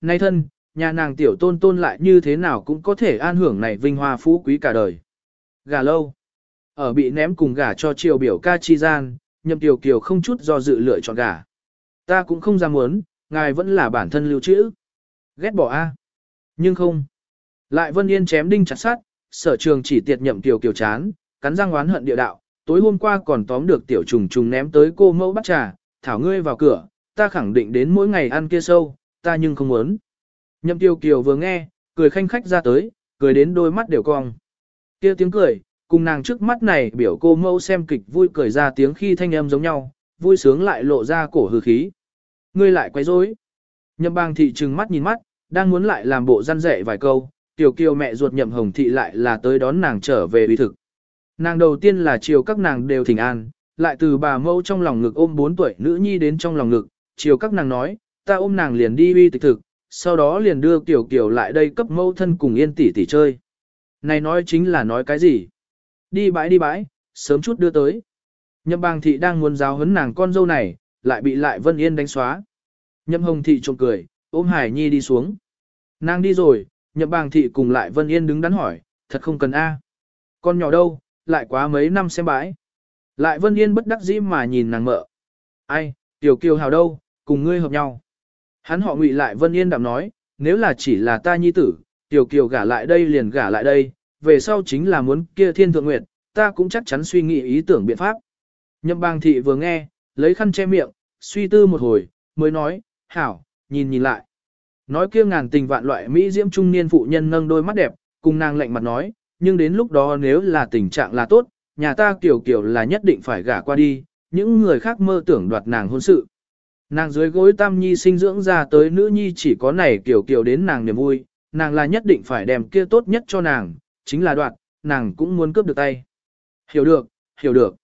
nay thân, nhà nàng tiểu tôn tôn lại như thế nào cũng có thể an hưởng này vinh hoa phú quý cả đời. Gà lâu. Ở bị ném cùng gà cho triều biểu ca chi gian, nhậm tiểu kiều không chút do dự lựa chọn gà. Ta cũng không dám muốn, ngài vẫn là bản thân lưu trữ. Ghét bỏ a. Nhưng không. Lại Vân Yên chém đinh chặt sắt, sở trường chỉ tiệt nhậm tiểu kiều chán, cắn răng oán hận địa đạo, tối hôm qua còn tóm được tiểu trùng trùng ném tới cô mẫu bắt trà, thảo ngươi vào cửa, ta khẳng định đến mỗi ngày ăn kia sâu, ta nhưng không muốn. Nhậm tiêu kiều vừa nghe, cười khanh khách ra tới, cười đến đôi mắt đều cong. Kia tiếng cười, cùng nàng trước mắt này biểu cô mẫu xem kịch vui cười ra tiếng khi thanh âm giống nhau, vui sướng lại lộ ra cổ hư khí. Ngươi lại quấy rối. Nhậm bang thị trừng mắt nhìn mắt, đang muốn lại làm bộ răn rẻ vài câu, tiểu kiều mẹ ruột nhậm hồng thị lại là tới đón nàng trở về uy thực. Nàng đầu tiên là chiều các nàng đều thỉnh an, lại từ bà mẫu trong lòng ngực ôm 4 tuổi nữ nhi đến trong lòng ngực, chiều các nàng nói, ta ôm nàng liền đi uy tịch thực, sau đó liền đưa Kiều Kiều lại đây cấp mẫu thân cùng yên tỷ tỷ chơi. Này nói chính là nói cái gì? Đi bãi đi bãi, sớm chút đưa tới. Nhậm bang thị đang muốn giáo huấn nàng con dâu này, lại bị lại Vân Yên đánh xóa. Nhậm hồng thị trộm cười, ôm Hải Nhi đi xuống. Nàng đi rồi, nhậm bang thị cùng lại Vân Yên đứng đắn hỏi, thật không cần A. Con nhỏ đâu, lại quá mấy năm xem bãi. Lại Vân Yên bất đắc dĩ mà nhìn nàng mợ. Ai, Tiểu Kiều hào đâu, cùng ngươi hợp nhau. Hắn họ ngụy lại Vân Yên đạm nói, nếu là chỉ là ta nhi tử, Tiểu Kiều gả lại đây liền gả lại đây, về sau chính là muốn kia thiên thượng nguyệt, ta cũng chắc chắn suy nghĩ ý tưởng biện pháp. Nhậm bang thị vừa nghe, lấy khăn che miệng, suy tư một hồi, mới nói, hảo, nhìn nhìn lại. Nói kia ngàn tình vạn loại Mỹ diễm trung niên phụ nhân nâng đôi mắt đẹp, cùng nàng lạnh mặt nói, nhưng đến lúc đó nếu là tình trạng là tốt, nhà ta kiểu kiểu là nhất định phải gả qua đi, những người khác mơ tưởng đoạt nàng hôn sự. Nàng dưới gối tam nhi sinh dưỡng ra tới nữ nhi chỉ có này kiểu kiểu đến nàng niềm vui, nàng là nhất định phải đem kia tốt nhất cho nàng, chính là đoạt, nàng cũng muốn cướp được tay. Hiểu được, hiểu được.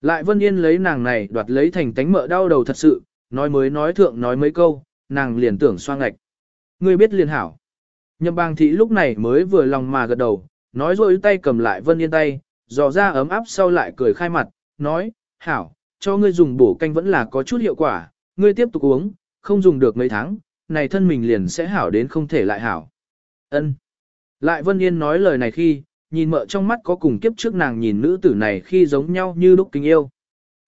Lại Vân Yên lấy nàng này đoạt lấy thành tánh mợ đau đầu thật sự, nói mới nói thượng nói mấy câu, nàng liền tưởng xoang ngạch. Ngươi biết liền hảo. Nhậm bang thị lúc này mới vừa lòng mà gật đầu, nói rồi tay cầm lại Vân Yên tay, dò ra ấm áp sau lại cười khai mặt, nói, hảo, cho ngươi dùng bổ canh vẫn là có chút hiệu quả, ngươi tiếp tục uống, không dùng được mấy tháng, này thân mình liền sẽ hảo đến không thể lại hảo. Ân. Lại Vân Yên nói lời này khi, nhìn mợ trong mắt có cùng kiếp trước nàng nhìn nữ tử này khi giống nhau như lúc kính yêu.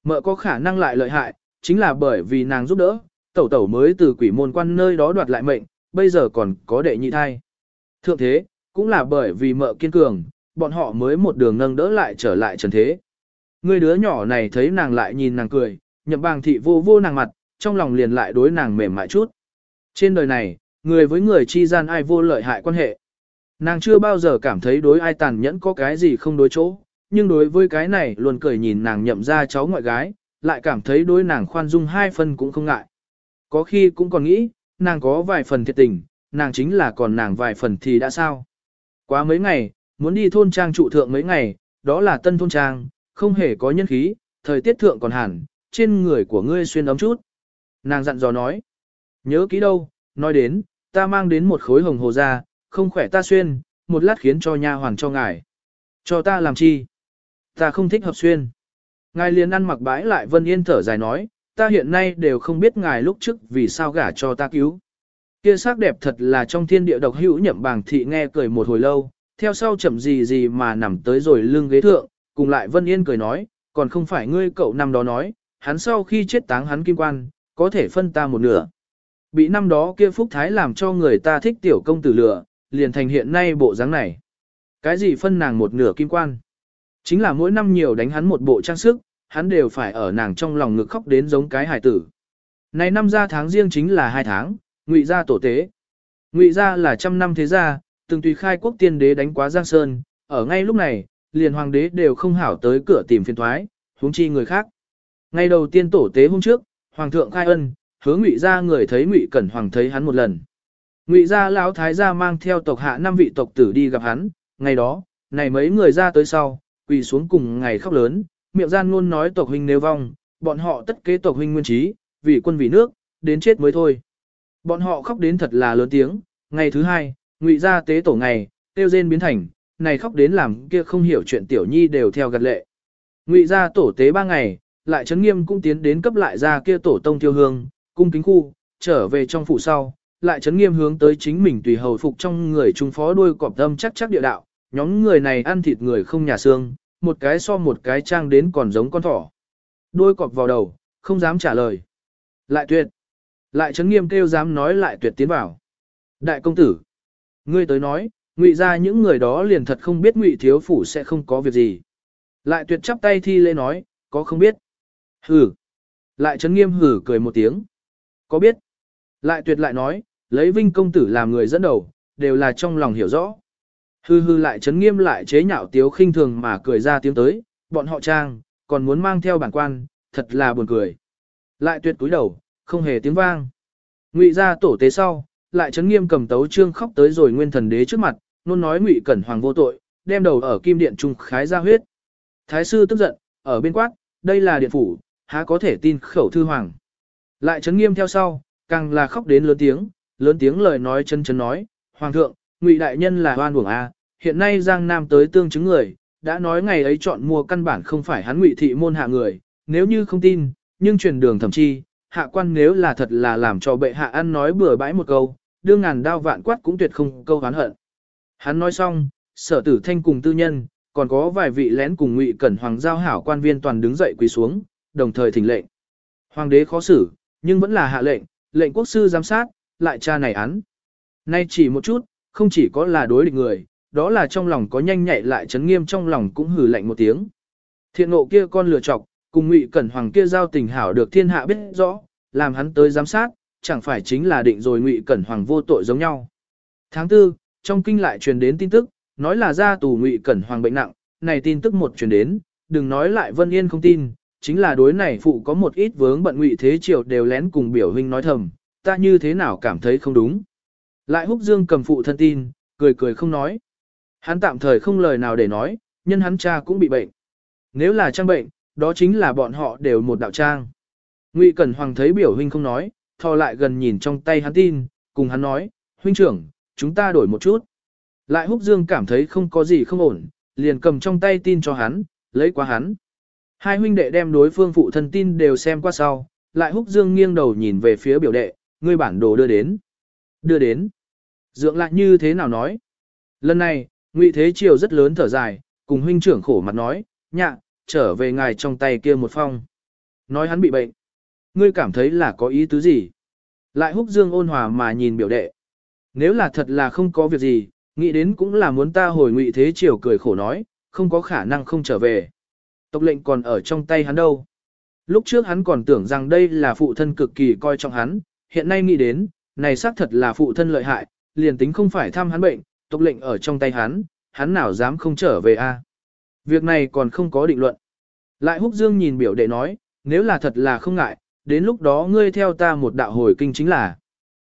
Mợ có khả năng lại lợi hại, chính là bởi vì nàng giúp đỡ, tẩu tẩu mới từ quỷ môn quan nơi đó đoạt lại mệnh, bây giờ còn có đệ nhị thai. Thượng thế, cũng là bởi vì mợ kiên cường, bọn họ mới một đường nâng đỡ lại trở lại trần thế. Người đứa nhỏ này thấy nàng lại nhìn nàng cười, nhậm bàng thị vô vô nàng mặt, trong lòng liền lại đối nàng mềm mại chút. Trên đời này, người với người chi gian ai vô lợi hại quan hệ. Nàng chưa bao giờ cảm thấy đối ai tàn nhẫn có cái gì không đối chỗ, nhưng đối với cái này luôn cười nhìn nàng nhậm ra cháu ngoại gái, lại cảm thấy đối nàng khoan dung hai phần cũng không ngại. Có khi cũng còn nghĩ, nàng có vài phần thiệt tình, nàng chính là còn nàng vài phần thì đã sao. Quá mấy ngày, muốn đi thôn trang trụ thượng mấy ngày, đó là tân thôn trang, không hề có nhân khí, thời tiết thượng còn hẳn, trên người của ngươi xuyên ấm chút. Nàng dặn dò nói, nhớ kỹ đâu, nói đến, ta mang đến một khối hồng hồ ra, không khỏe ta xuyên, một lát khiến cho nha hoàng cho ngài. Cho ta làm chi? Ta không thích hợp xuyên. Ngài liền ăn mặc bãi lại Vân Yên thở dài nói, ta hiện nay đều không biết ngài lúc trước vì sao gả cho ta cứu. Kia sắc đẹp thật là trong thiên địa độc hữu nhậm bàng thị nghe cười một hồi lâu, theo sau chậm gì gì mà nằm tới rồi lưng ghế thượng, cùng lại Vân Yên cười nói, còn không phải ngươi cậu năm đó nói, hắn sau khi chết táng hắn kim quan, có thể phân ta một nửa. Bị năm đó kia phúc thái làm cho người ta thích tiểu công tử lửa, liền thành hiện nay bộ dáng này. Cái gì phân nàng một nửa kim quan? Chính là mỗi năm nhiều đánh hắn một bộ trang sức, hắn đều phải ở nàng trong lòng ngực khóc đến giống cái hải tử. Này năm ra tháng riêng chính là hai tháng, ngụy gia tổ tế. Ngụy gia là trăm năm thế gia, từng tùy khai quốc tiên đế đánh quá Giang Sơn, ở ngay lúc này, liền hoàng đế đều không hảo tới cửa tìm phiền thoái, huống chi người khác. Ngày đầu tiên tổ tế hôm trước, hoàng thượng khai ân, hứa ngụy gia người thấy ngụy cẩn hoàng thấy hắn một lần. Ngụy gia lão thái gia mang theo tộc hạ năm vị tộc tử đi gặp hắn, ngày đó, này mấy người ra tới sau, quỳ xuống cùng ngày khóc lớn, miệng gian luôn nói tộc huynh nếu vong, bọn họ tất kế tộc huynh nguyên trí, vì quân vì nước, đến chết mới thôi. Bọn họ khóc đến thật là lớn tiếng, ngày thứ hai, ngụy gia tế tổ ngày, tiêu rên biến thành, này khóc đến làm kia không hiểu chuyện tiểu nhi đều theo gật lệ. Ngụy gia tổ tế ba ngày, lại chấn nghiêm cũng tiến đến cấp lại ra kia tổ tông tiêu hương, cung kính khu, trở về trong phủ sau, lại chấn nghiêm hướng tới chính mình tùy hầu phục trong người trung phó đuôi cọp tâm chắc chắc địa đạo, nhóm người này ăn thịt người không nhà xương, một cái so một cái trang đến còn giống con thỏ. Đuôi cọp vào đầu, không dám trả lời. Lại tuyệt. Lại chấn nghiêm kêu dám nói lại tuyệt tiến vào. Đại công tử. Ngươi tới nói, ngụy ra những người đó liền thật không biết ngụy thiếu phủ sẽ không có việc gì. Lại tuyệt chắp tay thi lễ nói, có không biết. Hử. Lại chấn nghiêm hử cười một tiếng. Có biết. Lại tuyệt lại nói, lấy vinh công tử làm người dẫn đầu, đều là trong lòng hiểu rõ. Hư hư lại chấn nghiêm lại chế nhạo tiếu khinh thường mà cười ra tiếng tới, bọn họ trang, còn muốn mang theo bản quan, thật là buồn cười. Lại tuyệt cúi đầu, không hề tiếng vang. Ngụy ra tổ tế sau, lại chấn nghiêm cầm tấu trương khóc tới rồi nguyên thần đế trước mặt, luôn nói Ngụy Cẩn Hoàng vô tội, đem đầu ở kim điện trung khái ra huyết. Thái sư tức giận, ở bên quát, đây là điện phủ, há có thể tin khẩu thư hoàng. Lại chấn nghiêm theo sau, càng là khóc đến lớn tiếng, lớn tiếng lời nói chân chân nói, Hoàng thượng, Ngụy đại nhân là oan uổng a, hiện nay Giang Nam tới tương chứng người, đã nói ngày ấy chọn mua căn bản không phải hắn Ngụy thị môn hạ người, nếu như không tin, nhưng truyền đường thẩm chi, hạ quan nếu là thật là làm cho bệ hạ ăn nói bừa bãi một câu, đương ngàn đao vạn quát cũng tuyệt không câu hán hận. Hắn nói xong, sở tử thanh cùng tư nhân, còn có vài vị lén cùng ngụy cẩn hoàng giao hảo quan viên toàn đứng dậy quỳ xuống, đồng thời thỉnh lệnh. Hoàng đế khó xử, nhưng vẫn là hạ lệnh, lệnh quốc sư giám sát, lại tra này án. Nay chỉ một chút, không chỉ có là đối địch người, đó là trong lòng có nhanh nhạy lại chấn nghiêm trong lòng cũng hử lạnh một tiếng. Thiện nộ kia con lừa chọc, cùng ngụy cẩn hoàng kia giao tình hảo được thiên hạ biết rõ, làm hắn tới giám sát, chẳng phải chính là định rồi ngụy cẩn hoàng vô tội giống nhau. Tháng tư, trong kinh lại truyền đến tin tức, nói là ra tù ngụy cẩn hoàng bệnh nặng, này tin tức một truyền đến, đừng nói lại Vân Yên không tin, chính là đối này phụ có một ít vướng bận ngụy thế triều đều lén cùng biểu huynh nói thầm, ta như thế nào cảm thấy không đúng. Lại húc dương cầm phụ thân tin, cười cười không nói. Hắn tạm thời không lời nào để nói, nhân hắn cha cũng bị bệnh. Nếu là trang bệnh, đó chính là bọn họ đều một đạo trang. Ngụy Cẩn Hoàng thấy biểu huynh không nói, thò lại gần nhìn trong tay hắn tin, cùng hắn nói, huynh trưởng, chúng ta đổi một chút. Lại húc dương cảm thấy không có gì không ổn, liền cầm trong tay tin cho hắn, lấy qua hắn. Hai huynh đệ đem đối phương phụ thân tin đều xem qua sau, lại húc dương nghiêng đầu nhìn về phía biểu đệ, ngươi bản đồ đưa đến. Đưa đến. Dượng lại như thế nào nói? Lần này, ngụy Thế Triều rất lớn thở dài, cùng huynh trưởng khổ mặt nói, nhạ, trở về ngài trong tay kia một phong. Nói hắn bị bệnh. Ngươi cảm thấy là có ý tứ gì? Lại húc dương ôn hòa mà nhìn biểu đệ. Nếu là thật là không có việc gì, nghĩ đến cũng là muốn ta hồi ngụy thế triều cười khổ nói, không có khả năng không trở về. Tộc lệnh còn ở trong tay hắn đâu. Lúc trước hắn còn tưởng rằng đây là phụ thân cực kỳ coi trọng hắn, hiện nay nghĩ đến, này xác thật là phụ thân lợi hại, liền tính không phải thăm hắn bệnh, tộc lệnh ở trong tay hắn, hắn nào dám không trở về a? Việc này còn không có định luận. Lại húc dương nhìn biểu đệ nói, nếu là thật là không ngại, đến lúc đó ngươi theo ta một đạo hồi kinh chính là.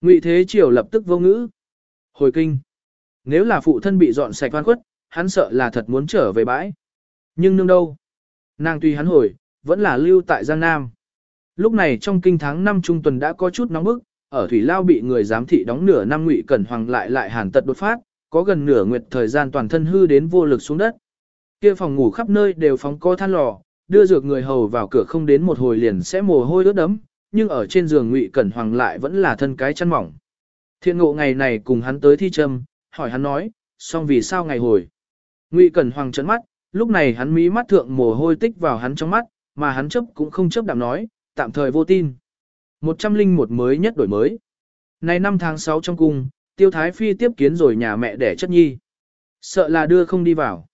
Ngụy Thế Triều lập tức vô ngữ. Hồi kinh. Nếu là phụ thân bị dọn sạch oan khuất, hắn sợ là thật muốn trở về bãi. Nhưng nương đâu? Nàng tuy hắn hồi, vẫn là lưu tại Giang Nam. Lúc này trong kinh tháng năm trung tuần đã có chút nóng bức, ở Thủy Lao bị người giám thị đóng nửa năm ngụy cẩn hoàng lại lại hàn tật đột phát, có gần nửa nguyệt thời gian toàn thân hư đến vô lực xuống đất. Kia phòng ngủ khắp nơi đều phóng co than lò, đưa dược người hầu vào cửa không đến một hồi liền sẽ mồ hôi ướt đẫm, nhưng ở trên giường Ngụy Cẩn Hoàng lại vẫn là thân cái chăn mỏng. Thiện ngộ ngày này cùng hắn tới thi trâm, hỏi hắn nói, xong vì sao ngày hồi. Ngụy Cẩn Hoàng trấn mắt, lúc này hắn mí mắt thượng mồ hôi tích vào hắn trong mắt, mà hắn chấp cũng không chấp đạm nói, tạm thời vô tin. Một trăm linh một mới nhất đổi mới. Này năm tháng 6 trong cung, Tiêu Thái Phi tiếp kiến rồi nhà mẹ đẻ chất nhi. Sợ là đưa không đi vào.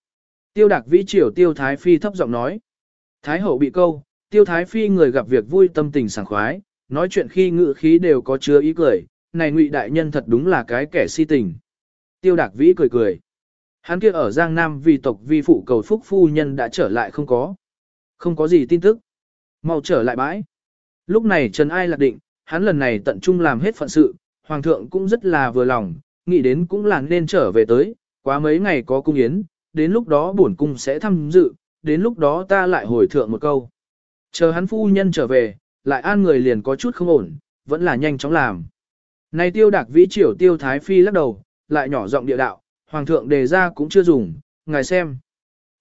Tiêu Đạc Vĩ Triều Tiêu Thái Phi thấp giọng nói. Thái hậu bị câu, tiêu thái phi người gặp việc vui tâm tình sảng khoái, nói chuyện khi ngự khí đều có chứa ý cười, này ngụy đại nhân thật đúng là cái kẻ si tình. Tiêu đạc vĩ cười cười. Hắn kia ở Giang Nam vì tộc vi phụ cầu phúc phu nhân đã trở lại không có. Không có gì tin tức. Mau trở lại bãi. Lúc này Trần Ai lạc định, hắn lần này tận trung làm hết phận sự, Hoàng thượng cũng rất là vừa lòng, nghĩ đến cũng là nên trở về tới, quá mấy ngày có cung yến, đến lúc đó bổn cung sẽ thăm dự, đến lúc đó ta lại hồi thượng một câu. Chờ hắn phu nhân trở về, lại an người liền có chút không ổn, vẫn là nhanh chóng làm. Này tiêu đạc vĩ triều tiêu thái phi lắc đầu, lại nhỏ giọng địa đạo, hoàng thượng đề ra cũng chưa dùng, ngài xem.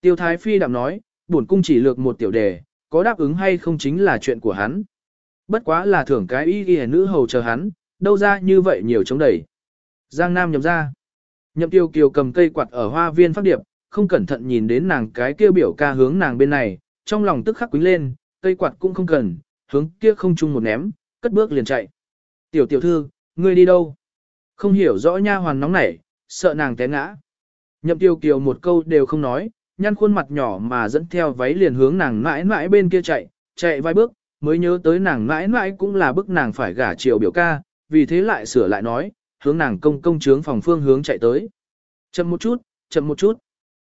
Tiêu thái phi đạm nói, bổn cung chỉ lược một tiểu đề, có đáp ứng hay không chính là chuyện của hắn. Bất quá là thưởng cái y ghi nữ hầu chờ hắn, đâu ra như vậy nhiều chống đẩy. Giang Nam nhậm ra. Nhậm tiêu kiều cầm cây quạt ở hoa viên phát điệp, không cẩn thận nhìn đến nàng cái kia biểu ca hướng nàng bên này, trong lòng tức khắc quính lên, cây quạt cũng không cần, hướng kia không chung một ném, cất bước liền chạy. Tiểu tiểu thư, ngươi đi đâu? Không hiểu rõ nha hoàn nóng nảy, sợ nàng té ngã. Nhậm tiêu kiều một câu đều không nói, nhăn khuôn mặt nhỏ mà dẫn theo váy liền hướng nàng mãi mãi bên kia chạy, chạy vài bước, mới nhớ tới nàng mãi mãi cũng là bức nàng phải gả triệu biểu ca, vì thế lại sửa lại nói, hướng nàng công công trướng phòng phương hướng chạy tới. Chậm một chút, chậm một chút.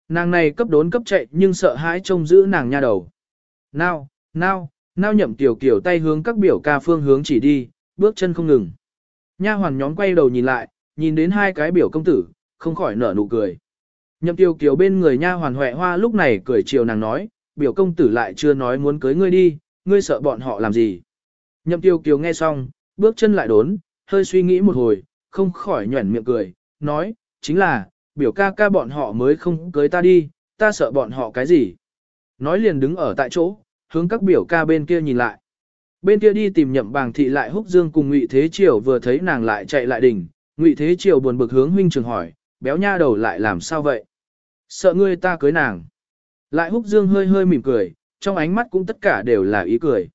Nàng này cấp đốn cấp chạy nhưng sợ hãi trông giữ nàng nha đầu. Nào, nào, nào nhậm tiểu kiểu tay hướng các biểu ca phương hướng chỉ đi, bước chân không ngừng. Nha hoàn nhóm quay đầu nhìn lại, nhìn đến hai cái biểu công tử, không khỏi nở nụ cười. Nhậm tiêu kiều bên người nha hoàn huệ hoa lúc này cười chiều nàng nói, biểu công tử lại chưa nói muốn cưới ngươi đi, ngươi sợ bọn họ làm gì. Nhậm tiêu kiều nghe xong, bước chân lại đốn, hơi suy nghĩ một hồi, không khỏi nhuẩn miệng cười, nói, chính là, biểu ca ca bọn họ mới không cưới ta đi, ta sợ bọn họ cái gì. Nói liền đứng ở tại chỗ, hướng các biểu ca bên kia nhìn lại. Bên kia đi tìm nhậm bàng thị lại húc dương cùng ngụy Thế Triều vừa thấy nàng lại chạy lại đỉnh, ngụy Thế Triều buồn bực hướng huynh trường hỏi, béo nha đầu lại làm sao vậy? Sợ ngươi ta cưới nàng. Lại húc dương hơi hơi mỉm cười, trong ánh mắt cũng tất cả đều là ý cười.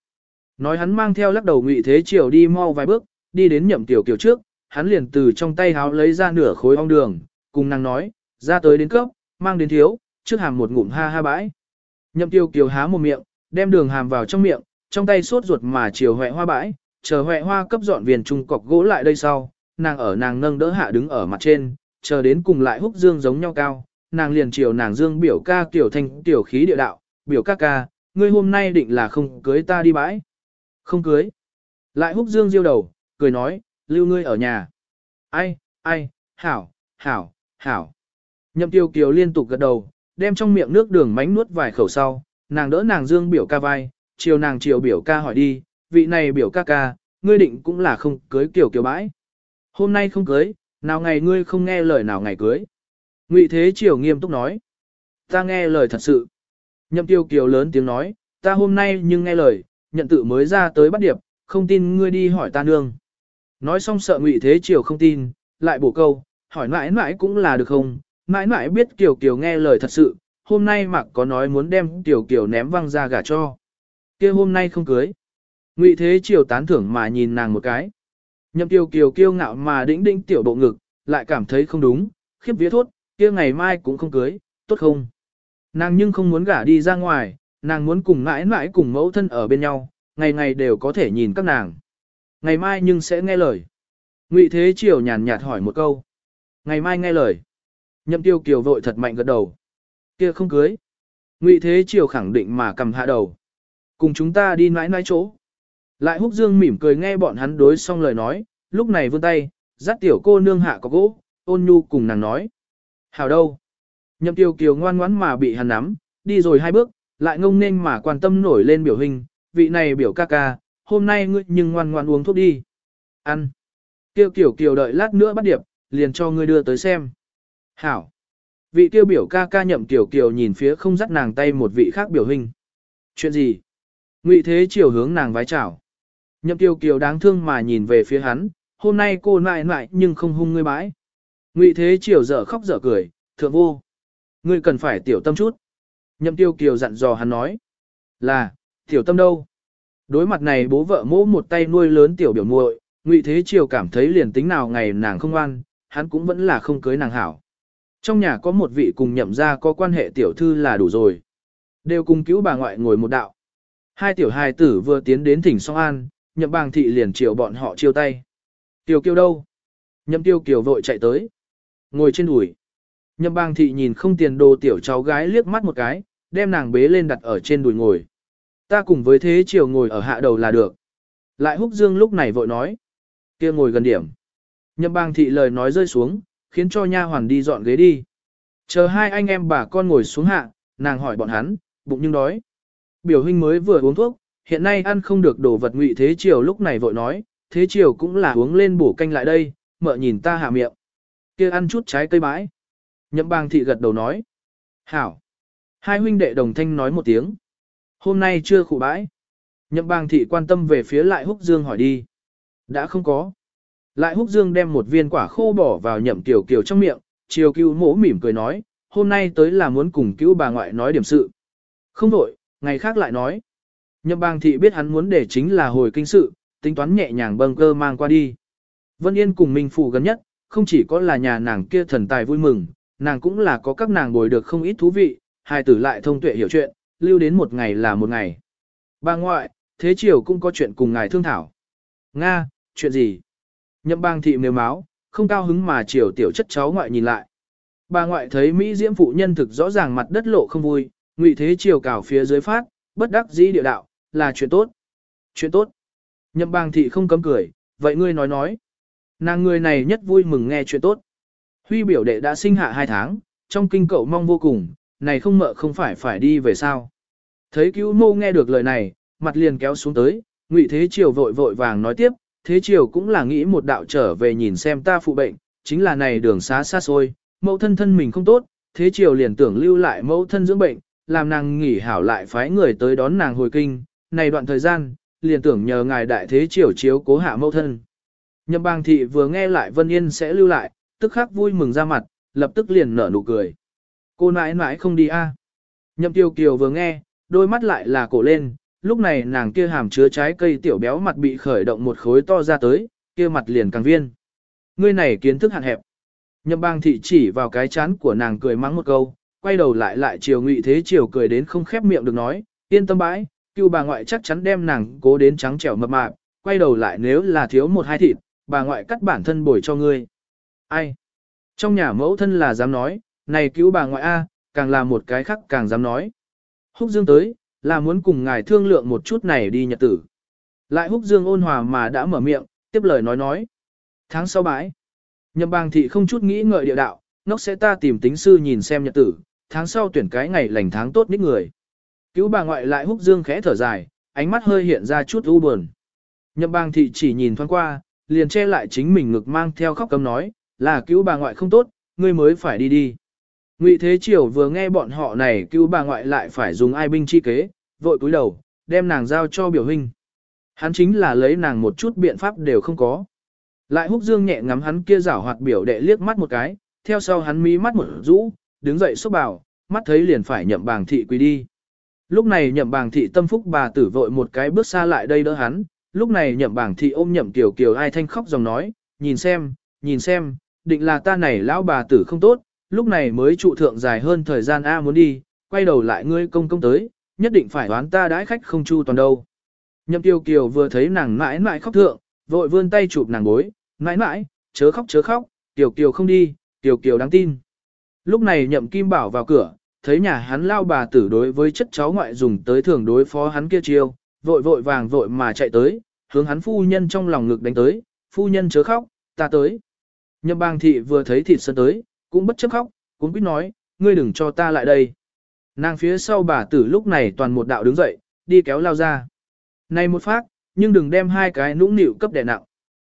Nói hắn mang theo lắc đầu ngụy Thế Triều đi mau vài bước, đi đến nhậm tiểu kiều trước, hắn liền từ trong tay háo lấy ra nửa khối ong đường, cùng nàng nói, ra tới đến cấp, mang đến thiếu, trước hàm một ngụm ha ha bãi. Nhậm tiêu kiều há một miệng, đem đường hàm vào trong miệng, trong tay sốt ruột mà chiều huệ hoa bãi, chờ huệ hoa cấp dọn viền trung cọc gỗ lại đây sau, nàng ở nàng nâng đỡ hạ đứng ở mặt trên, chờ đến cùng lại húc dương giống nhau cao, nàng liền chiều nàng dương biểu ca tiểu thanh tiểu khí địa đạo, biểu ca ca, ngươi hôm nay định là không cưới ta đi bãi. Không cưới. Lại húc dương diêu đầu, cười nói, lưu ngươi ở nhà. Ai, ai, hảo, hảo, hảo. Nhậm tiêu kiều liên tục gật đầu, đem trong miệng nước đường mánh nuốt vài khẩu sau, nàng đỡ nàng dương biểu ca vai, chiều nàng chiều biểu ca hỏi đi, vị này biểu ca ca, ngươi định cũng là không cưới kiểu kiểu bãi. Hôm nay không cưới, nào ngày ngươi không nghe lời nào ngày cưới. Ngụy Thế Triều nghiêm túc nói. Ta nghe lời thật sự. Nhậm tiêu kiều lớn tiếng nói, ta hôm nay nhưng nghe lời, nhận tự mới ra tới bắt điệp, không tin ngươi đi hỏi ta nương. Nói xong sợ Ngụy Thế Triều không tin, lại bổ câu, hỏi mãi mãi cũng là được không, mãi mãi biết Kiều Kiều nghe lời thật sự, hôm nay mặc có nói muốn đem Kiều Kiều ném văng ra gả cho. kia hôm nay không cưới. Ngụy Thế Triều tán thưởng mà nhìn nàng một cái. Nhậm Kiều Kiều kiêu ngạo mà đĩnh đĩnh tiểu bộ ngực, lại cảm thấy không đúng, khiếp vía thốt, kia ngày mai cũng không cưới, tốt không? Nàng nhưng không muốn gả đi ra ngoài, nàng muốn cùng mãi mãi cùng mẫu thân ở bên nhau, ngày ngày đều có thể nhìn các nàng. Ngày mai nhưng sẽ nghe lời. Ngụy Thế Triều nhàn nhạt hỏi một câu. Ngày mai nghe lời. Nhậm Tiêu Kiều vội thật mạnh gật đầu. Kia không cưới. Ngụy Thế Triều khẳng định mà cầm hạ đầu. Cùng chúng ta đi mãi mãi chỗ. Lại húc dương mỉm cười nghe bọn hắn đối xong lời nói, lúc này vươn tay, dắt tiểu cô nương hạ có gỗ, ôn nhu cùng nàng nói. Hảo đâu? Nhậm Tiêu Kiều ngoan ngoãn mà bị hắn nắm, đi rồi hai bước, lại ngông nên mà quan tâm nổi lên biểu hình, vị này biểu ca ca, hôm nay ngươi nhưng ngoan ngoan uống thuốc đi. Ăn. Tiêu Kiều Kiều đợi lát nữa bắt điệp, liền cho ngươi đưa tới xem. Hảo. Vị tiêu biểu ca ca nhậm tiểu Kiều nhìn phía không dắt nàng tay một vị khác biểu hình. Chuyện gì? Ngụy Thế chiều hướng nàng vái chào. Nhậm Kiều Kiều đáng thương mà nhìn về phía hắn, hôm nay cô nại nại nhưng không hung ngươi bãi. Ngụy Thế Triều dở khóc dở cười, thượng vô. Ngươi cần phải tiểu tâm chút. Nhậm Tiêu Kiều dặn dò hắn nói. Là, tiểu tâm đâu? Đối mặt này bố vợ mỗ một tay nuôi lớn tiểu biểu muội, Ngụy Thế Triều cảm thấy liền tính nào ngày nàng không ăn, hắn cũng vẫn là không cưới nàng hảo. Trong nhà có một vị cùng nhậm ra có quan hệ tiểu thư là đủ rồi. Đều cùng cứu bà ngoại ngồi một đạo. Hai tiểu hài tử vừa tiến đến thỉnh song an, nhậm bàng thị liền chiều bọn họ chiêu tay. Tiêu kiêu đâu? Nhậm tiêu kiều vội chạy tới. Ngồi trên đùi. Nhậm bàng thị nhìn không tiền đồ tiểu cháu gái liếc mắt một cái, đem nàng bế lên đặt ở trên đùi ngồi. Ta cùng với thế chiều ngồi ở hạ đầu là được. Lại húc dương lúc này vội nói kia ngồi gần điểm. Nhậm bang thị lời nói rơi xuống, khiến cho nha hoàn đi dọn ghế đi. Chờ hai anh em bà con ngồi xuống hạ, nàng hỏi bọn hắn, bụng nhưng đói. Biểu huynh mới vừa uống thuốc, hiện nay ăn không được đồ vật ngụy thế chiều lúc này vội nói, thế chiều cũng là uống lên bổ canh lại đây, mợ nhìn ta hạ miệng. kia ăn chút trái cây bãi. Nhậm bang thị gật đầu nói. Hảo. Hai huynh đệ đồng thanh nói một tiếng. Hôm nay chưa khủ bãi. Nhậm bang thị quan tâm về phía lại húc dương hỏi đi. Đã không có. Lại húc dương đem một viên quả khô bỏ vào nhậm tiểu kiều trong miệng, chiều cứu mỗ mỉm cười nói, hôm nay tới là muốn cùng cứu bà ngoại nói điểm sự. Không đổi, ngày khác lại nói. Nhậm bang thị biết hắn muốn để chính là hồi kinh sự, tính toán nhẹ nhàng bâng cơ mang qua đi. Vân Yên cùng Minh Phủ gần nhất, không chỉ có là nhà nàng kia thần tài vui mừng, nàng cũng là có các nàng bồi được không ít thú vị, hai tử lại thông tuệ hiểu chuyện, lưu đến một ngày là một ngày. Bà ngoại, thế chiều cũng có chuyện cùng ngài thương thảo. Nga, chuyện gì? Nhậm bang thị mềm máu, không cao hứng mà chiều tiểu chất cháu ngoại nhìn lại. Bà ngoại thấy Mỹ diễm phụ nhân thực rõ ràng mặt đất lộ không vui, ngụy thế chiều cào phía dưới phát, bất đắc dĩ địa đạo, là chuyện tốt. Chuyện tốt. Nhậm bang thị không cấm cười, vậy ngươi nói nói. Nàng người này nhất vui mừng nghe chuyện tốt. Huy biểu đệ đã sinh hạ hai tháng, trong kinh cậu mong vô cùng, này không mợ không phải phải đi về sao. Thấy cứu mô nghe được lời này, mặt liền kéo xuống tới, ngụy thế triều vội vội vàng nói tiếp, thế triều cũng là nghĩ một đạo trở về nhìn xem ta phụ bệnh, chính là này đường xá xa xôi, mẫu thân thân mình không tốt, thế triều liền tưởng lưu lại mẫu thân dưỡng bệnh, làm nàng nghỉ hảo lại phái người tới đón nàng hồi kinh, này đoạn thời gian, liền tưởng nhờ ngài đại thế triều chiếu cố hạ mẫu thân. Nhậm bang thị vừa nghe lại Vân Yên sẽ lưu lại, tức khắc vui mừng ra mặt, lập tức liền nở nụ cười. Cô nãi nãi không đi a? À? Nhậm tiêu kiều vừa nghe, đôi mắt lại là cổ lên, lúc này nàng kia hàm chứa trái cây tiểu béo mặt bị khởi động một khối to ra tới, kia mặt liền càng viên. Ngươi này kiến thức hạn hẹp. Nhậm bang thị chỉ vào cái chán của nàng cười mắng một câu, quay đầu lại lại chiều ngụy thế chiều cười đến không khép miệng được nói, yên tâm bãi, Cựu bà ngoại chắc chắn đem nàng cố đến trắng trẻo mập mạp, quay đầu lại nếu là thiếu một hai thịt, bà ngoại cắt bản thân bồi cho ngươi. Ai? Trong nhà mẫu thân là dám nói, này cứu bà ngoại A, càng là một cái khác càng dám nói. Húc Dương tới, là muốn cùng ngài thương lượng một chút này đi nhật tử. Lại Húc Dương ôn hòa mà đã mở miệng, tiếp lời nói nói. Tháng sau bãi, nhậm bang thị không chút nghĩ ngợi địa đạo, nóc sẽ ta tìm tính sư nhìn xem nhật tử, tháng sau tuyển cái ngày lành tháng tốt nít người. Cứu bà ngoại lại Húc Dương khẽ thở dài, ánh mắt hơi hiện ra chút u buồn. Nhậm bang thị chỉ nhìn thoáng qua, liền che lại chính mình ngực mang theo khóc cấm nói, là cứu bà ngoại không tốt, ngươi mới phải đi đi. Ngụy Thế Triều vừa nghe bọn họ này cứu bà ngoại lại phải dùng ai binh chi kế, vội cúi đầu, đem nàng giao cho biểu hình. Hắn chính là lấy nàng một chút biện pháp đều không có. Lại húc dương nhẹ ngắm hắn kia rảo hoạt biểu đệ liếc mắt một cái, theo sau hắn mí mắt một rũ, đứng dậy xúc bảo, mắt thấy liền phải nhậm bàng thị quỳ đi. Lúc này nhậm bàng thị tâm phúc bà tử vội một cái bước xa lại đây đỡ hắn, lúc này nhậm bàng thị ôm nhậm tiểu kiều ai thanh khóc dòng nói, nhìn xem, nhìn xem, định là ta này lão bà tử không tốt, lúc này mới trụ thượng dài hơn thời gian A muốn đi, quay đầu lại ngươi công công tới, nhất định phải đoán ta đãi khách không chu toàn đâu. Nhậm tiểu kiều vừa thấy nàng mãi mãi khóc thượng, vội vươn tay chụp nàng bối, mãi mãi, chớ khóc chớ khóc, tiểu kiều không đi, tiểu kiều đáng tin. Lúc này nhậm kim bảo vào cửa, thấy nhà hắn lao bà tử đối với chất cháu ngoại dùng tới thường đối phó hắn kia chiêu, vội vội vàng vội mà chạy tới, hướng hắn phu nhân trong lòng ngực đánh tới, phu nhân chớ khóc, ta tới. Nhậm bang thị vừa thấy thịt sơn tới, cũng bất chấp khóc, cũng biết nói, ngươi đừng cho ta lại đây. Nàng phía sau bà tử lúc này toàn một đạo đứng dậy, đi kéo lao ra. Này một phát, nhưng đừng đem hai cái nũng nịu cấp đè nặng.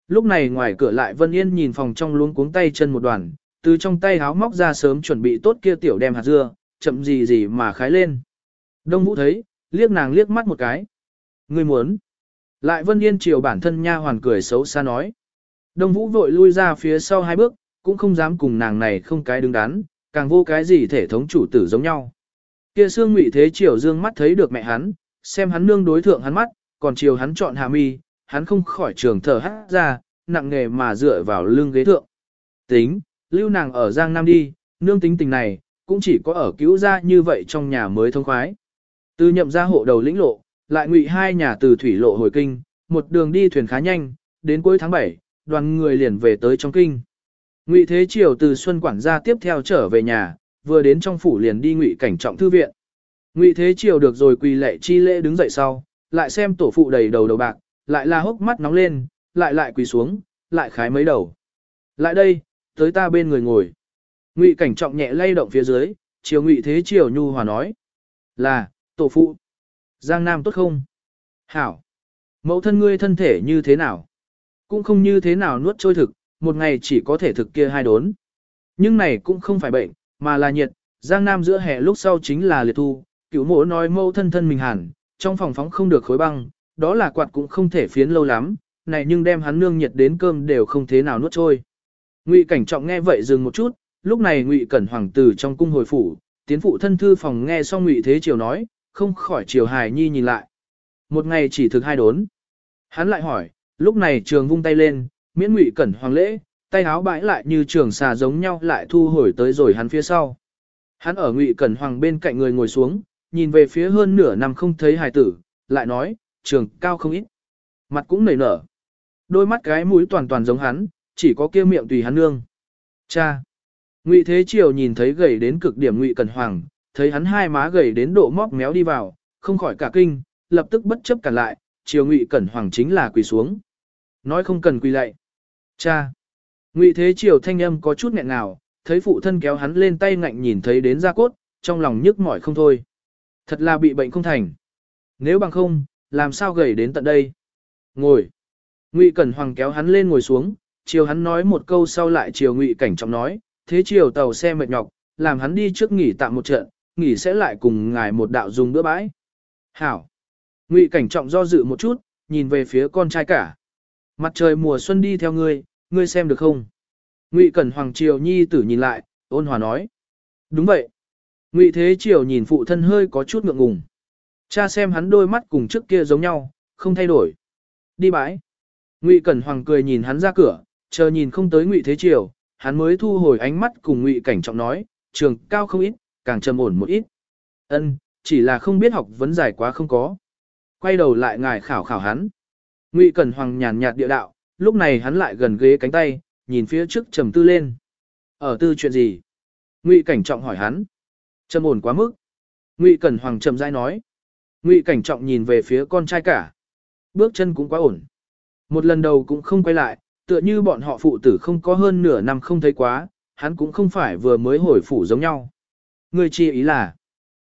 Lúc này ngoài cửa lại Vân Yên nhìn phòng trong luống cuống tay chân một đoàn, từ trong tay háo móc ra sớm chuẩn bị tốt kia tiểu đem hạt dưa, chậm gì gì mà khái lên. Đông Vũ thấy, liếc nàng liếc mắt một cái. Ngươi muốn. Lại Vân Yên chiều bản thân nha hoàn cười xấu xa nói. Đông Vũ vội lui ra phía sau hai bước, cũng không dám cùng nàng này không cái đứng đắn, càng vô cái gì thể thống chủ tử giống nhau. Kia xương ngụy thế chiều dương mắt thấy được mẹ hắn, xem hắn nương đối thượng hắn mắt, còn chiều hắn chọn hạ mi, hắn không khỏi trường thở hát ra, nặng nghề mà dựa vào lưng ghế thượng. Tính, lưu nàng ở Giang Nam đi, nương tính tình này, cũng chỉ có ở cứu ra như vậy trong nhà mới thông khoái. Từ nhậm ra hộ đầu lĩnh lộ, lại ngụy hai nhà từ thủy lộ hồi kinh, một đường đi thuyền khá nhanh, đến cuối tháng 7, đoàn người liền về tới trong kinh. Ngụy Thế Triều từ Xuân quản gia tiếp theo trở về nhà, vừa đến trong phủ liền đi ngụy cảnh trọng thư viện. Ngụy Thế Triều được rồi quỳ lệ chi lễ đứng dậy sau, lại xem tổ phụ đầy đầu đầu bạc, lại là hốc mắt nóng lên, lại lại quỳ xuống, lại khái mấy đầu. Lại đây, tới ta bên người ngồi. Ngụy cảnh trọng nhẹ lay động phía dưới, Triều Ngụy Thế Triều nhu hòa nói. Là, tổ phụ. Giang Nam tốt không? Hảo. Mẫu thân ngươi thân thể như thế nào? Cũng không như thế nào nuốt trôi thực, một ngày chỉ có thể thực kia hai đốn. Nhưng này cũng không phải bệnh, mà là nhiệt, Giang Nam giữa hè lúc sau chính là liệt thu, cửu mộ nói mẫu thân thân mình hẳn, trong phòng phóng không được khối băng, đó là quạt cũng không thể phiến lâu lắm, này nhưng đem hắn nương nhiệt đến cơm đều không thế nào nuốt trôi. Ngụy Cảnh Trọng nghe vậy dừng một chút, lúc này Ngụy Cẩn Hoàng tử trong cung hồi phủ, tiến phụ thân thư phòng nghe xong Ngụy Thế Triều nói, không khỏi Triều Hài Nhi nhìn lại. Một ngày chỉ thực hai đốn. Hắn lại hỏi, lúc này trường vung tay lên, miễn Ngụy Cẩn Hoàng lễ, tay áo bãi lại như trường xà giống nhau lại thu hồi tới rồi hắn phía sau. Hắn ở Ngụy Cẩn Hoàng bên cạnh người ngồi xuống, nhìn về phía hơn nửa năm không thấy hài tử, lại nói, trường cao không ít. Mặt cũng nảy nở. Đôi mắt cái mũi toàn toàn giống hắn, chỉ có kia miệng tùy hắn nương. Cha! Ngụy Thế Triều nhìn thấy gầy đến cực điểm Ngụy Cẩn Hoàng, thấy hắn hai má gầy đến độ móc méo đi vào, không khỏi cả kinh, lập tức bất chấp cản lại, Triều Ngụy Cẩn Hoàng chính là quỳ xuống. Nói không cần quỳ lạy. Cha! Ngụy Thế Triều thanh âm có chút nghẹn ngào, thấy phụ thân kéo hắn lên tay ngạnh nhìn thấy đến da cốt, trong lòng nhức mỏi không thôi. Thật là bị bệnh không thành. Nếu bằng không, làm sao gầy đến tận đây? Ngồi. Ngụy Cẩn Hoàng kéo hắn lên ngồi xuống, chiều hắn nói một câu sau lại chiều Ngụy Cảnh Trọng nói, thế chiều tàu xe mệt nhọc, làm hắn đi trước nghỉ tạm một trận, nghỉ sẽ lại cùng ngài một đạo dùng bữa bãi. Hảo. Ngụy Cảnh Trọng do dự một chút, nhìn về phía con trai cả. Mặt trời mùa xuân đi theo ngươi, ngươi xem được không? Ngụy Cẩn Hoàng Triều Nhi tử nhìn lại, ôn hòa nói. Đúng vậy. Ngụy Thế Triều nhìn phụ thân hơi có chút ngượng ngùng. Cha xem hắn đôi mắt cùng trước kia giống nhau, không thay đổi. Đi bãi. Ngụy Cẩn Hoàng cười nhìn hắn ra cửa, chờ nhìn không tới Ngụy Thế Triều, hắn mới thu hồi ánh mắt cùng Ngụy Cảnh Trọng nói, trường cao không ít, càng trầm ổn một ít. Ân, chỉ là không biết học vấn giải quá không có. Quay đầu lại ngài khảo khảo hắn. Ngụy Cẩn Hoàng nhàn nhạt địa đạo, lúc này hắn lại gần ghế cánh tay, nhìn phía trước trầm tư lên. Ở tư chuyện gì? Ngụy Cảnh Trọng hỏi hắn. Trầm ổn quá mức. Ngụy Cẩn Hoàng trầm rãi nói. Ngụy Cảnh Trọng nhìn về phía con trai cả. Bước chân cũng quá ổn. Một lần đầu cũng không quay lại, tựa như bọn họ phụ tử không có hơn nửa năm không thấy quá, hắn cũng không phải vừa mới hồi phủ giống nhau. Người chi ý là,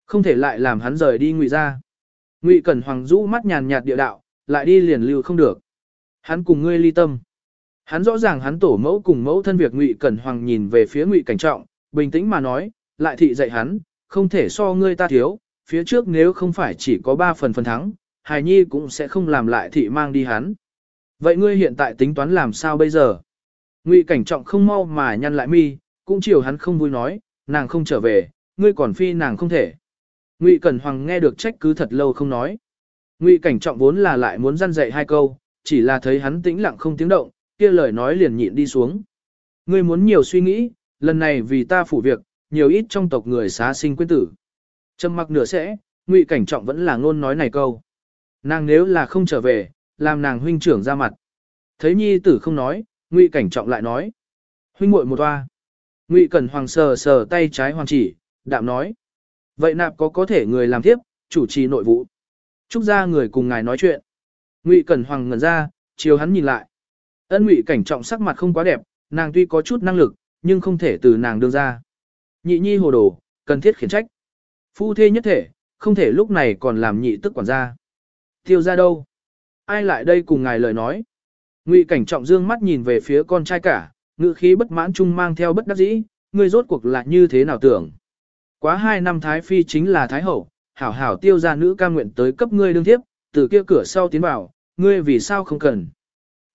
không thể lại làm hắn rời đi ngụy ra. Ngụy Cẩn Hoàng rũ mắt nhàn nhạt địa đạo, lại đi liền lưu không được. Hắn cùng ngươi ly tâm. Hắn rõ ràng hắn tổ mẫu cùng mẫu thân việc Ngụy Cẩn Hoàng nhìn về phía Ngụy Cảnh Trọng, bình tĩnh mà nói, lại thị dạy hắn, không thể so ngươi ta thiếu, phía trước nếu không phải chỉ có ba phần phần thắng, Hài Nhi cũng sẽ không làm lại thị mang đi hắn. Vậy ngươi hiện tại tính toán làm sao bây giờ? Ngụy cảnh trọng không mau mà nhăn lại mi, cũng chiều hắn không vui nói, nàng không trở về, ngươi còn phi nàng không thể. Ngụy Cẩn Hoàng nghe được trách cứ thật lâu không nói. Ngụy cảnh trọng vốn là lại muốn răn dạy hai câu, chỉ là thấy hắn tĩnh lặng không tiếng động, kia lời nói liền nhịn đi xuống. Ngươi muốn nhiều suy nghĩ, lần này vì ta phủ việc, nhiều ít trong tộc người xá sinh quyến tử. Trầm mặc nửa sẽ, Ngụy cảnh trọng vẫn là ngôn nói này câu. Nàng nếu là không trở về, làm nàng huynh trưởng ra mặt. Thấy nhi tử không nói, Ngụy Cảnh Trọng lại nói. Huynh muội một toa. Ngụy Cẩn Hoàng sờ sờ tay trái hoàng chỉ, đạm nói. Vậy nạp có có thể người làm tiếp, chủ trì nội vụ. Trúc ra người cùng ngài nói chuyện. Ngụy Cẩn Hoàng ngẩn ra, chiều hắn nhìn lại. Ân Ngụy Cảnh Trọng sắc mặt không quá đẹp, nàng tuy có chút năng lực, nhưng không thể từ nàng đưa ra. Nhị nhi hồ đồ, cần thiết khiển trách. Phu thê nhất thể, không thể lúc này còn làm nhị tức quản gia. Tiêu ra đâu? Ai lại đây cùng ngài lời nói? Ngụy cảnh trọng dương mắt nhìn về phía con trai cả, ngữ khí bất mãn chung mang theo bất đắc dĩ, ngươi rốt cuộc là như thế nào tưởng? Quá hai năm Thái Phi chính là Thái Hậu, hảo hảo tiêu ra nữ ca nguyện tới cấp ngươi đương tiếp, từ kia cửa sau tiến vào, ngươi vì sao không cần?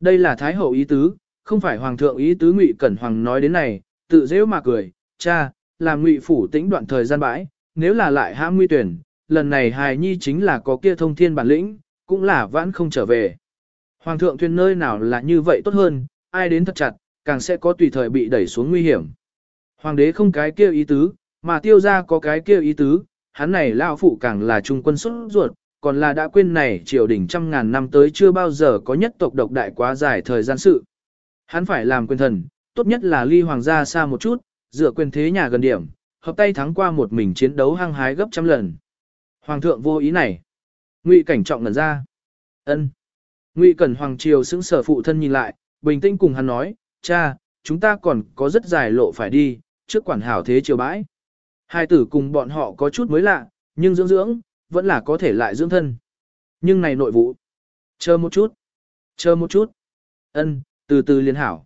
Đây là Thái Hậu ý tứ, không phải Hoàng thượng ý tứ Ngụy Cẩn Hoàng nói đến này, tự dễ mà cười, cha, làm Ngụy Phủ tĩnh đoạn thời gian bãi, nếu là lại hãm nguy tuyển, lần này hài nhi chính là có kia thông thiên bản lĩnh, cũng là vãn không trở về. Hoàng thượng thuyền nơi nào là như vậy tốt hơn, ai đến thật chặt, càng sẽ có tùy thời bị đẩy xuống nguy hiểm. Hoàng đế không cái kia ý tứ, mà tiêu ra có cái kia ý tứ, hắn này lao phụ càng là trung quân xuất ruột, còn là đã quên này triều đình trăm ngàn năm tới chưa bao giờ có nhất tộc độc đại quá dài thời gian sự. Hắn phải làm quyền thần, tốt nhất là ly hoàng gia xa một chút, dựa quyền thế nhà gần điểm, hợp tay thắng qua một mình chiến đấu hăng hái gấp trăm lần. Hoàng thượng vô ý này. Ngụy cảnh trọng ngẩn ra. ân Ngụy Cẩn Hoàng Triều sững sở phụ thân nhìn lại, bình tĩnh cùng hắn nói, cha, chúng ta còn có rất dài lộ phải đi, trước quản hảo thế triều bãi. Hai tử cùng bọn họ có chút mới lạ, nhưng dưỡng dưỡng, vẫn là có thể lại dưỡng thân. Nhưng này nội vụ. Chờ một chút. Chờ một chút. ân từ từ liên hảo.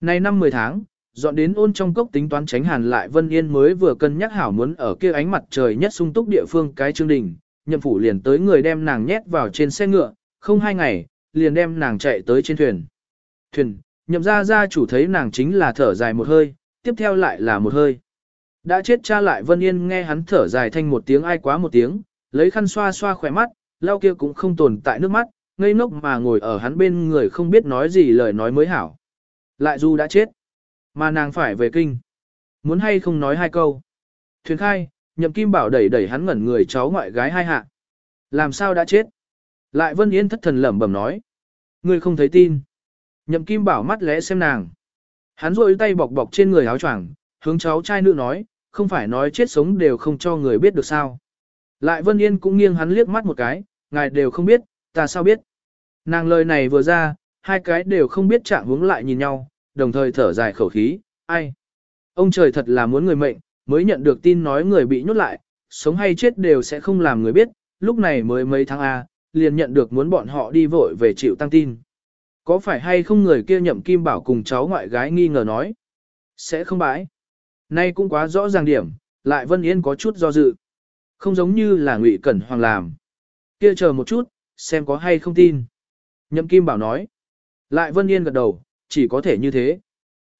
Nay năm 10 tháng, dọn đến ôn trong cốc tính toán tránh hàn lại Vân Yên mới vừa cân nhắc hảo muốn ở kia ánh mặt trời nhất sung túc địa phương cái chương đình, nhậm phủ liền tới người đem nàng nhét vào trên xe ngựa, không hai ngày, liền đem nàng chạy tới trên thuyền. Thuyền, nhậm ra ra chủ thấy nàng chính là thở dài một hơi, tiếp theo lại là một hơi. Đã chết cha lại Vân Yên nghe hắn thở dài thanh một tiếng ai quá một tiếng, lấy khăn xoa xoa khỏe mắt, lau kia cũng không tồn tại nước mắt, ngây ngốc mà ngồi ở hắn bên người không biết nói gì lời nói mới hảo. Lại dù đã chết, mà nàng phải về kinh. Muốn hay không nói hai câu. Thuyền khai, nhậm kim bảo đẩy đẩy hắn ngẩn người cháu ngoại gái hai hạ. Làm sao đã chết? Lại Vân Yên thất thần lẩm bẩm nói. Người không thấy tin. Nhậm kim bảo mắt lẽ xem nàng. Hắn rôi tay bọc bọc trên người áo choàng, hướng cháu trai nữ nói, không phải nói chết sống đều không cho người biết được sao. Lại Vân Yên cũng nghiêng hắn liếc mắt một cái, ngài đều không biết, ta sao biết. Nàng lời này vừa ra, hai cái đều không biết chạm hướng lại nhìn nhau, đồng thời thở dài khẩu khí, ai. Ông trời thật là muốn người mệnh, mới nhận được tin nói người bị nhốt lại, sống hay chết đều sẽ không làm người biết, lúc này mới mấy tháng A, liền nhận được muốn bọn họ đi vội về chịu tăng tin. Có phải hay không người kia nhậm kim bảo cùng cháu ngoại gái nghi ngờ nói? Sẽ không bãi. Nay cũng quá rõ ràng điểm, lại Vân Yên có chút do dự. Không giống như là Ngụy Cẩn Hoàng làm. Kia chờ một chút, xem có hay không tin. Nhậm Kim Bảo nói. Lại Vân Yên gật đầu, chỉ có thể như thế.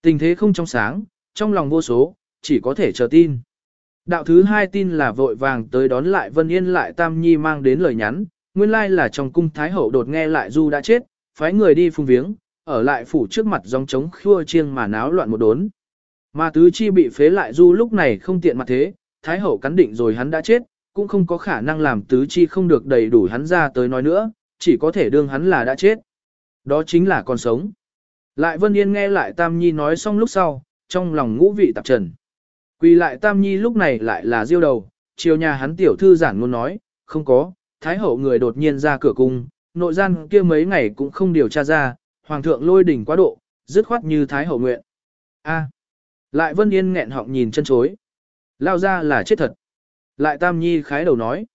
Tình thế không trong sáng, trong lòng vô số, chỉ có thể chờ tin. Đạo thứ hai tin là vội vàng tới đón lại Vân Yên lại Tam Nhi mang đến lời nhắn, nguyên lai là trong cung Thái Hậu đột nghe lại Du đã chết, phái người đi phung viếng, ở lại phủ trước mặt dòng trống khua chiêng mà náo loạn một đốn. Mà tứ chi bị phế lại Du lúc này không tiện mặt thế, Thái Hậu cắn định rồi hắn đã chết, cũng không có khả năng làm tứ chi không được đầy đủ hắn ra tới nói nữa, chỉ có thể đương hắn là đã chết. Đó chính là còn sống. Lại Vân Yên nghe lại Tam Nhi nói xong lúc sau, trong lòng ngũ vị tạp trần. Quỳ lại Tam Nhi lúc này lại là diêu đầu, chiều nhà hắn tiểu thư giản ngôn nói, không có, Thái hậu người đột nhiên ra cửa cung, nội gian kia mấy ngày cũng không điều tra ra, Hoàng thượng lôi đỉnh quá độ, dứt khoát như Thái hậu nguyện. A. Lại Vân Yên nghẹn họng nhìn chân chối. Lao ra là chết thật. Lại Tam Nhi khái đầu nói.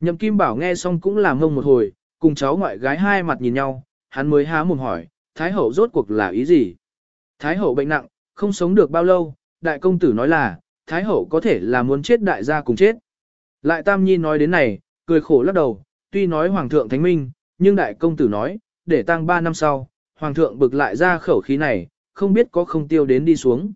Nhậm Kim Bảo nghe xong cũng làm ngông một hồi, cùng cháu ngoại gái hai mặt nhìn nhau, hắn mới há mồm hỏi, Thái hậu rốt cuộc là ý gì? Thái hậu bệnh nặng, không sống được bao lâu, đại công tử nói là, Thái hậu có thể là muốn chết đại gia cùng chết. Lại Tam Nhi nói đến này, cười khổ lắc đầu, tuy nói Hoàng thượng thánh minh, nhưng đại công tử nói, để tăng ba năm sau, Hoàng thượng bực lại ra khẩu khí này, không biết có không tiêu đến đi xuống.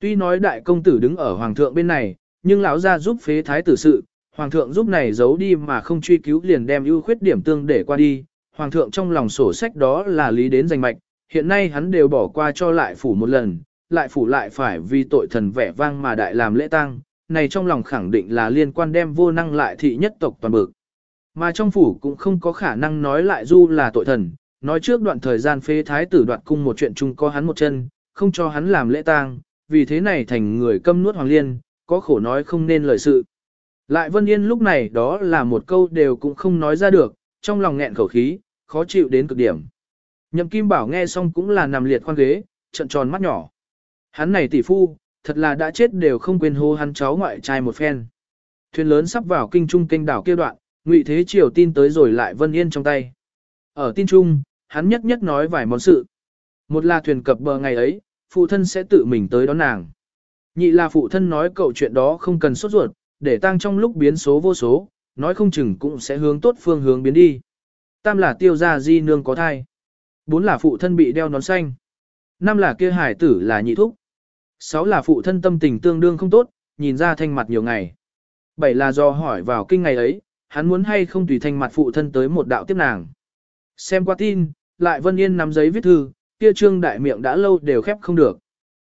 Tuy nói đại công tử đứng ở Hoàng thượng bên này, nhưng lão gia giúp phế thái tử sự, Hoàng thượng giúp này giấu đi mà không truy cứu liền đem ưu khuyết điểm tương để qua đi, Hoàng thượng trong lòng sổ sách đó là lý đến giành mạch, hiện nay hắn đều bỏ qua cho lại phủ một lần, lại phủ lại phải vì tội thần vẻ vang mà đại làm lễ tang, này trong lòng khẳng định là liên quan đem vô năng lại thị nhất tộc toàn bực. Mà trong phủ cũng không có khả năng nói lại du là tội thần, nói trước đoạn thời gian phế thái tử đoạt cung một chuyện chung có hắn một chân, không cho hắn làm lễ tang, vì thế này thành người câm nuốt hoàng liên, có khổ nói không nên lời sự. Lại Vân Yên lúc này đó là một câu đều cũng không nói ra được, trong lòng nghẹn khẩu khí, khó chịu đến cực điểm. Nhậm Kim Bảo nghe xong cũng là nằm liệt khoan ghế, trận tròn mắt nhỏ. Hắn này tỷ phu, thật là đã chết đều không quên hô hắn cháu ngoại trai một phen. Thuyền lớn sắp vào kinh trung kênh đảo kia đoạn, Ngụy Thế Triều tin tới rồi lại Vân Yên trong tay. Ở tin trung, hắn nhất nhất nói vài món sự. Một là thuyền cập bờ ngày ấy, phụ thân sẽ tự mình tới đón nàng. Nhị là phụ thân nói cậu chuyện đó không cần sốt ruột, để tăng trong lúc biến số vô số, nói không chừng cũng sẽ hướng tốt phương hướng biến đi. Tam là tiêu gia di nương có thai. Bốn là phụ thân bị đeo nón xanh. Năm là kia hải tử là nhị thúc. Sáu là phụ thân tâm tình tương đương không tốt, nhìn ra thanh mặt nhiều ngày. Bảy là do hỏi vào kinh ngày ấy, hắn muốn hay không tùy thanh mặt phụ thân tới một đạo tiếp nàng. Xem qua tin, lại Vân Yên nắm giấy viết thư, kia trương đại miệng đã lâu đều khép không được.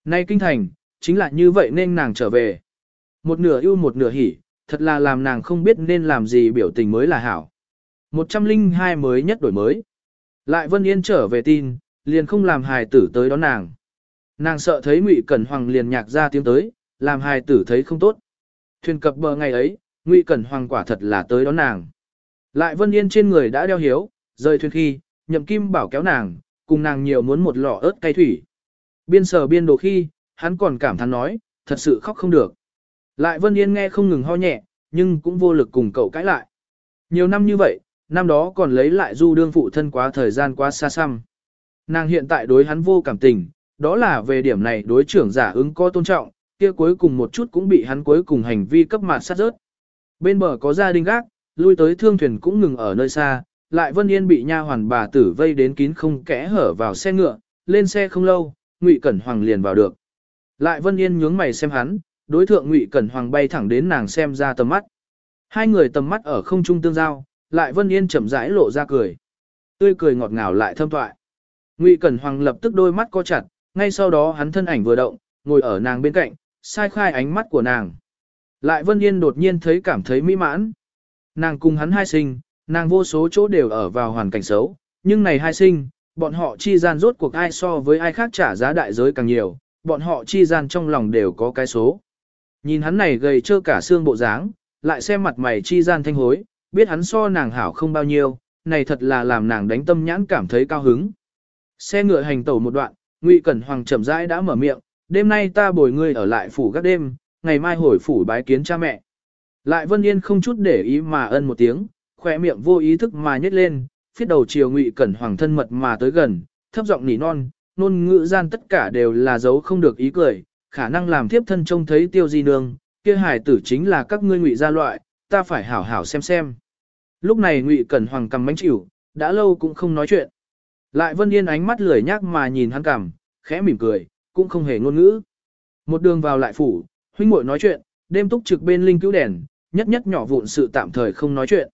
Nay kinh thành, chính là như vậy nên nàng trở về. Một nửa ưu một nửa hỉ, thật là làm nàng không biết nên làm gì biểu tình mới là hảo. 102 mới nhất đổi mới. Lại Vân Yên trở về tin, liền không làm hài tử tới đón nàng. Nàng sợ thấy Ngụy Cẩn Hoàng liền nhạc ra tiếng tới, làm hài tử thấy không tốt. Thuyền cập bờ ngày ấy, Ngụy Cẩn Hoàng quả thật là tới đón nàng. Lại Vân Yên trên người đã đeo hiếu, rời thuyền khi, nhậm kim bảo kéo nàng, cùng nàng nhiều muốn một lọ ớt cay thủy. Biên sở biên đồ khi, hắn còn cảm thán nói, thật sự khóc không được. Lại Vân Yên nghe không ngừng ho nhẹ, nhưng cũng vô lực cùng cậu cãi lại. Nhiều năm như vậy, năm đó còn lấy lại du đương phụ thân quá thời gian quá xa xăm. Nàng hiện tại đối hắn vô cảm tình, đó là về điểm này đối trưởng giả ứng có tôn trọng, kia cuối cùng một chút cũng bị hắn cuối cùng hành vi cấp mạt sát rớt. Bên bờ có gia đình gác, lui tới thương thuyền cũng ngừng ở nơi xa, lại Vân Yên bị nha hoàn bà tử vây đến kín không kẽ hở vào xe ngựa, lên xe không lâu, Ngụy Cẩn Hoàng liền vào được. Lại Vân Yên nhướng mày xem hắn, đối thượng Ngụy Cẩn Hoàng bay thẳng đến nàng xem ra tầm mắt. Hai người tầm mắt ở không trung tương giao, lại Vân Yên chậm rãi lộ ra cười. Tươi cười ngọt ngào lại thâm thoại. Ngụy Cẩn Hoàng lập tức đôi mắt co chặt, ngay sau đó hắn thân ảnh vừa động, ngồi ở nàng bên cạnh, sai khai ánh mắt của nàng. Lại Vân Yên đột nhiên thấy cảm thấy mỹ mãn. Nàng cùng hắn hai sinh, nàng vô số chỗ đều ở vào hoàn cảnh xấu, nhưng này hai sinh, bọn họ chi gian rốt cuộc ai so với ai khác trả giá đại giới càng nhiều, bọn họ chi gian trong lòng đều có cái số. Nhìn hắn này gầy trơ cả xương bộ dáng, lại xem mặt mày chi gian thanh hối, biết hắn so nàng hảo không bao nhiêu, này thật là làm nàng đánh tâm nhãn cảm thấy cao hứng. Xe ngựa hành tẩu một đoạn, Ngụy Cẩn Hoàng chậm rãi đã mở miệng, đêm nay ta bồi ngươi ở lại phủ các đêm, ngày mai hồi phủ bái kiến cha mẹ. Lại Vân Yên không chút để ý mà ân một tiếng, khỏe miệng vô ý thức mà nhếch lên, phiết đầu chiều Ngụy Cẩn Hoàng thân mật mà tới gần, thấp giọng nỉ non, nôn ngữ gian tất cả đều là dấu không được ý cười, khả năng làm thiếp thân trông thấy tiêu di nương, kia hải tử chính là các ngươi ngụy gia loại, ta phải hảo hảo xem xem. Lúc này ngụy Cẩn Hoàng cầm bánh chịu, đã lâu cũng không nói chuyện. Lại Vân Yên ánh mắt lười nhác mà nhìn hắn cằm, khẽ mỉm cười, cũng không hề ngôn ngữ. Một đường vào lại phủ, huynh muội nói chuyện, đêm túc trực bên linh cứu đèn, nhất nhất nhỏ vụn sự tạm thời không nói chuyện.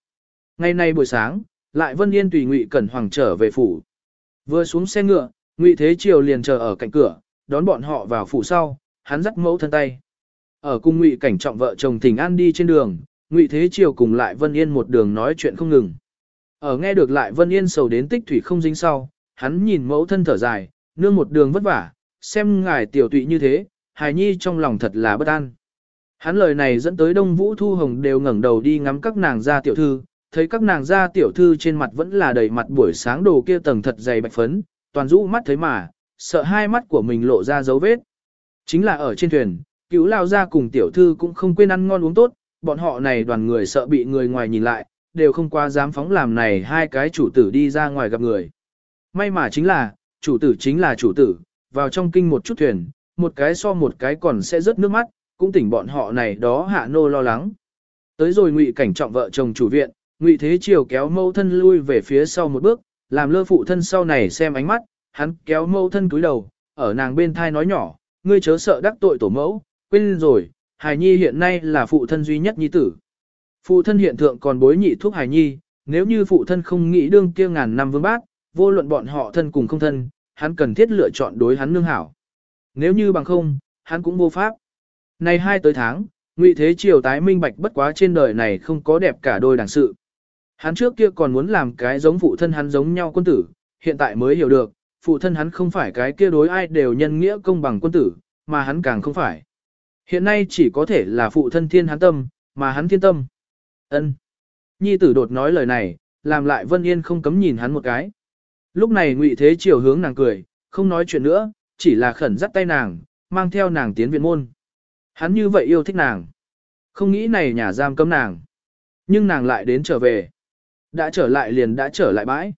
Ngày nay buổi sáng, lại Vân Yên tùy Ngụy Cẩn Hoàng trở về phủ. Vừa xuống xe ngựa, Ngụy Thế Triều liền chờ ở cạnh cửa, đón bọn họ vào phủ sau, hắn dắt mẫu thân tay. Ở cung Ngụy Cảnh trọng vợ chồng Thỉnh An đi trên đường, Ngụy Thế Triều cùng lại Vân Yên một đường nói chuyện không ngừng. Ở nghe được lại Vân Yên sầu đến tích thủy không dính sau, hắn nhìn mẫu thân thở dài, nương một đường vất vả, xem ngài tiểu tụy như thế, hài nhi trong lòng thật là bất an. Hắn lời này dẫn tới Đông Vũ Thu Hồng đều ngẩng đầu đi ngắm các nàng gia tiểu thư, thấy các nàng gia tiểu thư trên mặt vẫn là đầy mặt buổi sáng đồ kia tầng thật dày bạch phấn, toàn rũ mắt thấy mà, sợ hai mắt của mình lộ ra dấu vết. Chính là ở trên thuyền, cứu lao ra cùng tiểu thư cũng không quên ăn ngon uống tốt, bọn họ này đoàn người sợ bị người ngoài nhìn lại, đều không qua dám phóng làm này hai cái chủ tử đi ra ngoài gặp người. May mà chính là, chủ tử chính là chủ tử, vào trong kinh một chút thuyền, một cái so một cái còn sẽ rớt nước mắt, cũng tỉnh bọn họ này đó hạ nô lo lắng. Tới rồi ngụy cảnh trọng vợ chồng chủ viện, ngụy thế chiều kéo mâu thân lui về phía sau một bước, làm lơ phụ thân sau này xem ánh mắt, hắn kéo mâu thân cúi đầu, ở nàng bên thai nói nhỏ, ngươi chớ sợ đắc tội tổ mẫu, quên rồi, hài nhi hiện nay là phụ thân duy nhất nhi tử. Phụ thân hiện thượng còn bối nhị thuốc hài nhi, nếu như phụ thân không nghĩ đương kia ngàn năm vương bát, vô luận bọn họ thân cùng không thân, hắn cần thiết lựa chọn đối hắn nương hảo. Nếu như bằng không, hắn cũng vô pháp. Nay hai tới tháng, ngụy thế triều tái minh bạch bất quá trên đời này không có đẹp cả đôi đảng sự. Hắn trước kia còn muốn làm cái giống phụ thân hắn giống nhau quân tử, hiện tại mới hiểu được, phụ thân hắn không phải cái kia đối ai đều nhân nghĩa công bằng quân tử, mà hắn càng không phải. Hiện nay chỉ có thể là phụ thân thiên hắn tâm, mà hắn thiên tâm ân Nhi tử đột nói lời này, làm lại Vân Yên không cấm nhìn hắn một cái. Lúc này ngụy Thế Triều hướng nàng cười, không nói chuyện nữa, chỉ là khẩn dắt tay nàng, mang theo nàng tiến viện môn. Hắn như vậy yêu thích nàng. Không nghĩ này nhà giam cấm nàng. Nhưng nàng lại đến trở về. Đã trở lại liền đã trở lại bãi.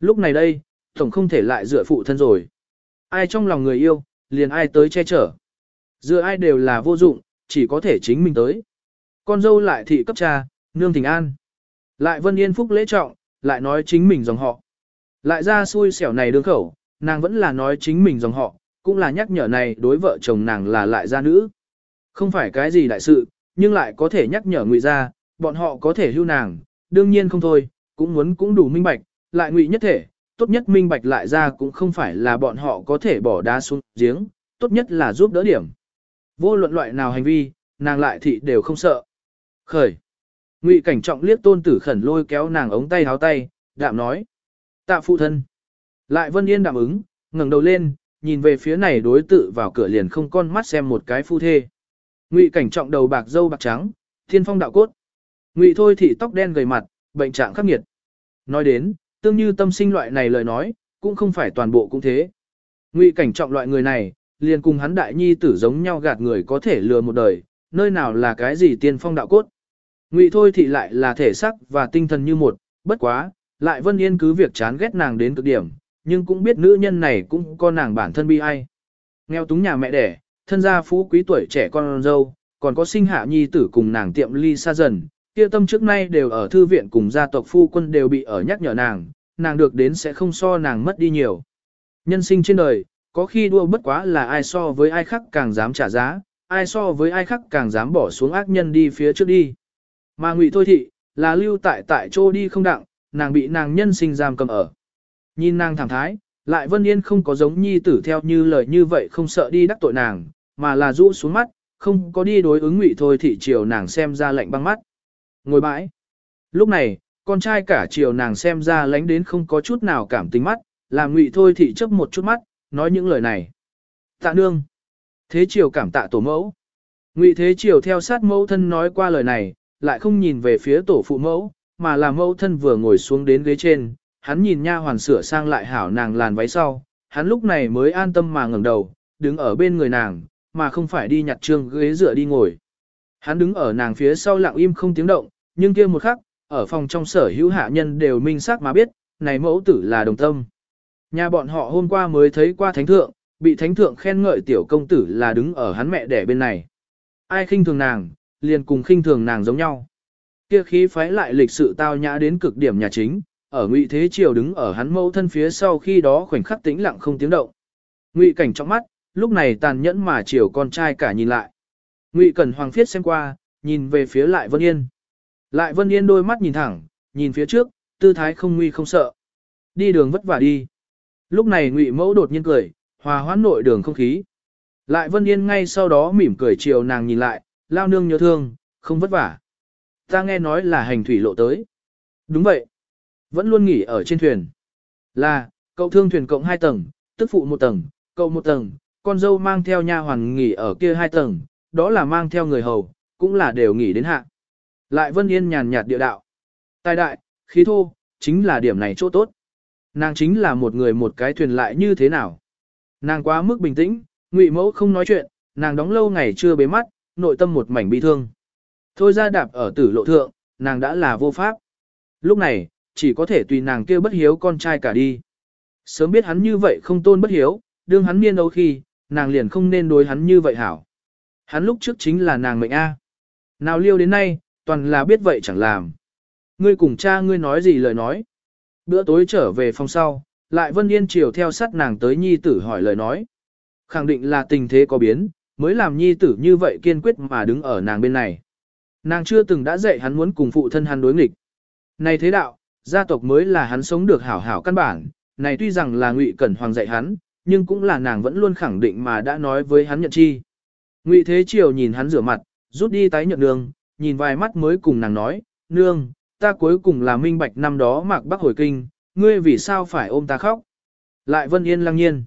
Lúc này đây, tổng không thể lại dựa phụ thân rồi. Ai trong lòng người yêu, liền ai tới che chở. Dựa ai đều là vô dụng, chỉ có thể chính mình tới. Con dâu lại thị cấp cha, nương thỉnh an. Lại vân yên phúc lễ trọng, lại nói chính mình dòng họ. Lại ra xui xẻo này đương khẩu, nàng vẫn là nói chính mình dòng họ, cũng là nhắc nhở này đối vợ chồng nàng là lại gia nữ. Không phải cái gì đại sự, nhưng lại có thể nhắc nhở ngụy gia, bọn họ có thể hưu nàng, đương nhiên không thôi, cũng muốn cũng đủ minh bạch, lại ngụy nhất thể, tốt nhất minh bạch lại ra cũng không phải là bọn họ có thể bỏ đá xuống giếng, tốt nhất là giúp đỡ điểm. Vô luận loại nào hành vi, nàng lại thị đều không sợ. Khởi. Ngụy cảnh trọng liếc tôn tử khẩn lôi kéo nàng ống tay háo tay, đạm nói. Tạ phụ thân. Lại vân yên đạm ứng, ngẩng đầu lên, nhìn về phía này đối tự vào cửa liền không con mắt xem một cái phu thê. Ngụy cảnh trọng đầu bạc dâu bạc trắng, thiên phong đạo cốt. Ngụy thôi thị tóc đen gầy mặt, bệnh trạng khắc nghiệt. Nói đến, tương như tâm sinh loại này lời nói, cũng không phải toàn bộ cũng thế. Ngụy cảnh trọng loại người này, liền cùng hắn đại nhi tử giống nhau gạt người có thể lừa một đời, nơi nào là cái gì tiên phong đạo cốt. Ngụy thôi thị lại là thể sắc và tinh thần như một, bất quá, lại Vân Yên cứ việc chán ghét nàng đến cực điểm, nhưng cũng biết nữ nhân này cũng có nàng bản thân bi ai. Nghèo túng nhà mẹ đẻ, thân gia phú quý tuổi trẻ con dâu, còn có sinh hạ nhi tử cùng nàng tiệm ly xa dần, kia tâm trước nay đều ở thư viện cùng gia tộc phu quân đều bị ở nhắc nhở nàng, nàng được đến sẽ không so nàng mất đi nhiều. Nhân sinh trên đời, có khi đua bất quá là ai so với ai khác càng dám trả giá, ai so với ai khác càng dám bỏ xuống ác nhân đi phía trước đi. Mà ngụy thôi thị, là lưu tại tại chỗ đi không đặng, nàng bị nàng nhân sinh giam cầm ở. Nhìn nàng thẳng thái, lại Vân Yên không có giống nhi tử theo như lời như vậy không sợ đi đắc tội nàng, mà là rũ xuống mắt, không có đi đối ứng ngụy thôi thị chiều nàng xem ra lạnh băng mắt. Ngồi bãi. Lúc này, con trai cả chiều nàng xem ra lánh đến không có chút nào cảm tính mắt, làm ngụy thôi thị chấp một chút mắt, nói những lời này. Tạ nương. Thế chiều cảm tạ tổ mẫu. Ngụy thế chiều theo sát mẫu thân nói qua lời này, lại không nhìn về phía tổ phụ mẫu, mà là mẫu thân vừa ngồi xuống đến ghế trên, hắn nhìn nha hoàn sửa sang lại hảo nàng làn váy sau, hắn lúc này mới an tâm mà ngẩng đầu, đứng ở bên người nàng, mà không phải đi nhặt trương ghế dựa đi ngồi. Hắn đứng ở nàng phía sau lặng im không tiếng động, nhưng kia một khắc, ở phòng trong sở hữu hạ nhân đều minh xác mà biết, này mẫu tử là đồng tâm. Nhà bọn họ hôm qua mới thấy qua thánh thượng, bị thánh thượng khen ngợi tiểu công tử là đứng ở hắn mẹ đẻ bên này. Ai khinh thường nàng, liền cùng khinh thường nàng giống nhau. Kia khí phái lại lịch sự tao nhã đến cực điểm nhà chính, ở ngụy thế triều đứng ở hắn mẫu thân phía sau khi đó khoảnh khắc tĩnh lặng không tiếng động. Ngụy cảnh trong mắt, lúc này tàn nhẫn mà chiều con trai cả nhìn lại. Ngụy Cẩn Hoàng phiết xem qua, nhìn về phía Lại Vân Yên. Lại Vân Yên đôi mắt nhìn thẳng, nhìn phía trước, tư thái không nguy không sợ. Đi đường vất vả đi. Lúc này Ngụy Mẫu đột nhiên cười, hòa hoãn nội đường không khí. Lại Vân Yên ngay sau đó mỉm cười chiều nàng nhìn lại, lao nương nhớ thương, không vất vả. Ta nghe nói là hành thủy lộ tới. Đúng vậy. Vẫn luôn nghỉ ở trên thuyền. Là, cậu thương thuyền cộng hai tầng, tức phụ một tầng, cậu một tầng, con dâu mang theo nha hoàn nghỉ ở kia hai tầng, đó là mang theo người hầu, cũng là đều nghỉ đến hạ. Lại Vân Yên nhàn nhạt địa đạo. Tài đại, khí thô, chính là điểm này chỗ tốt. Nàng chính là một người một cái thuyền lại như thế nào. Nàng quá mức bình tĩnh, ngụy mẫu không nói chuyện, nàng đóng lâu ngày chưa bế mắt, nội tâm một mảnh bi thương. Thôi ra đạp ở tử lộ thượng, nàng đã là vô pháp. Lúc này, chỉ có thể tùy nàng kêu bất hiếu con trai cả đi. Sớm biết hắn như vậy không tôn bất hiếu, đương hắn miên đâu khi, nàng liền không nên đối hắn như vậy hảo. Hắn lúc trước chính là nàng mệnh A. Nào liêu đến nay, toàn là biết vậy chẳng làm. Ngươi cùng cha ngươi nói gì lời nói. Bữa tối trở về phòng sau, lại Vân Yên chiều theo sát nàng tới nhi tử hỏi lời nói. Khẳng định là tình thế có biến, mới làm nhi tử như vậy kiên quyết mà đứng ở nàng bên này. Nàng chưa từng đã dạy hắn muốn cùng phụ thân hắn đối nghịch. Này thế đạo, gia tộc mới là hắn sống được hảo hảo căn bản, này tuy rằng là ngụy cẩn hoàng dạy hắn, nhưng cũng là nàng vẫn luôn khẳng định mà đã nói với hắn nhận chi. Ngụy Thế Triều nhìn hắn rửa mặt, rút đi tái nhợt nương, nhìn vài mắt mới cùng nàng nói, nương, ta cuối cùng là minh bạch năm đó mạc bắc hồi kinh, ngươi vì sao phải ôm ta khóc. Lại Vân Yên lăng nhiên.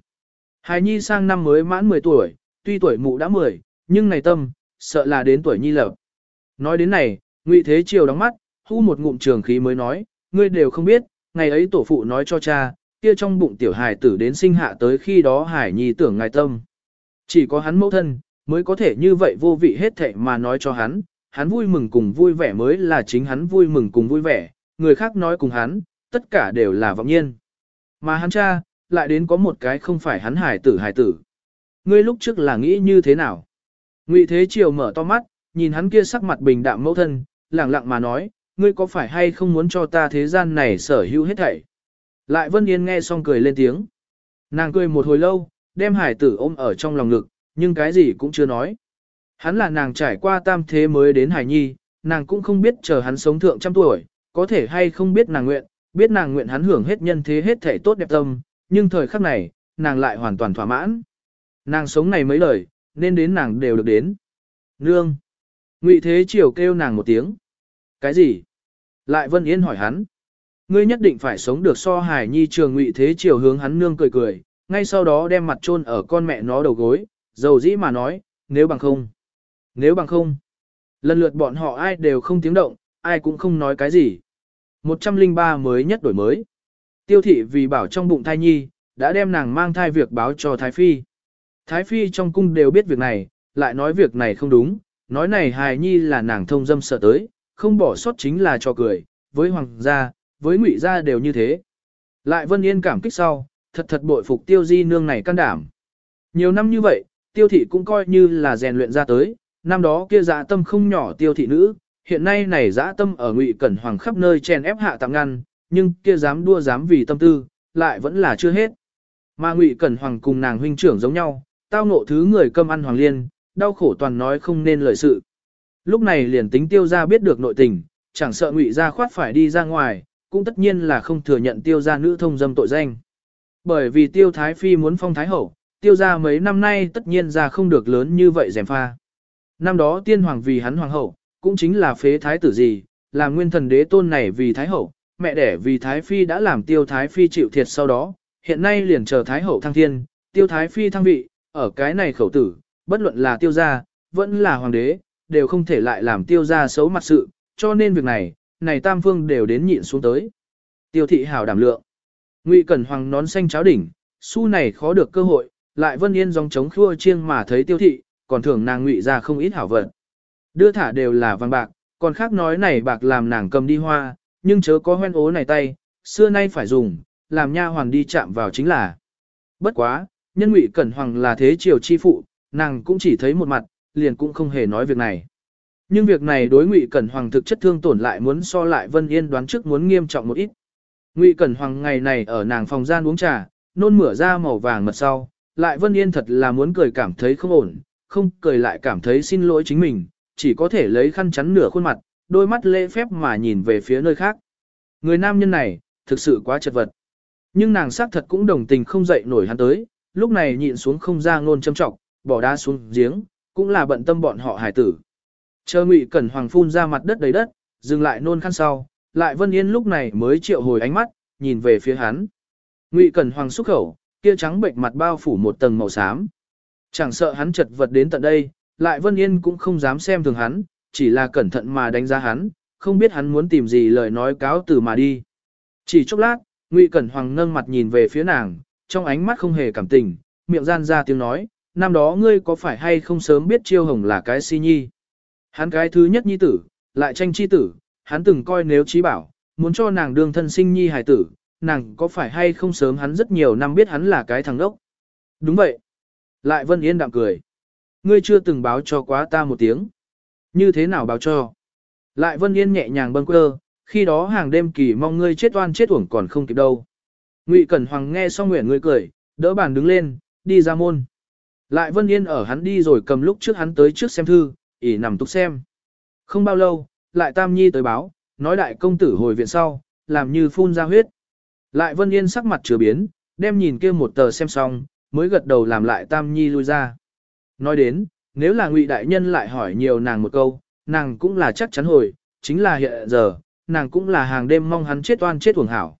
Hài Nhi sang năm mới mãn 10 tuổi, tuy tuổi mụ đã 10, nhưng này tâm, sợ là đến tuổi Nhi lập. Nói đến này, Ngụy Thế Triều đóng mắt, hú một ngụm trường khí mới nói, ngươi đều không biết, ngày ấy tổ phụ nói cho cha, kia trong bụng tiểu hài tử đến sinh hạ tới khi đó Hải Nhi tưởng ngài tâm. Chỉ có hắn mẫu thân, mới có thể như vậy vô vị hết thệ mà nói cho hắn, hắn vui mừng cùng vui vẻ mới là chính hắn vui mừng cùng vui vẻ, người khác nói cùng hắn, tất cả đều là vọng nhiên. Mà hắn cha, lại đến có một cái không phải hắn hải tử hải tử. Ngươi lúc trước là nghĩ như thế nào? Ngụy Thế Triều mở to mắt, nhìn hắn kia sắc mặt bình đạm mẫu thân, lẳng lặng mà nói, ngươi có phải hay không muốn cho ta thế gian này sở hữu hết thảy? Lại Vân Yên nghe xong cười lên tiếng. Nàng cười một hồi lâu, đem hải tử ôm ở trong lòng ngực, nhưng cái gì cũng chưa nói. Hắn là nàng trải qua tam thế mới đến hải nhi, nàng cũng không biết chờ hắn sống thượng trăm tuổi, có thể hay không biết nàng nguyện, biết nàng nguyện hắn hưởng hết nhân thế hết thể tốt đẹp tâm, nhưng thời khắc này, nàng lại hoàn toàn thỏa mãn. Nàng sống này mấy lời, nên đến nàng đều được đến. Nương! Ngụy Thế Triều kêu nàng một tiếng. Cái gì? Lại Vân Yên hỏi hắn. Ngươi nhất định phải sống được so hải nhi trường Ngụy Thế Triều hướng hắn nương cười cười, ngay sau đó đem mặt chôn ở con mẹ nó đầu gối, dầu dĩ mà nói, nếu bằng không. Nếu bằng không. Lần lượt bọn họ ai đều không tiếng động, ai cũng không nói cái gì. 103 mới nhất đổi mới. Tiêu thị vì bảo trong bụng thai nhi, đã đem nàng mang thai việc báo cho Thái Phi. Thái Phi trong cung đều biết việc này, lại nói việc này không đúng, nói này hài nhi là nàng thông dâm sợ tới, không bỏ sót chính là cho cười, với hoàng gia, với ngụy gia đều như thế. Lại Vân Yên cảm kích sau, thật thật bội phục tiêu di nương này can đảm. Nhiều năm như vậy, tiêu thị cũng coi như là rèn luyện ra tới, năm đó kia dạ tâm không nhỏ tiêu thị nữ, hiện nay này dã tâm ở Ngụy Cẩn Hoàng khắp nơi chèn ép hạ tạm ngăn, nhưng kia dám đua dám vì tâm tư, lại vẫn là chưa hết. Mà Ngụy Cẩn Hoàng cùng nàng huynh trưởng giống nhau, tao ngộ thứ người câm ăn hoàng liên, đau khổ toàn nói không nên lời sự. Lúc này liền tính tiêu gia biết được nội tình, chẳng sợ Ngụy gia khoát phải đi ra ngoài, cũng tất nhiên là không thừa nhận tiêu gia nữ thông dâm tội danh. Bởi vì tiêu thái phi muốn phong thái hậu, tiêu gia mấy năm nay tất nhiên ra không được lớn như vậy dèm pha. Năm đó tiên hoàng vì hắn hoàng hậu, cũng chính là phế thái tử gì, làm nguyên thần đế tôn này vì thái hậu, mẹ đẻ vì thái phi đã làm tiêu thái phi chịu thiệt sau đó, hiện nay liền chờ thái hậu thăng thiên, tiêu thái phi thăng vị, ở cái này khẩu tử, bất luận là tiêu gia, vẫn là hoàng đế, đều không thể lại làm tiêu gia xấu mặt sự, cho nên việc này, này tam phương đều đến nhịn xuống tới. Tiêu thị hảo đảm lượng. Ngụy Cẩn Hoàng nón xanh cháo đỉnh, su này khó được cơ hội, lại Vân Yên dòng chống khua chiêng mà thấy tiêu thị, còn thưởng nàng ngụy ra không ít hảo vận. Đưa thả đều là vàng bạc, còn khác nói này bạc làm nàng cầm đi hoa, nhưng chớ có hoen ố này tay, xưa nay phải dùng, làm nha hoàn đi chạm vào chính là. Bất quá, nhân ngụy Cẩn Hoàng là thế triều chi phụ, nàng cũng chỉ thấy một mặt, liền cũng không hề nói việc này. Nhưng việc này đối Ngụy Cẩn Hoàng thực chất thương tổn lại muốn so lại Vân Yên đoán trước muốn nghiêm trọng một ít. Ngụy Cẩn Hoàng ngày này ở nàng phòng gian uống trà, nôn mửa ra màu vàng mật sau, lại Vân Yên thật là muốn cười cảm thấy không ổn, không cười lại cảm thấy xin lỗi chính mình, chỉ có thể lấy khăn chắn nửa khuôn mặt, đôi mắt lễ phép mà nhìn về phía nơi khác. Người nam nhân này, thực sự quá chật vật. Nhưng nàng xác thật cũng đồng tình không dậy nổi hắn tới, lúc này nhịn xuống không ra ngôn châm trọng, bỏ đá xuống giếng, cũng là bận tâm bọn họ hải tử. Chờ Ngụy Cẩn Hoàng phun ra mặt đất đầy đất, dừng lại nôn khăn sau, lại Vân Yên lúc này mới triệu hồi ánh mắt, nhìn về phía hắn. Ngụy Cẩn Hoàng xúc khẩu, kia trắng bệnh mặt bao phủ một tầng màu xám. Chẳng sợ hắn chật vật đến tận đây, lại Vân Yên cũng không dám xem thường hắn, chỉ là cẩn thận mà đánh giá hắn, không biết hắn muốn tìm gì lời nói cáo từ mà đi. Chỉ chốc lát, Ngụy Cẩn Hoàng nâng mặt nhìn về phía nàng, trong ánh mắt không hề cảm tình, miệng gian ra tiếng nói, năm đó ngươi có phải hay không sớm biết chiêu hồng là cái si nhi. Hắn cái thứ nhất nhi tử, lại tranh chi tử, hắn từng coi nếu trí bảo, muốn cho nàng đương thân sinh nhi hài tử, nàng có phải hay không sớm hắn rất nhiều năm biết hắn là cái thằng đốc. Đúng vậy. Lại Vân Yên đạm cười. Ngươi chưa từng báo cho quá ta một tiếng. Như thế nào báo cho? Lại Vân Yên nhẹ nhàng bâng quơ, khi đó hàng đêm kỳ mong ngươi chết oan chết uổng còn không kịp đâu. Ngụy Cẩn Hoàng nghe xong nguyện ngươi cười, đỡ bàn đứng lên, đi ra môn. Lại Vân Yên ở hắn đi rồi cầm lúc trước hắn tới trước xem thư, ỉ nằm túc xem. Không bao lâu, lại Tam Nhi tới báo, nói đại công tử hồi viện sau, làm như phun ra huyết. Lại Vân Yên sắc mặt chưa biến, đem nhìn kia một tờ xem xong, mới gật đầu làm lại Tam Nhi lui ra. Nói đến, nếu là ngụy đại nhân lại hỏi nhiều nàng một câu, nàng cũng là chắc chắn hồi, chính là hiện giờ, nàng cũng là hàng đêm mong hắn chết oan chết uổng hảo.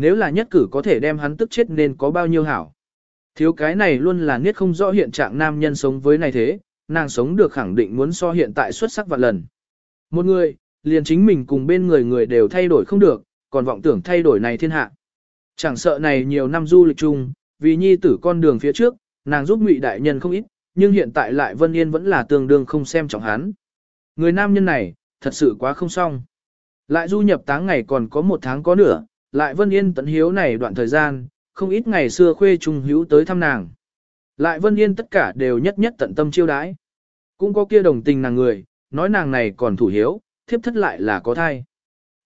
Nếu là nhất cử có thể đem hắn tức chết nên có bao nhiêu hảo. Thiếu cái này luôn là niết không rõ hiện trạng nam nhân sống với này thế, nàng sống được khẳng định muốn so hiện tại xuất sắc vạn lần. Một người, liền chính mình cùng bên người người đều thay đổi không được, còn vọng tưởng thay đổi này thiên hạ. Chẳng sợ này nhiều năm du lịch chung, vì nhi tử con đường phía trước, nàng giúp ngụy đại nhân không ít, nhưng hiện tại lại Vân Yên vẫn là tương đương không xem trọng hắn. Người nam nhân này, thật sự quá không xong. Lại du nhập táng ngày còn có một tháng có nửa, lại Vân Yên tận hiếu này đoạn thời gian, không ít ngày xưa khuê trung hữu tới thăm nàng. Lại Vân Yên tất cả đều nhất nhất tận tâm chiêu đãi. Cũng có kia đồng tình nàng người, nói nàng này còn thủ hiếu, thiếp thất lại là có thai.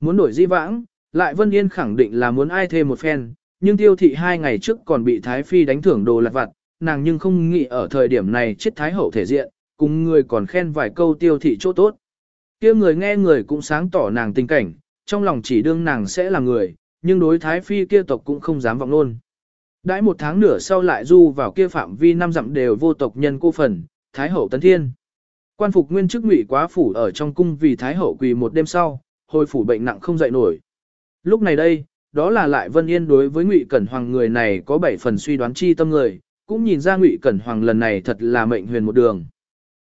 Muốn đổi di vãng, lại Vân Yên khẳng định là muốn ai thêm một phen, nhưng tiêu thị hai ngày trước còn bị Thái Phi đánh thưởng đồ lặt vặt, nàng nhưng không nghĩ ở thời điểm này chết Thái Hậu thể diện, cùng người còn khen vài câu tiêu thị chỗ tốt. kia người nghe người cũng sáng tỏ nàng tình cảnh, trong lòng chỉ đương nàng sẽ là người, nhưng đối Thái Phi kia tộc cũng không dám vọng luôn. Đãi một tháng nửa sau lại du vào kia phạm vi năm dặm đều vô tộc nhân cô phần, Thái Hậu Tấn Thiên. Quan phục nguyên chức ngụy quá phủ ở trong cung vì Thái Hậu quỳ một đêm sau, hồi phủ bệnh nặng không dậy nổi. Lúc này đây, đó là lại Vân Yên đối với ngụy Cẩn Hoàng người này có bảy phần suy đoán chi tâm người, cũng nhìn ra ngụy Cẩn Hoàng lần này thật là mệnh huyền một đường.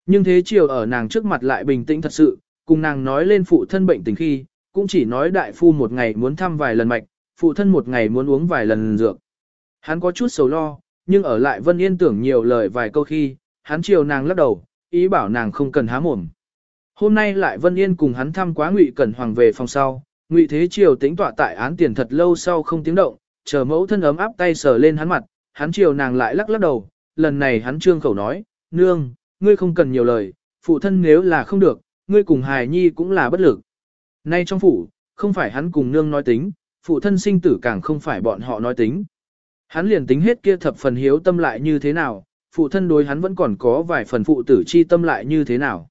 Nhưng thế chiều ở nàng trước mặt lại bình tĩnh thật sự, cùng nàng nói lên phụ thân bệnh tình khi, cũng chỉ nói đại phu một ngày muốn thăm vài lần mạch, phụ thân một ngày muốn uống vài lần dược. Hắn có chút sầu lo, nhưng ở lại Vân Yên tưởng nhiều lời vài câu khi, hắn chiều nàng lắc đầu, ý bảo nàng không cần há mồm. Hôm nay lại Vân Yên cùng hắn thăm quá Ngụy Cẩn Hoàng về phòng sau, Ngụy Thế Triều tính tọa tại án tiền thật lâu sau không tiếng động, chờ mẫu thân ấm áp tay sờ lên hắn mặt, hắn chiều nàng lại lắc lắc đầu, lần này hắn trương khẩu nói, nương, ngươi không cần nhiều lời, phụ thân nếu là không được, ngươi cùng hài nhi cũng là bất lực. Nay trong phủ, không phải hắn cùng nương nói tính, phụ thân sinh tử càng không phải bọn họ nói tính. Hắn liền tính hết kia thập phần hiếu tâm lại như thế nào, phụ thân đối hắn vẫn còn có vài phần phụ tử chi tâm lại như thế nào.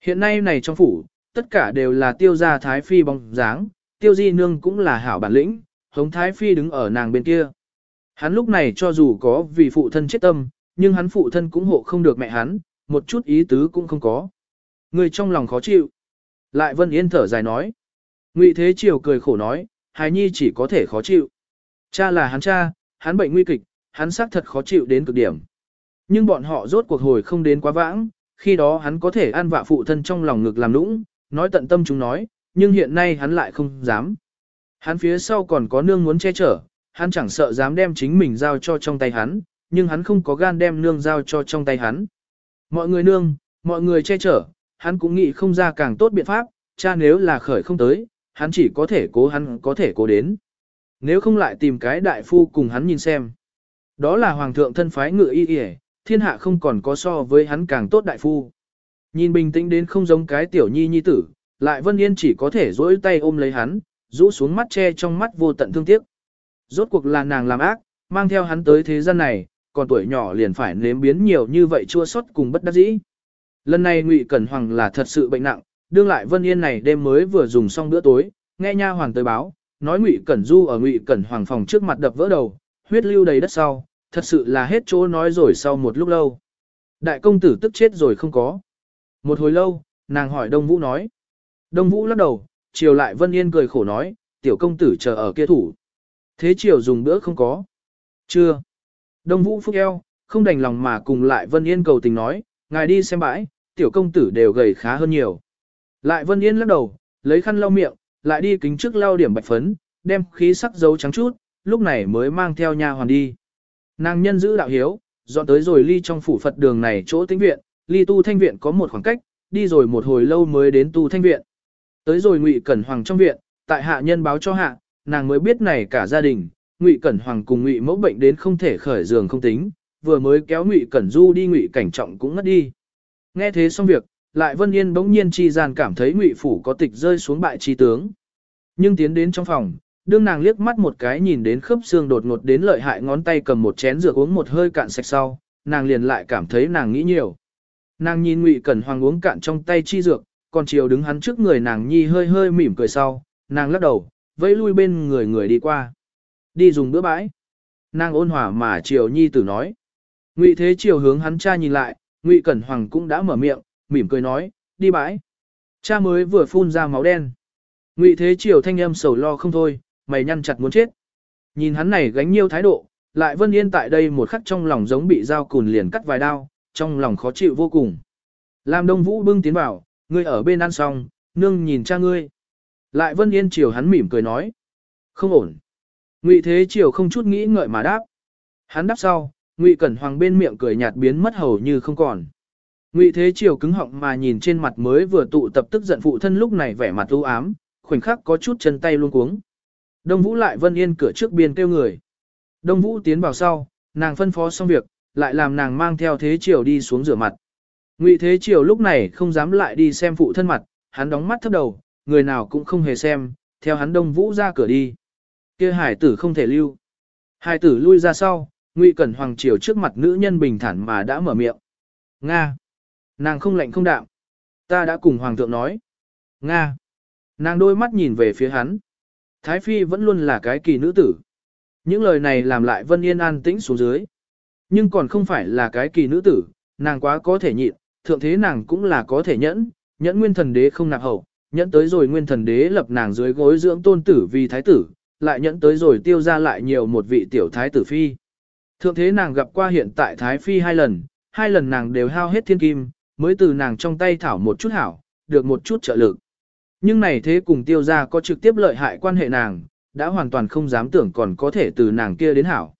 Hiện nay này trong phủ, tất cả đều là tiêu gia thái phi bóng dáng, tiêu di nương cũng là hảo bản lĩnh, hống thái phi đứng ở nàng bên kia. Hắn lúc này cho dù có vì phụ thân chết tâm, nhưng hắn phụ thân cũng hộ không được mẹ hắn, một chút ý tứ cũng không có. Người trong lòng khó chịu. Lại Vân Yên thở dài nói. Ngụy Thế Triều cười khổ nói, hài nhi chỉ có thể khó chịu. Cha là hắn cha, hắn bệnh nguy kịch, hắn xác thật khó chịu đến cực điểm. Nhưng bọn họ rốt cuộc hồi không đến quá vãng, khi đó hắn có thể an vạ phụ thân trong lòng ngực làm nũng, nói tận tâm chúng nói, nhưng hiện nay hắn lại không dám. Hắn phía sau còn có nương muốn che chở, hắn chẳng sợ dám đem chính mình giao cho trong tay hắn, nhưng hắn không có gan đem nương giao cho trong tay hắn. Mọi người nương, mọi người che chở, hắn cũng nghĩ không ra càng tốt biện pháp, cha nếu là khởi không tới, hắn chỉ có thể cố hắn có thể cố đến. Nếu không lại tìm cái đại phu cùng hắn nhìn xem. Đó là hoàng thượng thân phái ngự y y, thiên hạ không còn có so với hắn càng tốt đại phu. Nhìn bình tĩnh đến không giống cái tiểu nhi nhi tử, lại Vân Yên chỉ có thể dỗi tay ôm lấy hắn, rũ xuống mắt che trong mắt vô tận thương tiếc. Rốt cuộc là nàng làm ác, mang theo hắn tới thế gian này, còn tuổi nhỏ liền phải nếm biến nhiều như vậy chua xót cùng bất đắc dĩ. Lần này Ngụy Cẩn Hoàng là thật sự bệnh nặng, đương lại Vân Yên này đêm mới vừa dùng xong bữa tối, nghe nha hoàng tới báo, nói Ngụy Cẩn Du ở Ngụy Cẩn Hoàng phòng trước mặt đập vỡ đầu, huyết lưu đầy đất sau, thật sự là hết chỗ nói rồi sau một lúc lâu. Đại công tử tức chết rồi không có. Một hồi lâu, nàng hỏi Đông Vũ nói. Đông Vũ lắc đầu, chiều lại Vân Yên cười khổ nói, tiểu công tử chờ ở kia thủ. Thế chiều dùng bữa không có. Chưa. Đông Vũ phúc eo, không đành lòng mà cùng lại Vân Yên cầu tình nói, ngài đi xem bãi, tiểu công tử đều gầy khá hơn nhiều. Lại Vân Yên lắc đầu, lấy khăn lau miệng, lại đi kính trước lau điểm bạch phấn, đem khí sắc dấu trắng chút, lúc này mới mang theo nha hoàn đi. Nàng nhân giữ đạo hiếu, dọn tới rồi ly trong phủ Phật đường này chỗ tĩnh viện, ly tu thanh viện có một khoảng cách, đi rồi một hồi lâu mới đến tu thanh viện. Tới rồi Ngụy Cẩn Hoàng trong viện, tại hạ nhân báo cho hạ, nàng mới biết này cả gia đình, Ngụy Cẩn Hoàng cùng Ngụy Mẫu bệnh đến không thể khởi giường không tính, vừa mới kéo Ngụy Cẩn Du đi Ngụy Cảnh Trọng cũng ngất đi. Nghe thế xong việc, lại Vân Yên bỗng nhiên chi gian cảm thấy Ngụy phủ có tịch rơi xuống bại chi tướng. Nhưng tiến đến trong phòng, đương nàng liếc mắt một cái nhìn đến khớp xương đột ngột đến lợi hại ngón tay cầm một chén rượu uống một hơi cạn sạch sau, nàng liền lại cảm thấy nàng nghĩ nhiều. Nàng nhìn Ngụy Cẩn Hoàng uống cạn trong tay chi dược, còn chiều đứng hắn trước người nàng nhi hơi hơi mỉm cười sau, nàng lắc đầu, vẫy lui bên người người đi qua. Đi dùng bữa bãi. Nàng ôn hòa mà chiều nhi tử nói. Ngụy Thế chiều hướng hắn cha nhìn lại, Ngụy Cẩn Hoàng cũng đã mở miệng, mỉm cười nói, đi bãi. Cha mới vừa phun ra máu đen. Ngụy Thế Triều thanh âm sầu lo không thôi, mày nhăn chặt muốn chết. Nhìn hắn này gánh nhiêu thái độ, lại Vân Yên tại đây một khắc trong lòng giống bị dao cùn liền cắt vài đao, trong lòng khó chịu vô cùng. Lam Đông Vũ bưng tiến vào, ngươi ở bên ăn xong, nương nhìn cha ngươi. Lại Vân Yên chiều hắn mỉm cười nói. Không ổn. Ngụy Thế Triều không chút nghĩ ngợi mà đáp. Hắn đáp sau, Ngụy Cẩn Hoàng bên miệng cười nhạt biến mất hầu như không còn. Ngụy Thế Triều cứng họng mà nhìn trên mặt mới vừa tụ tập tức giận phụ thân lúc này vẻ mặt u ám, khoảnh khắc có chút chân tay luống cuống. Đông Vũ lại Vân Yên cửa trước biên kêu người. Đông Vũ tiến vào sau, nàng phân phó xong việc, lại làm nàng mang theo Thế Triều đi xuống rửa mặt. Ngụy Thế Triều lúc này không dám lại đi xem phụ thân mặt, hắn đóng mắt thấp đầu, người nào cũng không hề xem, theo hắn Đông Vũ ra cửa đi. Kia hải tử không thể lưu. Hải tử lui ra sau, Ngụy Cẩn Hoàng Triều trước mặt nữ nhân bình thản mà đã mở miệng. Nga. Nàng không lạnh không đạm. Ta đã cùng Hoàng thượng nói. Nga. Nàng đôi mắt nhìn về phía hắn. Thái Phi vẫn luôn là cái kỳ nữ tử. Những lời này làm lại Vân Yên an tĩnh xuống dưới. Nhưng còn không phải là cái kỳ nữ tử, nàng quá có thể nhịn, thượng thế nàng cũng là có thể nhẫn, nhẫn nguyên thần đế không nạp hậu, nhẫn tới rồi nguyên thần đế lập nàng dưới gối dưỡng tôn tử vì thái tử, lại nhẫn tới rồi tiêu ra lại nhiều một vị tiểu thái tử phi. Thượng thế nàng gặp qua hiện tại thái phi hai lần, hai lần nàng đều hao hết thiên kim, mới từ nàng trong tay thảo một chút hảo, được một chút trợ lực. Nhưng này thế cùng tiêu gia có trực tiếp lợi hại quan hệ nàng, đã hoàn toàn không dám tưởng còn có thể từ nàng kia đến hảo.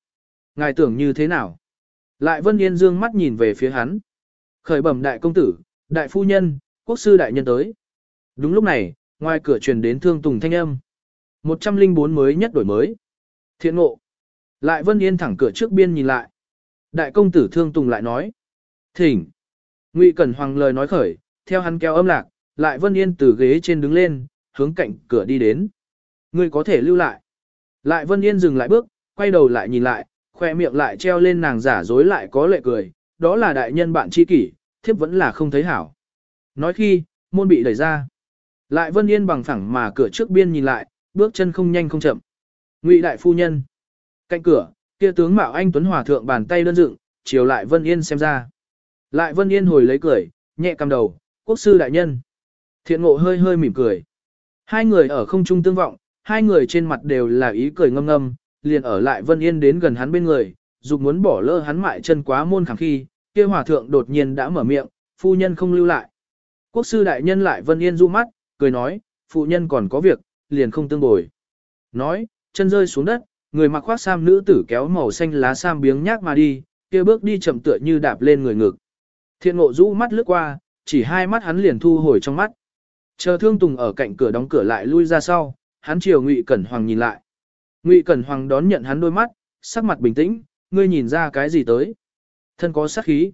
Ngài tưởng như thế nào? Lại Vân Yên dương mắt nhìn về phía hắn. Khởi bẩm đại công tử, đại phu nhân, quốc sư đại nhân tới. Đúng lúc này, ngoài cửa truyền đến thương tùng thanh âm. 104 mới nhất đổi mới. Thiện ngộ. Lại Vân Yên thẳng cửa trước biên nhìn lại. Đại công tử thương tùng lại nói. Thỉnh. Ngụy Cẩn Hoàng lời nói khởi, theo hắn kéo âm lạc, lại Vân Yên từ ghế trên đứng lên, hướng cạnh cửa đi đến. Ngươi có thể lưu lại. Lại Vân Yên dừng lại bước, quay đầu lại nhìn lại, khoe miệng lại treo lên nàng giả dối lại có lệ cười, đó là đại nhân bạn tri kỷ, thiếp vẫn là không thấy hảo. Nói khi, môn bị đẩy ra. Lại Vân Yên bằng phẳng mà cửa trước biên nhìn lại, bước chân không nhanh không chậm. Ngụy đại phu nhân. Cạnh cửa, kia tướng Mạo Anh Tuấn Hòa thượng bàn tay đơn dựng, chiều lại Vân Yên xem ra. Lại Vân Yên hồi lấy cười, nhẹ cầm đầu, quốc sư đại nhân. Thiện ngộ hơi hơi mỉm cười. Hai người ở không trung tương vọng, hai người trên mặt đều là ý cười ngâm ngâm, liền ở lại Vân Yên đến gần hắn bên người, dục muốn bỏ lỡ hắn mại chân quá môn khẳng khi, kia hòa thượng đột nhiên đã mở miệng, phu nhân không lưu lại. Quốc sư đại nhân lại Vân Yên du mắt, cười nói, phụ nhân còn có việc, liền không tương bồi. Nói, chân rơi xuống đất, người mặc khoác sam nữ tử kéo màu xanh lá sam biếng nhác mà đi, kia bước đi chậm tựa như đạp lên người ngực. Thiện ngộ rũ mắt lướt qua, chỉ hai mắt hắn liền thu hồi trong mắt. Chờ thương tùng ở cạnh cửa đóng cửa lại lui ra sau, hắn chiều Ngụy Cẩn Hoàng nhìn lại. Ngụy Cẩn Hoàng đón nhận hắn đôi mắt, sắc mặt bình tĩnh, ngươi nhìn ra cái gì tới? Thân có sát khí.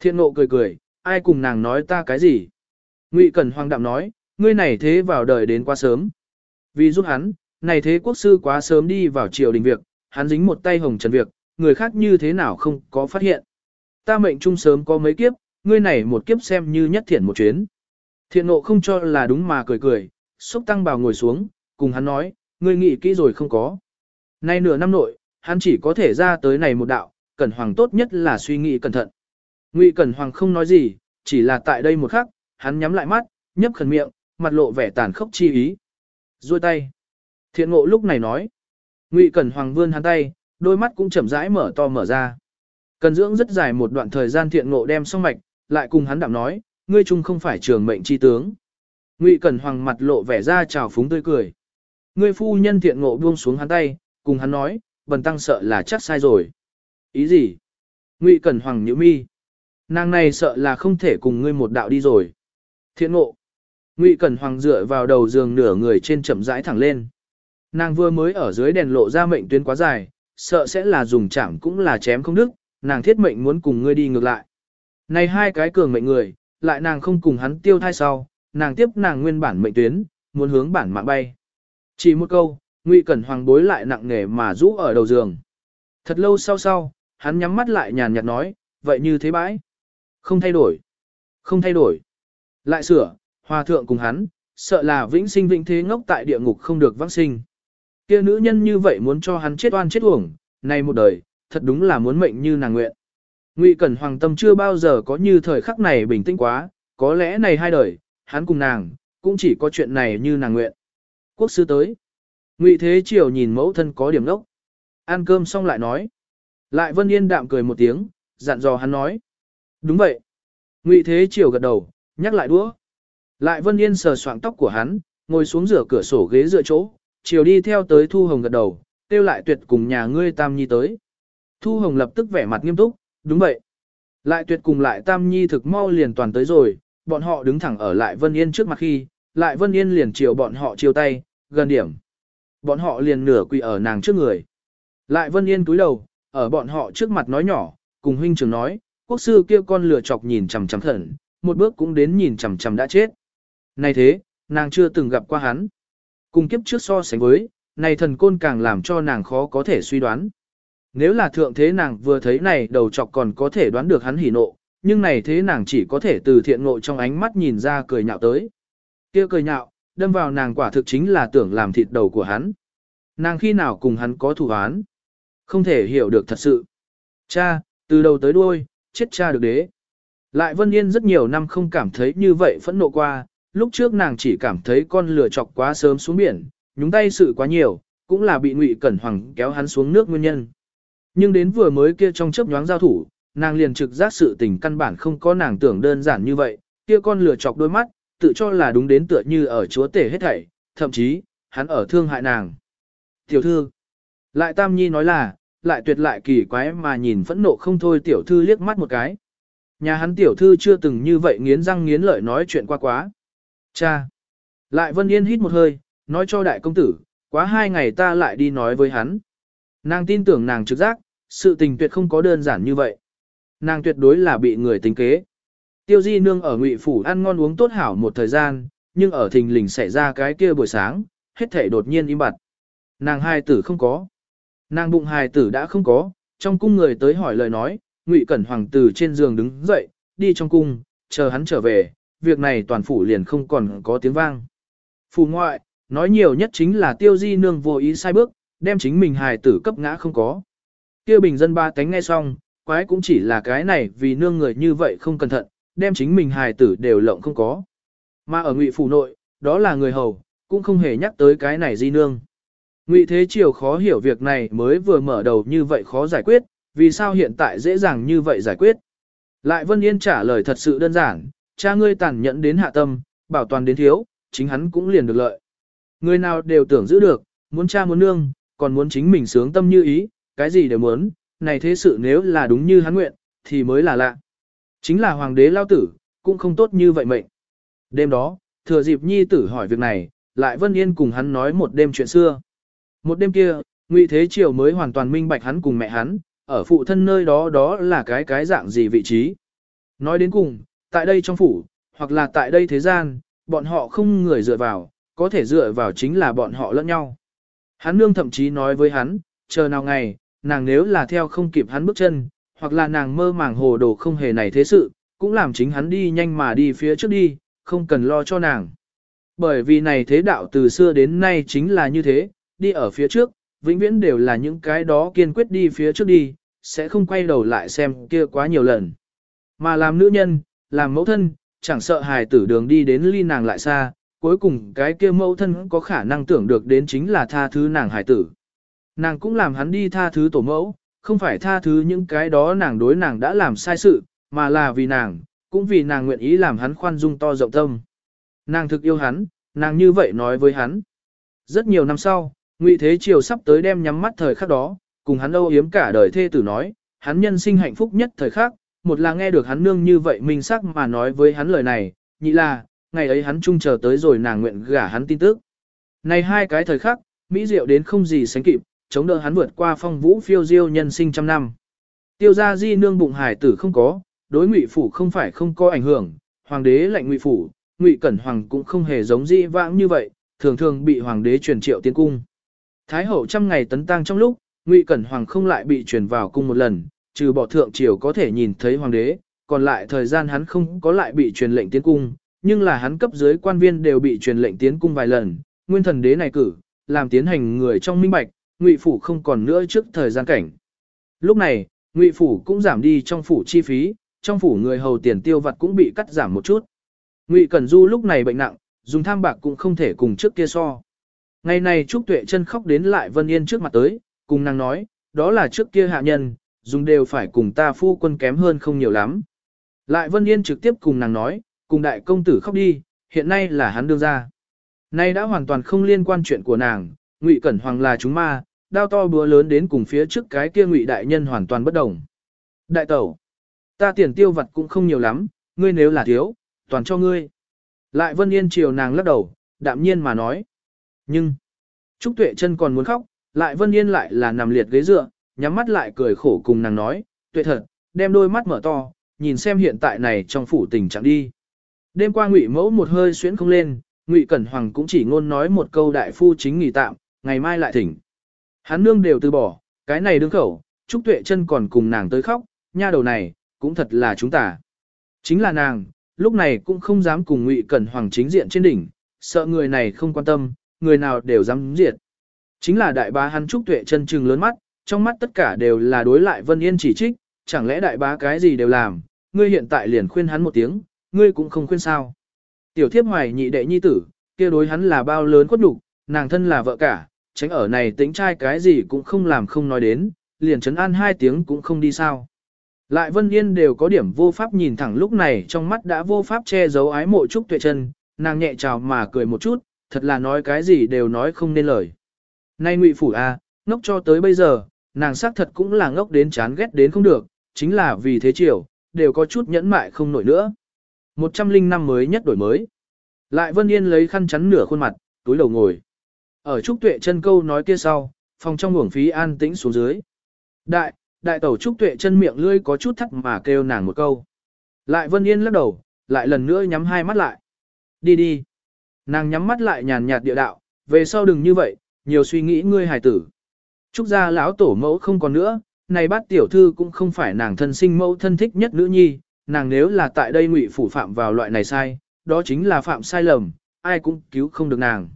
Thiện ngộ cười cười, ai cùng nàng nói ta cái gì? Ngụy Cẩn Hoàng đạm nói, ngươi này thế vào đời đến quá sớm. Vì giúp hắn, này thế quốc sư quá sớm đi vào triều đình việc, hắn dính một tay hồng trần việc, người khác như thế nào không có phát hiện. Ta mệnh trung sớm có mấy kiếp, ngươi này một kiếp xem như nhất thiện một chuyến. Thiện nộ không cho là đúng mà cười cười, xúc tăng bào ngồi xuống, cùng hắn nói, ngươi nghĩ kỹ rồi không có. Nay nửa năm nội, hắn chỉ có thể ra tới này một đạo, Cẩn Hoàng tốt nhất là suy nghĩ cẩn thận. Ngụy Cẩn Hoàng không nói gì, chỉ là tại đây một khắc, hắn nhắm lại mắt, nhấp khẩn miệng, mặt lộ vẻ tàn khốc chi ý. Rồi tay. Thiện ngộ lúc này nói. Ngụy Cẩn Hoàng vươn hắn tay, đôi mắt cũng chậm rãi mở to mở ra. Cần dưỡng rất dài một đoạn thời gian thiện ngộ đem xong mạch, lại cùng hắn đạm nói, ngươi chung không phải trường mệnh chi tướng. Ngụy Cẩn Hoàng mặt lộ vẻ ra trào phúng tươi cười. Ngươi phu nhân thiện ngộ buông xuống hắn tay, cùng hắn nói, bần tăng sợ là chắc sai rồi. Ý gì? Ngụy Cẩn Hoàng nhíu mi. Nàng này sợ là không thể cùng ngươi một đạo đi rồi. Thiện ngộ. Ngụy Cẩn Hoàng dựa vào đầu giường nửa người trên chậm rãi thẳng lên. Nàng vừa mới ở dưới đèn lộ ra mệnh tuyến quá dài, sợ sẽ là dùng chạm cũng là chém không đức, nàng thiết mệnh muốn cùng ngươi đi ngược lại. Này hai cái cường mệnh người, lại nàng không cùng hắn tiêu thai sau, nàng tiếp nàng nguyên bản mệnh tuyến, muốn hướng bản mạng bay. Chỉ một câu, Ngụy Cẩn Hoàng bối lại nặng nề mà rũ ở đầu giường. Thật lâu sau sau, hắn nhắm mắt lại nhàn nhạt nói, vậy như thế bãi. Không thay đổi. Không thay đổi. Lại sửa, hòa thượng cùng hắn, sợ là vĩnh sinh vĩnh thế ngốc tại địa ngục không được vãng sinh. Kia nữ nhân như vậy muốn cho hắn chết oan chết uổng, này một đời, thật đúng là muốn mệnh như nàng nguyện. Ngụy Cẩn Hoàng tâm chưa bao giờ có như thời khắc này bình tĩnh quá, có lẽ này hai đời, hắn cùng nàng, cũng chỉ có chuyện này như nàng nguyện. Quốc sư tới. Ngụy Thế Triều nhìn mẫu thân có điểm đốc. Ăn cơm xong lại nói. Lại Vân Yên đạm cười một tiếng, dặn dò hắn nói. Đúng vậy. Ngụy Thế Triều gật đầu, nhắc lại đũa. Lại Vân Yên sờ soạng tóc của hắn, ngồi xuống rửa cửa sổ ghế dựa chỗ, chiều đi theo tới Thu Hồng gật đầu, kêu lại tuyệt cùng nhà ngươi Tam Nhi tới. Thu Hồng lập tức vẻ mặt nghiêm túc, đúng vậy. Lại tuyệt cùng lại Tam Nhi thực mau liền toàn tới rồi, bọn họ đứng thẳng ở lại Vân Yên trước mặt khi, lại Vân Yên liền chiều bọn họ chiều tay, gần điểm. Bọn họ liền nửa quỳ ở nàng trước người. Lại Vân Yên túi đầu, ở bọn họ trước mặt nói nhỏ, cùng huynh trưởng nói, quốc sư kia con lửa chọc nhìn chằm chằm thần, một bước cũng đến nhìn chằm chằm đã chết. Này thế, nàng chưa từng gặp qua hắn. Cùng kiếp trước so sánh với, này thần côn càng làm cho nàng khó có thể suy đoán. Nếu là thượng thế nàng vừa thấy này đầu chọc còn có thể đoán được hắn hỉ nộ, nhưng này thế nàng chỉ có thể từ thiện ngộ trong ánh mắt nhìn ra cười nhạo tới. kia cười nhạo, đâm vào nàng quả thực chính là tưởng làm thịt đầu của hắn. Nàng khi nào cùng hắn có thủ án, không thể hiểu được thật sự. Cha, từ đầu tới đuôi, chết cha được đế. Lại Vân Yên rất nhiều năm không cảm thấy như vậy phẫn nộ qua, lúc trước nàng chỉ cảm thấy con lửa chọc quá sớm xuống biển, nhúng tay sự quá nhiều, cũng là bị Ngụy Cẩn Hoàng kéo hắn xuống nước nguyên nhân. Nhưng đến vừa mới kia trong chớp nhoáng giao thủ, nàng liền trực giác sự tình căn bản không có nàng tưởng đơn giản như vậy, kia con lửa chọc đôi mắt, tự cho là đúng đến tựa như ở chúa tể hết thảy, thậm chí, hắn ở thương hại nàng. Tiểu thư, lại Tam Nhi nói là, lại tuyệt lại kỳ quái mà nhìn phẫn nộ không thôi tiểu thư liếc mắt một cái. Nhà hắn tiểu thư chưa từng như vậy nghiến răng nghiến lợi nói chuyện qua quá. Cha! Lại Vân Yên hít một hơi, nói cho đại công tử, quá hai ngày ta lại đi nói với hắn. Nàng tin tưởng nàng trực giác, sự tình tuyệt không có đơn giản như vậy. Nàng tuyệt đối là bị người tính kế. Tiêu Di Nương ở Ngụy phủ ăn ngon uống tốt hảo một thời gian, nhưng ở thình lình xảy ra cái kia buổi sáng, hết thể đột nhiên im bặt. Nàng hai tử không có. Nàng bụng hài tử đã không có, trong cung người tới hỏi lời nói, Ngụy Cẩn Hoàng từ trên giường đứng dậy, đi trong cung, chờ hắn trở về, việc này toàn phủ liền không còn có tiếng vang. Phủ ngoại, nói nhiều nhất chính là tiêu di nương vô ý sai bước, đem chính mình hài tử cấp ngã không có. Kêu bình dân ba cánh nghe xong, quái cũng chỉ là cái này vì nương người như vậy không cẩn thận, đem chính mình hài tử đều lộng không có. Mà ở ngụy phủ nội, đó là người hầu, cũng không hề nhắc tới cái này di nương. Ngụy Thế Triều khó hiểu việc này mới vừa mở đầu như vậy khó giải quyết, vì sao hiện tại dễ dàng như vậy giải quyết. Lại Vân Yên trả lời thật sự đơn giản, cha ngươi tàn nhẫn đến hạ tâm, bảo toàn đến thiếu, chính hắn cũng liền được lợi. Người nào đều tưởng giữ được, muốn cha muốn nương, còn muốn chính mình sướng tâm như ý, cái gì đều muốn, này thế sự nếu là đúng như hắn nguyện, thì mới là lạ. Chính là hoàng đế lao tử, cũng không tốt như vậy mệnh. Đêm đó, thừa dịp nhi tử hỏi việc này, lại Vân Yên cùng hắn nói một đêm chuyện xưa. Một đêm kia, Ngụy Thế Triều mới hoàn toàn minh bạch hắn cùng mẹ hắn, ở phụ thân nơi đó đó là cái cái dạng gì vị trí. Nói đến cùng, tại đây trong phủ, hoặc là tại đây thế gian, bọn họ không người dựa vào, có thể dựa vào chính là bọn họ lẫn nhau. Hắn nương thậm chí nói với hắn, chờ nào ngày, nàng nếu là theo không kịp hắn bước chân, hoặc là nàng mơ màng hồ đồ không hề này thế sự, cũng làm chính hắn đi nhanh mà đi phía trước đi, không cần lo cho nàng. Bởi vì này thế đạo từ xưa đến nay chính là như thế, đi ở phía trước, vĩnh viễn đều là những cái đó kiên quyết đi phía trước đi, sẽ không quay đầu lại xem kia quá nhiều lần. Mà làm nữ nhân, làm mẫu thân, chẳng sợ hài tử đường đi đến ly nàng lại xa, cuối cùng cái kia mẫu thân có khả năng tưởng được đến chính là tha thứ nàng hài tử. Nàng cũng làm hắn đi tha thứ tổ mẫu, không phải tha thứ những cái đó nàng đối nàng đã làm sai sự, mà là vì nàng, cũng vì nàng nguyện ý làm hắn khoan dung to rộng tâm. Nàng thực yêu hắn, nàng như vậy nói với hắn. Rất nhiều năm sau, Ngụy Thế Triều sắp tới đem nhắm mắt thời khắc đó, cùng hắn âu yếm cả đời thê tử nói, hắn nhân sinh hạnh phúc nhất thời khắc, một là nghe được hắn nương như vậy minh sắc mà nói với hắn lời này, nhị là, ngày ấy hắn chung chờ tới rồi nàng nguyện gả hắn tin tức. Này hai cái thời khắc, mỹ diệu đến không gì sánh kịp, chống đỡ hắn vượt qua phong vũ phiêu diêu nhân sinh trăm năm. Tiêu gia di nương bụng hải tử không có, đối ngụy phủ không phải không có ảnh hưởng, hoàng đế lệnh ngụy phủ, ngụy cẩn hoàng cũng không hề giống di vãng như vậy, thường thường bị hoàng đế truyền triệu tiến cung. Thái hậu trăm ngày tấn tang trong lúc, ngụy cẩn hoàng không lại bị truyền vào cung một lần, trừ bỏ thượng triều có thể nhìn thấy hoàng đế, còn lại thời gian hắn không có lại bị truyền lệnh tiến cung, nhưng là hắn cấp dưới quan viên đều bị truyền lệnh tiến cung vài lần, nguyên thần đế này cử, làm tiến hành người trong minh bạch, ngụy phủ không còn nữa trước thời gian cảnh. Lúc này, ngụy phủ cũng giảm đi trong phủ chi phí, trong phủ người hầu tiền tiêu vặt cũng bị cắt giảm một chút. Ngụy Cẩn Du lúc này bệnh nặng, dùng tham bạc cũng không thể cùng trước kia so. Ngày này Trúc Tuệ chân khóc đến lại Vân Yên trước mặt tới, cùng nàng nói, đó là trước kia hạ nhân, dùng đều phải cùng ta phu quân kém hơn không nhiều lắm. Lại Vân Yên trực tiếp cùng nàng nói, cùng đại công tử khóc đi, hiện nay là hắn đương ra. Nay đã hoàn toàn không liên quan chuyện của nàng, Ngụy Cẩn Hoàng là chúng ma, đao to búa lớn đến cùng phía trước cái kia Ngụy đại nhân hoàn toàn bất đồng. Đại tẩu, ta tiền tiêu vật cũng không nhiều lắm, ngươi nếu là thiếu, toàn cho ngươi. Lại Vân Yên chiều nàng lắc đầu, đạm nhiên mà nói. Nhưng, Trúc Tuệ chân còn muốn khóc, lại Vân Yên lại là nằm liệt ghế dựa, nhắm mắt lại cười khổ cùng nàng nói, tuyệt thật, đem đôi mắt mở to, nhìn xem hiện tại này trong phủ tình trạng đi. Đêm qua Ngụy Mẫu một hơi xuyến không lên, Ngụy Cẩn Hoàng cũng chỉ ngôn nói một câu đại phu chính nghỉ tạm, ngày mai lại thỉnh. Hắn nương đều từ bỏ, cái này đương khẩu, Trúc Tuệ chân còn cùng nàng tới khóc, nha đầu này, cũng thật là chúng ta. Chính là nàng, lúc này cũng không dám cùng Ngụy Cẩn Hoàng chính diện trên đỉnh, sợ người này không quan tâm, người nào đều dám diệt. Chính là đại bá hắn Trúc Tuệ chân trừng lớn mắt, trong mắt tất cả đều là đối lại Vân Yên chỉ trích, chẳng lẽ đại bá cái gì đều làm, ngươi hiện tại liền khuyên hắn một tiếng, ngươi cũng không khuyên sao. Tiểu thiếp hoài nhị đệ nhi tử, kia đối hắn là bao lớn quất đục, nàng thân là vợ cả, tránh ở này tính trai cái gì cũng không làm không nói đến, liền chấn an hai tiếng cũng không đi sao. Lại Vân Yên đều có điểm vô pháp nhìn thẳng lúc này trong mắt đã vô pháp che giấu ái mộ Trúc Tuệ chân, nàng nhẹ chào mà cười một chút, thật là nói cái gì đều nói không nên lời. Nay ngụy phủ a, ngốc cho tới bây giờ, nàng xác thật cũng là ngốc đến chán ghét đến không được, chính là vì thế chiều, đều có chút nhẫn mại không nổi nữa. Một trăm linh năm mới nhất đổi mới. Lại Vân Yên lấy khăn chắn nửa khuôn mặt, túi đầu ngồi. Ở Trúc Tuệ chân câu nói kia sau, phòng trong uổng phí an tĩnh xuống dưới. Đại, đại tẩu Trúc Tuệ chân miệng lươi có chút thắt mà kêu nàng một câu. Lại Vân Yên lắc đầu, lại lần nữa nhắm hai mắt lại. Đi đi. Nàng nhắm mắt lại nhàn nhạt địa đạo, về sau đừng như vậy, nhiều suy nghĩ ngươi hài tử. Trúc gia lão tổ mẫu không còn nữa, này bát tiểu thư cũng không phải nàng thân sinh mẫu thân thích nhất nữ nhi, nàng nếu là tại đây ngụy phủ phạm vào loại này sai, đó chính là phạm sai lầm, ai cũng cứu không được nàng.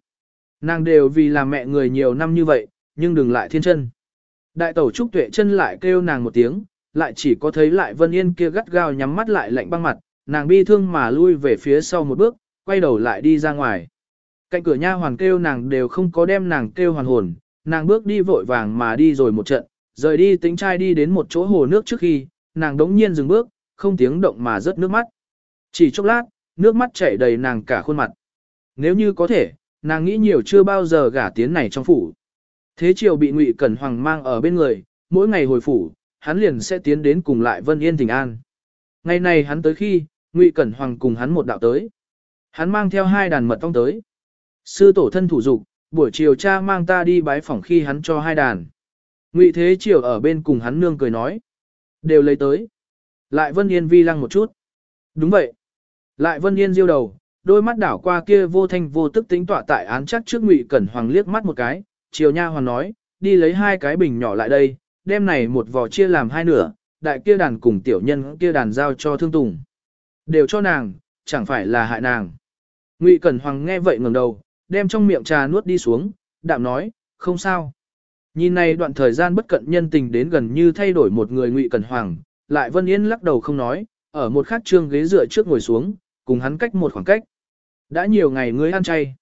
Nàng đều vì là mẹ người nhiều năm như vậy, nhưng đừng lại thiên chân. Đại tẩu Trúc Tuệ chân lại kêu nàng một tiếng, lại chỉ có thấy lại Vân Yên kia gắt gao nhắm mắt lại lạnh băng mặt, nàng bi thương mà lui về phía sau một bước, quay đầu lại đi ra ngoài. Cạnh cửa nha hoàn kêu nàng đều không có đem nàng kêu hoàn hồn, nàng bước đi vội vàng mà đi rồi một trận, rời đi tính trai đi đến một chỗ hồ nước trước khi, nàng đống nhiên dừng bước, không tiếng động mà rớt nước mắt. Chỉ chốc lát, nước mắt chảy đầy nàng cả khuôn mặt. Nếu như có thể, nàng nghĩ nhiều chưa bao giờ gả tiến này trong phủ. Thế chiều bị Ngụy Cẩn Hoàng mang ở bên người, mỗi ngày hồi phủ, hắn liền sẽ tiến đến cùng lại Vân Yên Thịnh An. Ngày này hắn tới khi, Ngụy Cẩn Hoàng cùng hắn một đạo tới. Hắn mang theo hai đàn mật ong tới. Sư tổ thân thủ dục, buổi chiều cha mang ta đi bái phỏng khi hắn cho hai đàn. Ngụy Thế Triều ở bên cùng hắn nương cười nói. Đều lấy tới. Lại Vân Yên vi lăng một chút. Đúng vậy. Lại Vân Yên diêu đầu, đôi mắt đảo qua kia vô thanh vô tức tính tỏa tại án chắc trước Ngụy Cẩn Hoàng liếc mắt một cái. Triều Nha Hoàng nói, đi lấy hai cái bình nhỏ lại đây, đem này một vò chia làm hai nửa, đại kia đàn cùng tiểu nhân kia đàn giao cho Thương Tùng. Đều cho nàng, chẳng phải là hại nàng. Ngụy Cẩn Hoàng nghe vậy ngẩng đầu, đem trong miệng trà nuốt đi xuống, đạm nói, không sao. Nhìn này đoạn thời gian bất cận nhân tình đến gần như thay đổi một người Ngụy Cẩn Hoàng, lại Vân Yên lắc đầu không nói, ở một khát trương ghế dựa trước ngồi xuống, cùng hắn cách một khoảng cách. Đã nhiều ngày ngươi ăn chay.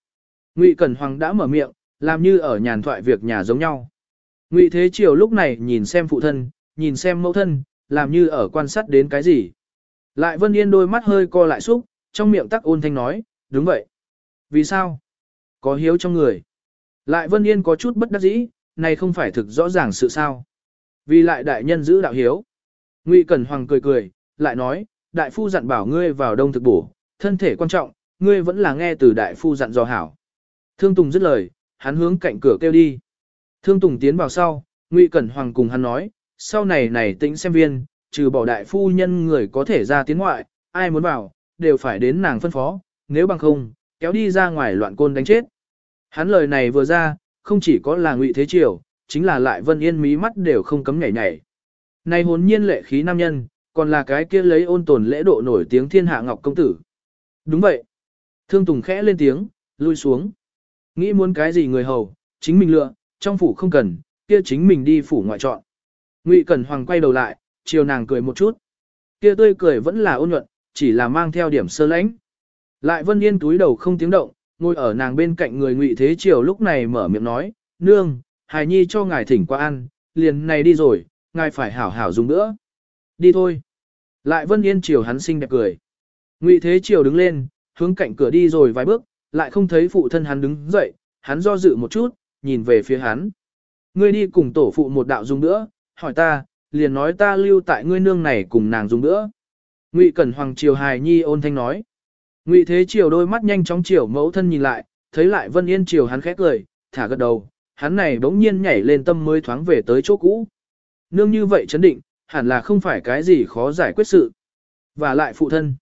Ngụy Cẩn Hoàng đã mở miệng, làm như ở nhàn thoại việc nhà giống nhau. Ngụy Thế Triều lúc này nhìn xem phụ thân, nhìn xem mẫu thân, làm như ở quan sát đến cái gì. Lại Vân Yên đôi mắt hơi co lại xúc, trong miệng tắc ôn thanh nói, đúng vậy. Vì sao? Có hiếu trong người. Lại Vân Yên có chút bất đắc dĩ, này không phải thực rõ ràng sự sao. Vì lại đại nhân giữ đạo hiếu. Ngụy Cẩn Hoàng cười cười, lại nói, đại phu dặn bảo ngươi vào đông thực bổ, thân thể quan trọng, ngươi vẫn là nghe từ đại phu dặn dò hảo. Thương Tùng dứt lời, hắn hướng cạnh cửa kêu đi. Thương Tùng tiến vào sau, Ngụy Cẩn Hoàng cùng hắn nói, sau này này tĩnh xem viên, trừ bỏ đại phu nhân người có thể ra tiến ngoại, ai muốn vào, đều phải đến nàng phân phó, nếu bằng không, kéo đi ra ngoài loạn côn đánh chết. Hắn lời này vừa ra, không chỉ có là ngụy thế triều, chính là lại vân yên mí mắt đều không cấm nhảy nhảy. Này hồn nhiên lệ khí nam nhân, còn là cái kia lấy ôn tồn lễ độ nổi tiếng thiên hạ ngọc công tử. Đúng vậy. Thương Tùng khẽ lên tiếng, lui xuống. Nghĩ muốn cái gì người hầu, chính mình lựa, trong phủ không cần, kia chính mình đi phủ ngoại chọn. Ngụy Cẩn Hoàng quay đầu lại, chiều nàng cười một chút. Kia tươi cười vẫn là ôn nhuận, chỉ là mang theo điểm sơ lãnh. Lại Vân Yên túi đầu không tiếng động, ngồi ở nàng bên cạnh người Ngụy Thế Triều lúc này mở miệng nói, nương, hài nhi cho ngài thỉnh qua ăn, liền này đi rồi, ngài phải hảo hảo dùng nữa. Đi thôi. Lại Vân Yên Triều hắn xinh đẹp cười. Ngụy Thế Triều đứng lên, hướng cạnh cửa đi rồi vài bước, lại không thấy phụ thân hắn đứng dậy, hắn do dự một chút, nhìn về phía hắn. Ngươi đi cùng tổ phụ một đạo dùng nữa, hỏi ta, liền nói ta lưu tại ngươi nương này cùng nàng dùng nữa. Ngụy Cẩn Hoàng Triều hài nhi ôn thanh nói. Ngụy Thế Triều đôi mắt nhanh chóng chiều mẫu thân nhìn lại, thấy lại Vân Yên Triều hắn khẽ cười, thả gật đầu, hắn này bỗng nhiên nhảy lên tâm mới thoáng về tới chỗ cũ. Nương như vậy chấn định, hẳn là không phải cái gì khó giải quyết sự. Và lại phụ thân.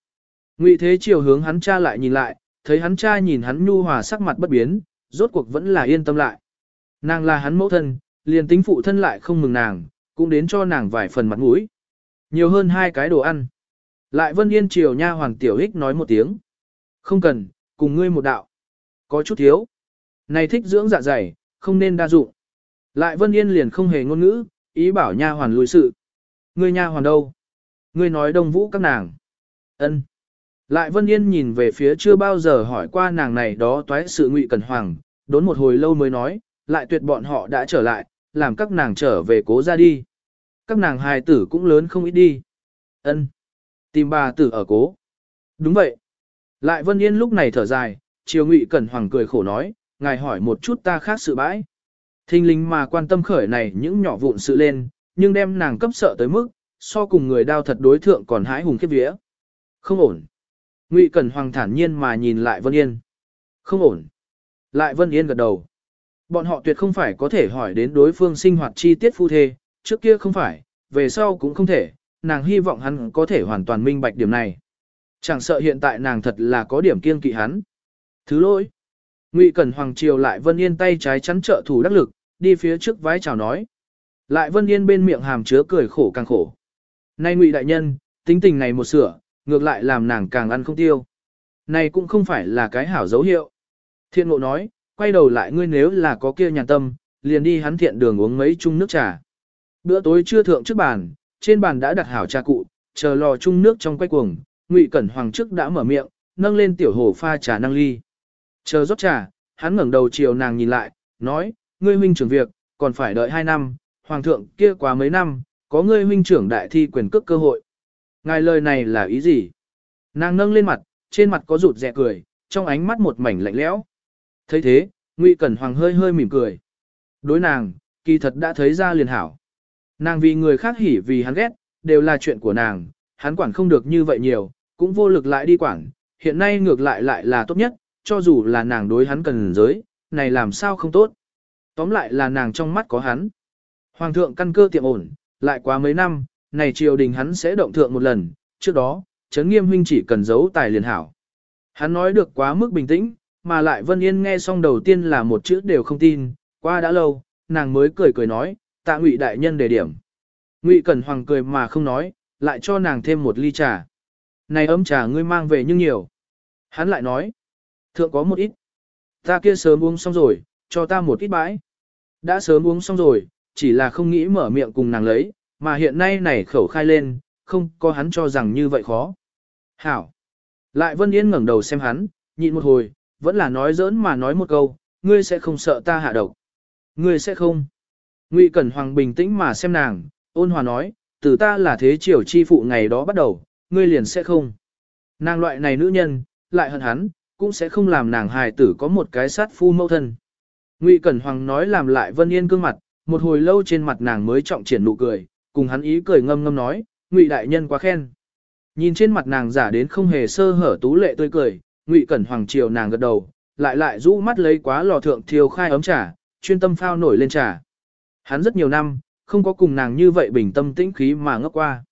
Ngụy Thế Triều hướng hắn cha lại nhìn lại, thấy hắn cha nhìn hắn nhu hòa sắc mặt bất biến, rốt cuộc vẫn là yên tâm lại. Nàng là hắn mẫu thân, liền tính phụ thân lại không mừng nàng, cũng đến cho nàng vài phần mặt mũi. Nhiều hơn hai cái đồ ăn. Lại Vân Yên Triều nha hoàng tiểu hích nói một tiếng. Không cần, cùng ngươi một đạo. Có chút thiếu. Này thích dưỡng dạ dày, không nên đa dụng. Lại Vân Yên liền không hề ngôn ngữ, ý bảo nha hoàn lùi sự. Ngươi nha hoàn đâu? Ngươi nói đông vũ các nàng. Ân. Lại Vân Yên nhìn về phía chưa bao giờ hỏi qua nàng này đó toái sự ngụy cẩn hoàng, đốn một hồi lâu mới nói, lại tuyệt bọn họ đã trở lại, làm các nàng trở về cố ra đi. Các nàng hài tử cũng lớn không ít đi. Ân. Tìm bà tử ở cố. Đúng vậy. Lại Vân Yên lúc này thở dài, chiều ngụy cẩn hoàng cười khổ nói, ngài hỏi một chút ta khác sự bãi. Thinh linh mà quan tâm khởi này những nhỏ vụn sự lên, nhưng đem nàng cấp sợ tới mức, so cùng người đao thật đối thượng còn hái hùng khiếp vía. Không ổn. Ngụy Cẩn Hoàng thản nhiên mà nhìn lại Vân Yên. Không ổn. Lại Vân Yên gật đầu. Bọn họ tuyệt không phải có thể hỏi đến đối phương sinh hoạt chi tiết phu thê, trước kia không phải, về sau cũng không thể, nàng hy vọng hắn có thể hoàn toàn minh bạch điểm này. Chẳng sợ hiện tại nàng thật là có điểm kiên kỵ hắn. Thứ lỗi. Ngụy Cẩn Hoàng Triều lại Vân Yên tay trái chắn trợ thủ đắc lực, đi phía trước vái chào nói. Lại Vân Yên bên miệng hàm chứa cười khổ càng khổ. Nay Ngụy đại nhân, tính tình này một sửa, ngược lại làm nàng càng ăn không tiêu. Này cũng không phải là cái hảo dấu hiệu. Thiện ngộ nói, quay đầu lại ngươi nếu là có kia nhàn tâm, liền đi hắn thiện đường uống mấy chung nước trà. Bữa tối chưa thượng trước bàn, trên bàn đã đặt hảo trà cụ, chờ lò chung nước trong quay cuồng, Ngụy Cẩn Hoàng trước đã mở miệng, nâng lên tiểu hồ pha trà năng ly. Chờ rót trà, hắn ngẩng đầu chiều nàng nhìn lại, nói, ngươi huynh trưởng việc, còn phải đợi hai năm, hoàng thượng kia quá mấy năm, có ngươi huynh trưởng đại thi quyền cước cơ hội. Ngài lời này là ý gì? Nàng nâng lên mặt, trên mặt có rụt rè cười, trong ánh mắt một mảnh lạnh lẽo. thấy thế, Ngụy Cẩn Hoàng hơi hơi mỉm cười. Đối nàng, kỳ thật đã thấy ra liền hảo. Nàng vì người khác hỉ vì hắn ghét, đều là chuyện của nàng, hắn quản không được như vậy nhiều, cũng vô lực lại đi quản, hiện nay ngược lại lại là tốt nhất, cho dù là nàng đối hắn cần giới, này làm sao không tốt. Tóm lại là nàng trong mắt có hắn. Hoàng thượng căn cơ tiệm ổn, lại quá mấy năm, này triều đình hắn sẽ động thượng một lần, trước đó, chấn nghiêm huynh chỉ cần giấu tài liền hảo. Hắn nói được quá mức bình tĩnh, mà lại Vân Yên nghe xong đầu tiên là một chữ đều không tin, qua đã lâu, nàng mới cười cười nói, tạ ngụy đại nhân đề điểm. Ngụy Cẩn Hoàng cười mà không nói, lại cho nàng thêm một ly trà. Này ấm trà ngươi mang về nhưng nhiều. Hắn lại nói, thượng có một ít. Ta kia sớm uống xong rồi, cho ta một ít bãi. Đã sớm uống xong rồi, chỉ là không nghĩ mở miệng cùng nàng lấy, mà hiện nay này khẩu khai lên, không có hắn cho rằng như vậy khó. Hảo. Lại Vân Yên ngẩng đầu xem hắn, nhịn một hồi, vẫn là nói giỡn mà nói một câu, ngươi sẽ không sợ ta hạ độc. Ngươi sẽ không. Ngụy Cẩn Hoàng bình tĩnh mà xem nàng, ôn hòa nói, từ ta là thế triều chi phụ ngày đó bắt đầu, ngươi liền sẽ không. Nàng loại này nữ nhân, lại hận hắn, cũng sẽ không làm nàng hài tử có một cái sát phu mâu thân. Ngụy Cẩn Hoàng nói làm lại Vân Yên gương mặt, một hồi lâu trên mặt nàng mới trọng triển nụ cười, cùng hắn ý cười ngâm ngâm nói, Ngụy đại nhân quá khen. Nhìn trên mặt nàng giả đến không hề sơ hở tú lệ tươi cười, Ngụy Cẩn Hoàng chiều nàng gật đầu, lại lại rũ mắt lấy quá lò thượng thiêu khai ấm trà, chuyên tâm phao nổi lên trà. Hắn rất nhiều năm, không có cùng nàng như vậy bình tâm tĩnh khí mà ngốc qua.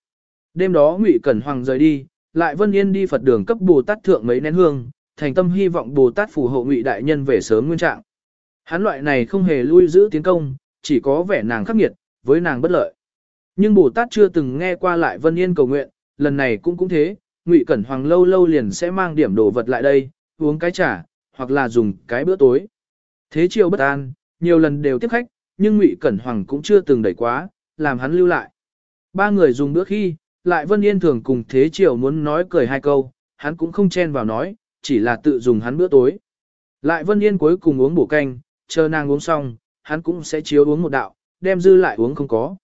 Đêm đó Ngụy Cẩn Hoàng rời đi, lại Vân Yên đi Phật đường cấp Bồ Tát thượng mấy nén hương, thành tâm hy vọng Bồ Tát phù hộ Ngụy đại nhân về sớm nguyên trạng. Hắn loại này không hề lui giữ tiến công, chỉ có vẻ nàng khắc nghiệt, với nàng bất lợi. Nhưng Bồ Tát chưa từng nghe qua lại Vân Yên cầu nguyện, lần này cũng cũng thế, Ngụy Cẩn Hoàng lâu lâu liền sẽ mang điểm đồ vật lại đây, uống cái trà, hoặc là dùng cái bữa tối. Thế chiều bất an, nhiều lần đều tiếp khách, nhưng Ngụy Cẩn Hoàng cũng chưa từng đẩy quá, làm hắn lưu lại. Ba người dùng bữa khi, lại Vân Yên thường cùng Thế Triều muốn nói cười hai câu, hắn cũng không chen vào nói, chỉ là tự dùng hắn bữa tối. Lại Vân Yên cuối cùng uống bổ canh, chờ nàng uống xong, hắn cũng sẽ chiếu uống một đạo, đem dư lại uống không có.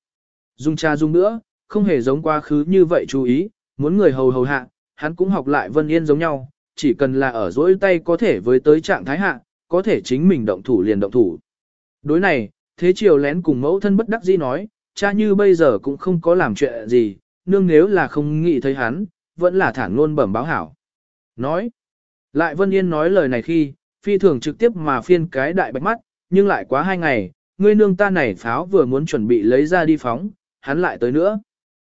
Dùng trà dùng nữa, không hề giống quá khứ như vậy chú ý, muốn người hầu hầu hạ, hắn cũng học lại Vân Yên giống nhau, chỉ cần là ở dỗi tay có thể với tới trạng thái hạ, có thể chính mình động thủ liền động thủ. Đối này, thế triều lén cùng mẫu thân bất đắc dĩ nói, cha như bây giờ cũng không có làm chuyện gì, nương nếu là không nghĩ thấy hắn, vẫn là thản luôn bẩm báo hảo. Nói, lại Vân Yên nói lời này khi, phi thường trực tiếp mà phiên cái đại bạch mắt, nhưng lại quá hai ngày, ngươi nương ta này pháo vừa muốn chuẩn bị lấy ra đi phóng, hắn lại tới nữa.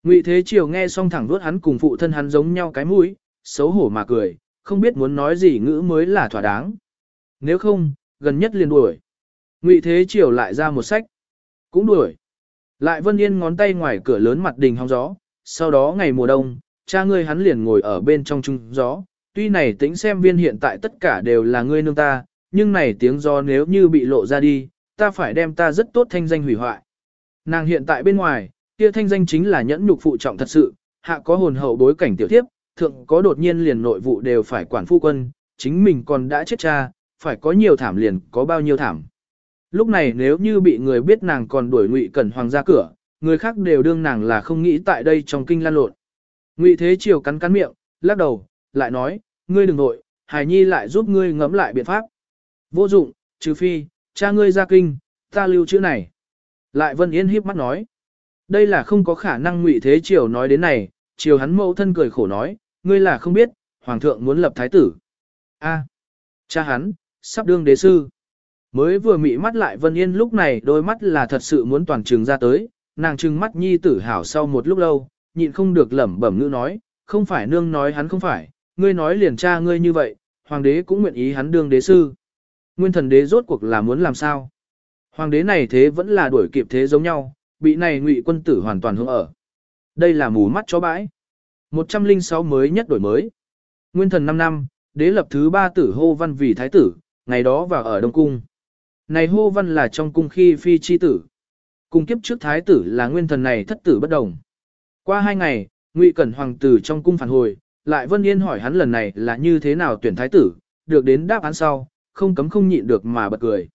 Ngụy Thế Triều nghe xong thẳng vuốt hắn cùng phụ thân hắn giống nhau cái mũi, xấu hổ mà cười, không biết muốn nói gì ngữ mới là thỏa đáng. Nếu không, gần nhất liền đuổi. Ngụy Thế Triều lại ra một sách. Cũng đuổi. Lại Vân Yên ngón tay ngoài cửa lớn mặt đình hóng gió, sau đó ngày mùa đông, cha ngươi hắn liền ngồi ở bên trong trung gió. Tuy này tính xem viên hiện tại tất cả đều là ngươi nương ta, nhưng này tiếng gió nếu như bị lộ ra đi, ta phải đem ta rất tốt thanh danh hủy hoại. Nàng hiện tại bên ngoài, kia thanh danh chính là nhẫn nhục phụ trọng thật sự, hạ có hồn hậu bối cảnh tiểu tiếp, thượng có đột nhiên liền nội vụ đều phải quản phu quân, chính mình còn đã chết cha, phải có nhiều thảm liền có bao nhiêu thảm. Lúc này nếu như bị người biết nàng còn đuổi Ngụy Cẩn Hoàng ra cửa, người khác đều đương nàng là không nghĩ tại đây trong kinh lan lộn. Ngụy Thế Triều cắn cắn miệng, lắc đầu, lại nói, ngươi đừng nội, Hải Nhi lại giúp ngươi ngẫm lại biện pháp. Vô dụng, trừ phi, cha ngươi ra kinh, ta lưu chữ này. Lại Vân Yên híp mắt nói, đây là không có khả năng Ngụy Thế Triều nói đến này, Triều hắn mẫu thân cười khổ nói, ngươi là không biết, Hoàng thượng muốn lập thái tử. A, cha hắn, sắp đương đế sư. Mới vừa mị mắt lại Vân Yên lúc này đôi mắt là thật sự muốn toàn trường ra tới, nàng trừng mắt nhi tử hảo sau một lúc lâu, nhịn không được lẩm bẩm ngữ nói, không phải nương nói hắn không phải, ngươi nói liền cha ngươi như vậy, hoàng đế cũng nguyện ý hắn đương đế sư. Nguyên thần đế rốt cuộc là muốn làm sao? Hoàng đế này thế vẫn là đuổi kịp thế giống nhau, bị này ngụy quân tử hoàn toàn hướng ở. Đây là mù mắt chó bãi. 106 mới nhất đổi mới. Nguyên thần 5 năm, đế lập thứ ba tử hô văn vì thái tử, ngày đó vào ở Đông Cung. Này hô văn là trong cung khi phi chi tử cùng kiếp trước thái tử là nguyên thần này thất tử bất đồng. Qua hai ngày, Ngụy Cẩn Hoàng tử trong cung phản hồi, lại Vân Yên hỏi hắn lần này là như thế nào tuyển thái tử, được đến đáp án sau, không cấm không nhịn được mà bật cười.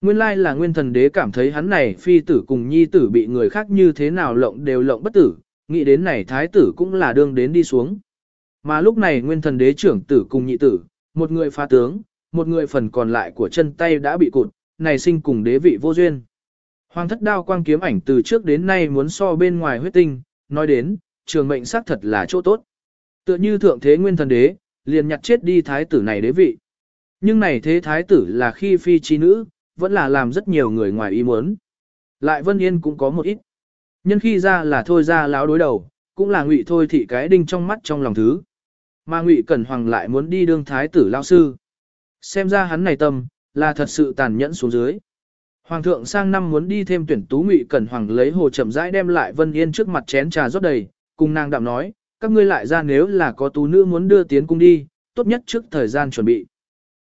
Nguyên lai là nguyên thần đế cảm thấy hắn này phi tử cùng nhi tử bị người khác như thế nào lộng đều lộng bất tử, nghĩ đến này thái tử cũng là đương đến đi xuống. Mà lúc này nguyên thần đế trưởng tử cùng nhị tử, một người phá tướng, một người phần còn lại của chân tay đã bị cụt, này sinh cùng đế vị vô duyên. Hoàng thất đao quang kiếm ảnh từ trước đến nay muốn so bên ngoài huyết tinh, nói đến, trường mệnh xác thật là chỗ tốt. Tựa như thượng thế nguyên thần đế, liền nhặt chết đi thái tử này đế vị. Nhưng này thế thái tử là khi phi chi nữ, vẫn là làm rất nhiều người ngoài ý muốn. Lại Vân Yên cũng có một ít. Nhân khi ra là thôi ra láo đối đầu, cũng là ngụy thôi thị cái đinh trong mắt trong lòng thứ. Mà ngụy Cẩn Hoàng lại muốn đi đương thái tử lao sư. Xem ra hắn này tâm, là thật sự tàn nhẫn xuống dưới. Hoàng thượng sang năm muốn đi thêm tuyển tú ngụy Cẩn Hoàng lấy hồ chậm rãi đem lại Vân Yên trước mặt chén trà rót đầy, cùng nàng đạm nói, các ngươi lại ra nếu là có tú nữ muốn đưa tiến cung đi, tốt nhất trước thời gian chuẩn bị.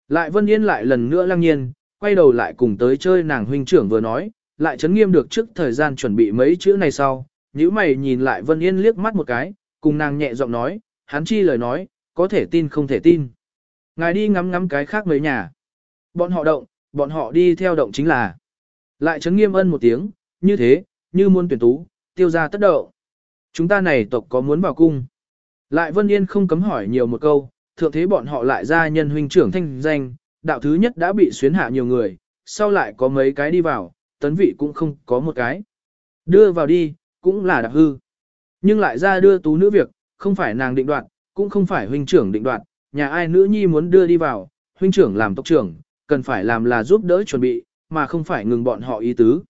Lại Vân Yên lại lần nữa lăng nhiên, quay đầu lại cùng tới chơi nàng huynh trưởng vừa nói, lại chấn nghiêm được trước thời gian chuẩn bị mấy chữ này sau, nhíu mày nhìn lại Vân Yên liếc mắt một cái, cùng nàng nhẹ giọng nói, hắn chi lời nói, có thể tin không thể tin. Ngài đi ngắm ngắm cái khác mấy nhà. Bọn họ động, bọn họ đi theo động chính là. Lại chấn nghiêm ân một tiếng, như thế, như muôn tuyển tú, tiêu ra tất đậu. Chúng ta này tộc có muốn vào cung. Lại Vân Yên không cấm hỏi nhiều một câu, thượng thế bọn họ lại ra nhân huynh trưởng thanh danh, đạo thứ nhất đã bị xuyến hạ nhiều người, sau lại có mấy cái đi vào, tấn vị cũng không có một cái. Đưa vào đi, cũng là đặc hư. Nhưng lại ra đưa tú nữ việc, không phải nàng định đoạt, cũng không phải huynh trưởng định đoạt, nhà ai nữ nhi muốn đưa đi vào, huynh trưởng làm tộc trưởng, cần phải làm là giúp đỡ chuẩn bị, mà không phải ngừng bọn họ ý tứ.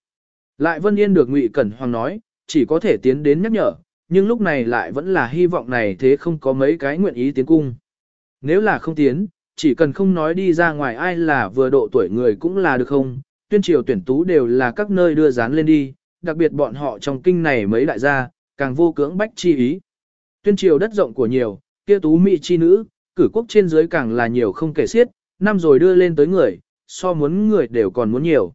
Lại Vân Yên được Ngụy Cẩn Hoàng nói, chỉ có thể tiến đến nhắc nhở, nhưng lúc này lại vẫn là hy vọng này thế không có mấy cái nguyện ý tiến cung. Nếu là không tiến, chỉ cần không nói đi ra ngoài ai là vừa độ tuổi người cũng là được không, tuyên triều tuyển tú đều là các nơi đưa dán lên đi, đặc biệt bọn họ trong kinh này mấy đại gia, càng vô cưỡng bách chi ý. Tuyên triều đất rộng của nhiều, kia tú mỹ chi nữ, cử quốc trên dưới càng là nhiều không kể xiết, năm rồi đưa lên tới người, so muốn người đều còn muốn nhiều.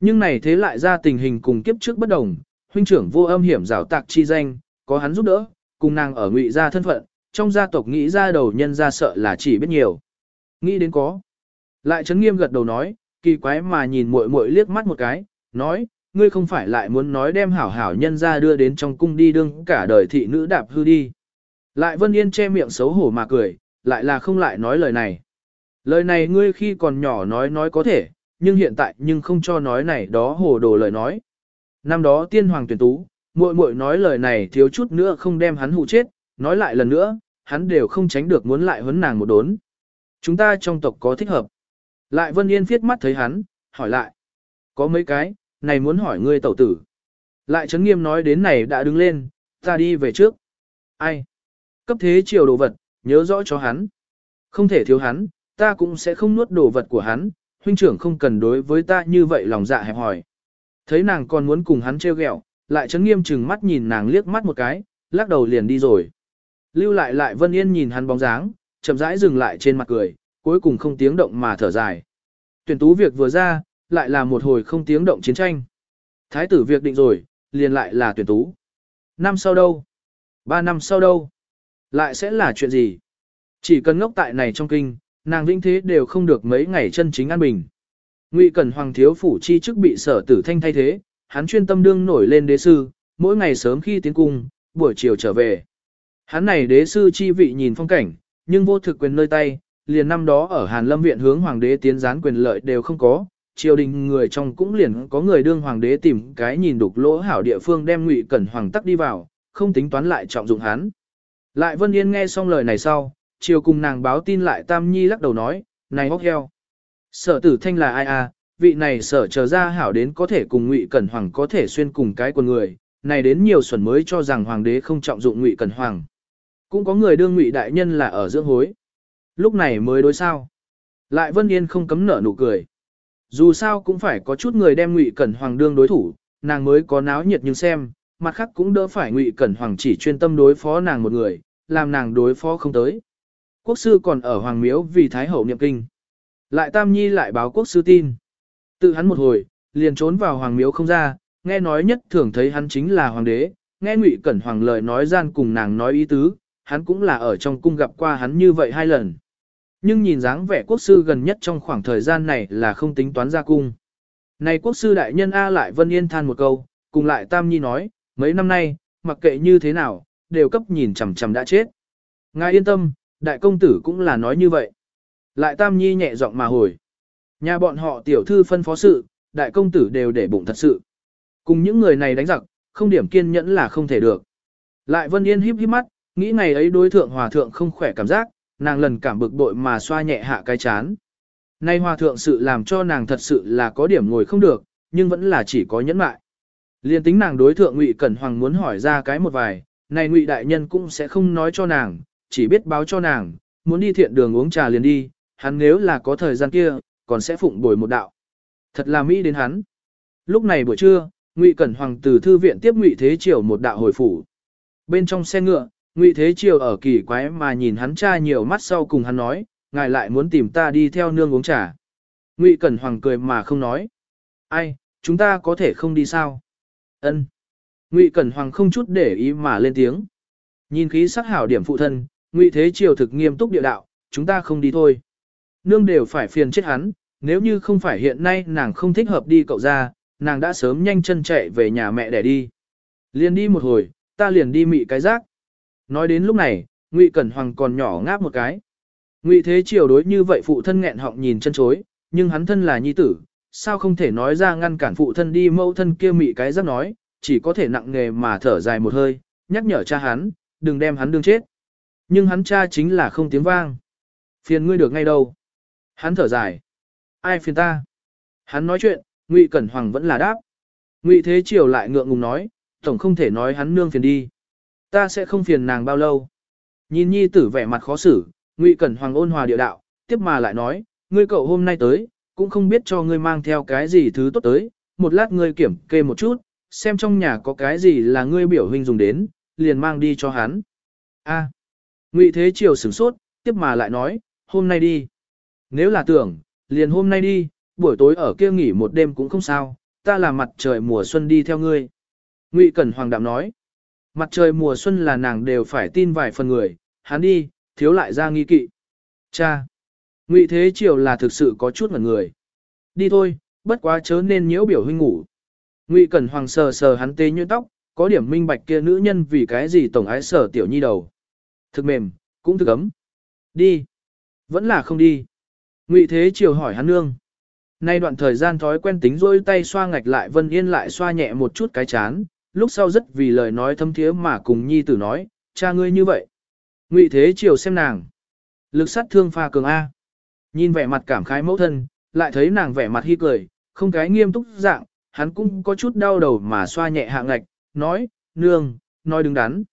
Nhưng này thế lại ra tình hình cùng kiếp trước bất đồng, huynh trưởng vô âm hiểm rào tạc chi danh, có hắn giúp đỡ, cùng nàng ở ngụy gia thân phận, trong gia tộc nghĩ ra đầu nhân ra sợ là chỉ biết nhiều. Nghĩ đến có. Lại chấn nghiêm gật đầu nói, kỳ quái mà nhìn muội muội liếc mắt một cái, nói, ngươi không phải lại muốn nói đem hảo hảo nhân ra đưa đến trong cung đi đương cả đời thị nữ đạp hư đi. Lại Vân Yên che miệng xấu hổ mà cười, lại là không lại nói lời này. Lời này ngươi khi còn nhỏ nói nói có thể, nhưng hiện tại nhưng không cho nói này đó hồ đồ lời nói. Năm đó tiên hoàng tuyển tú, muội muội nói lời này thiếu chút nữa không đem hắn hụ chết, nói lại lần nữa, hắn đều không tránh được muốn lại huấn nàng một đốn. Chúng ta trong tộc có thích hợp. Lại Vân Yên viết mắt thấy hắn, hỏi lại. Có mấy cái, này muốn hỏi ngươi tẩu tử. Lại Trấn Nghiêm nói đến này đã đứng lên, ta đi về trước. Ai? Cấp thế triều đồ vật, nhớ rõ cho hắn. Không thể thiếu hắn, ta cũng sẽ không nuốt đồ vật của hắn, huynh trưởng không cần đối với ta như vậy lòng dạ hẹp hỏi. Thấy nàng còn muốn cùng hắn trêu ghẹo, lại chấn Nghiêm chừng mắt nhìn nàng liếc mắt một cái, lắc đầu liền đi rồi. Lưu lại lại Vân Yên nhìn hắn bóng dáng, chậm rãi dừng lại trên mặt cười, cuối cùng không tiếng động mà thở dài. Tuyển tú việc vừa ra, lại là một hồi không tiếng động chiến tranh. Thái tử việc định rồi, liền lại là tuyển tú. Năm sau đâu? Ba năm sau đâu? Lại sẽ là chuyện gì? Chỉ cần ngốc tại này trong kinh, nàng vĩnh thế đều không được mấy ngày chân chính an bình. Ngụy Cẩn Hoàng thiếu phủ chi chức bị sở tử thanh thay thế, hắn chuyên tâm đương nổi lên đế sư, mỗi ngày sớm khi tiến cung, buổi chiều trở về. Hắn này đế sư chi vị nhìn phong cảnh, nhưng vô thực quyền nơi tay, liền năm đó ở Hàn Lâm viện hướng hoàng đế tiến gián quyền lợi đều không có, triều đình người trong cũng liền có người đương hoàng đế tìm cái nhìn đục lỗ hảo địa phương đem Ngụy Cẩn Hoàng tắc đi vào, không tính toán lại trọng dụng hắn. Lại Vân Yên nghe xong lời này sau, chiều cùng nàng báo tin lại Tam Nhi lắc đầu nói, này hốc heo. Sở tử thanh là ai à, vị này sở chờ ra hảo đến có thể cùng Ngụy Cẩn Hoàng có thể xuyên cùng cái quần người, này đến nhiều xuẩn mới cho rằng hoàng đế không trọng dụng ngụy cẩn hoàng. Cũng có người đương ngụy đại nhân là ở dưỡng hối. Lúc này mới đối sao. Lại Vân Yên không cấm nở nụ cười. Dù sao cũng phải có chút người đem ngụy cẩn hoàng đương đối thủ, nàng mới có náo nhiệt nhưng xem, mặt khác cũng đỡ phải ngụy cẩn hoàng chỉ chuyên tâm đối phó nàng một người, làm nàng đối phó không tới. Quốc sư còn ở hoàng miếu vì thái hậu niệm kinh. Lại Tam Nhi lại báo quốc sư tin. Tự hắn một hồi, liền trốn vào hoàng miếu không ra, nghe nói nhất thường thấy hắn chính là hoàng đế, nghe Ngụy Cẩn Hoàng lời nói gian cùng nàng nói ý tứ, hắn cũng là ở trong cung gặp qua hắn như vậy hai lần. Nhưng nhìn dáng vẻ quốc sư gần nhất trong khoảng thời gian này là không tính toán ra cung. Này quốc sư đại nhân A lại Vân Yên than một câu, cùng lại Tam Nhi nói, mấy năm nay, mặc kệ như thế nào, đều cấp nhìn chằm chằm đã chết. Ngài yên tâm, đại công tử cũng là nói như vậy. Lại Tam Nhi nhẹ giọng mà hồi. Nhà bọn họ tiểu thư phân phó sự, đại công tử đều để bụng thật sự. Cùng những người này đánh giặc, không điểm kiên nhẫn là không thể được. Lại Vân Yên híp híp mắt, nghĩ ngày ấy đối thượng hòa thượng không khỏe cảm giác, nàng lần cảm bực bội mà xoa nhẹ hạ cái chán. Nay hòa thượng sự làm cho nàng thật sự là có điểm ngồi không được, nhưng vẫn là chỉ có nhẫn mại. Liên tính nàng đối thượng Ngụy Cẩn Hoàng muốn hỏi ra cái một vài, này Ngụy đại nhân cũng sẽ không nói cho nàng, chỉ biết báo cho nàng, muốn đi thiện đường uống trà liền đi, hắn nếu là có thời gian kia, còn sẽ phụng bồi một đạo. Thật là mỹ đến hắn. Lúc này buổi trưa, Ngụy Cẩn Hoàng từ thư viện tiếp Ngụy Thế Triều một đạo hồi phủ. Bên trong xe ngựa, Ngụy Thế Triều ở kỳ quái mà nhìn hắn cha nhiều mắt sau cùng hắn nói, ngài lại muốn tìm ta đi theo nương uống trà. Ngụy Cẩn Hoàng cười mà không nói. Ai, chúng ta có thể không đi sao? Ân. Ngụy Cẩn Hoàng không chút để ý mà lên tiếng. Nhìn khí sắc hảo điểm phụ thân, Ngụy Thế Triều thực nghiêm túc địa đạo, chúng ta không đi thôi. Nương đều phải phiền chết hắn, nếu như không phải hiện nay nàng không thích hợp đi cậu ra, nàng đã sớm nhanh chân chạy về nhà mẹ để đi. Liền đi một hồi, ta liền đi mị cái rác. Nói đến lúc này, Ngụy Cẩn Hoàng còn nhỏ ngáp một cái. Ngụy Thế Triều đối như vậy phụ thân nghẹn họng nhìn chân chối, nhưng hắn thân là nhi tử, sao không thể nói ra ngăn cản phụ thân đi mâu thân kia mị cái rác nói, chỉ có thể nặng nghề mà thở dài một hơi, nhắc nhở cha hắn, đừng đem hắn đương chết. Nhưng hắn cha chính là không tiếng vang. Phiền ngươi được ngay đâu. Hắn thở dài. Ai phiền ta? Hắn nói chuyện, Ngụy Cẩn Hoàng vẫn là đáp. Ngụy Thế Triều lại ngượng ngùng nói, tổng không thể nói hắn nương phiền đi. Ta sẽ không phiền nàng bao lâu. Nhìn nhi tử vẻ mặt khó xử, Ngụy Cẩn Hoàng ôn hòa địa đạo, tiếp mà lại nói, ngươi cậu hôm nay tới, cũng không biết cho ngươi mang theo cái gì thứ tốt tới, một lát ngươi kiểm kê một chút, xem trong nhà có cái gì là ngươi biểu huynh dùng đến, liền mang đi cho hắn. A. Ngụy Thế Triều sửng sốt, tiếp mà lại nói, hôm nay đi. Nếu là tưởng, liền hôm nay đi, buổi tối ở kia nghỉ một đêm cũng không sao, ta là mặt trời mùa xuân đi theo ngươi. Ngụy Cẩn Hoàng Đạm nói, mặt trời mùa xuân là nàng đều phải tin vài phần người, hắn đi, thiếu lại ra nghi kỵ. Cha! Ngụy Thế Triều là thực sự có chút ngẩn người. Đi thôi, bất quá chớ nên nhiễu biểu huynh ngủ. Ngụy Cẩn Hoàng sờ sờ hắn tê như tóc, có điểm minh bạch kia nữ nhân vì cái gì tổng ái sở tiểu nhi đầu. Thực mềm, cũng thực ấm. Đi. Vẫn là không đi. Ngụy Thế Triều hỏi hắn nương. Nay đoạn thời gian thói quen tính rôi tay xoa ngạch lại Vân Yên lại xoa nhẹ một chút cái chán, lúc sau rất vì lời nói thâm thiế mà cùng nhi tử nói, cha ngươi như vậy. Ngụy Thế Triều xem nàng. Lực sát thương pha cường A. Nhìn vẻ mặt cảm khái mẫu thân, lại thấy nàng vẻ mặt hy cười, không cái nghiêm túc dạng, hắn cũng có chút đau đầu mà xoa nhẹ hạ ngạch, nói, nương, nói đứng đắn.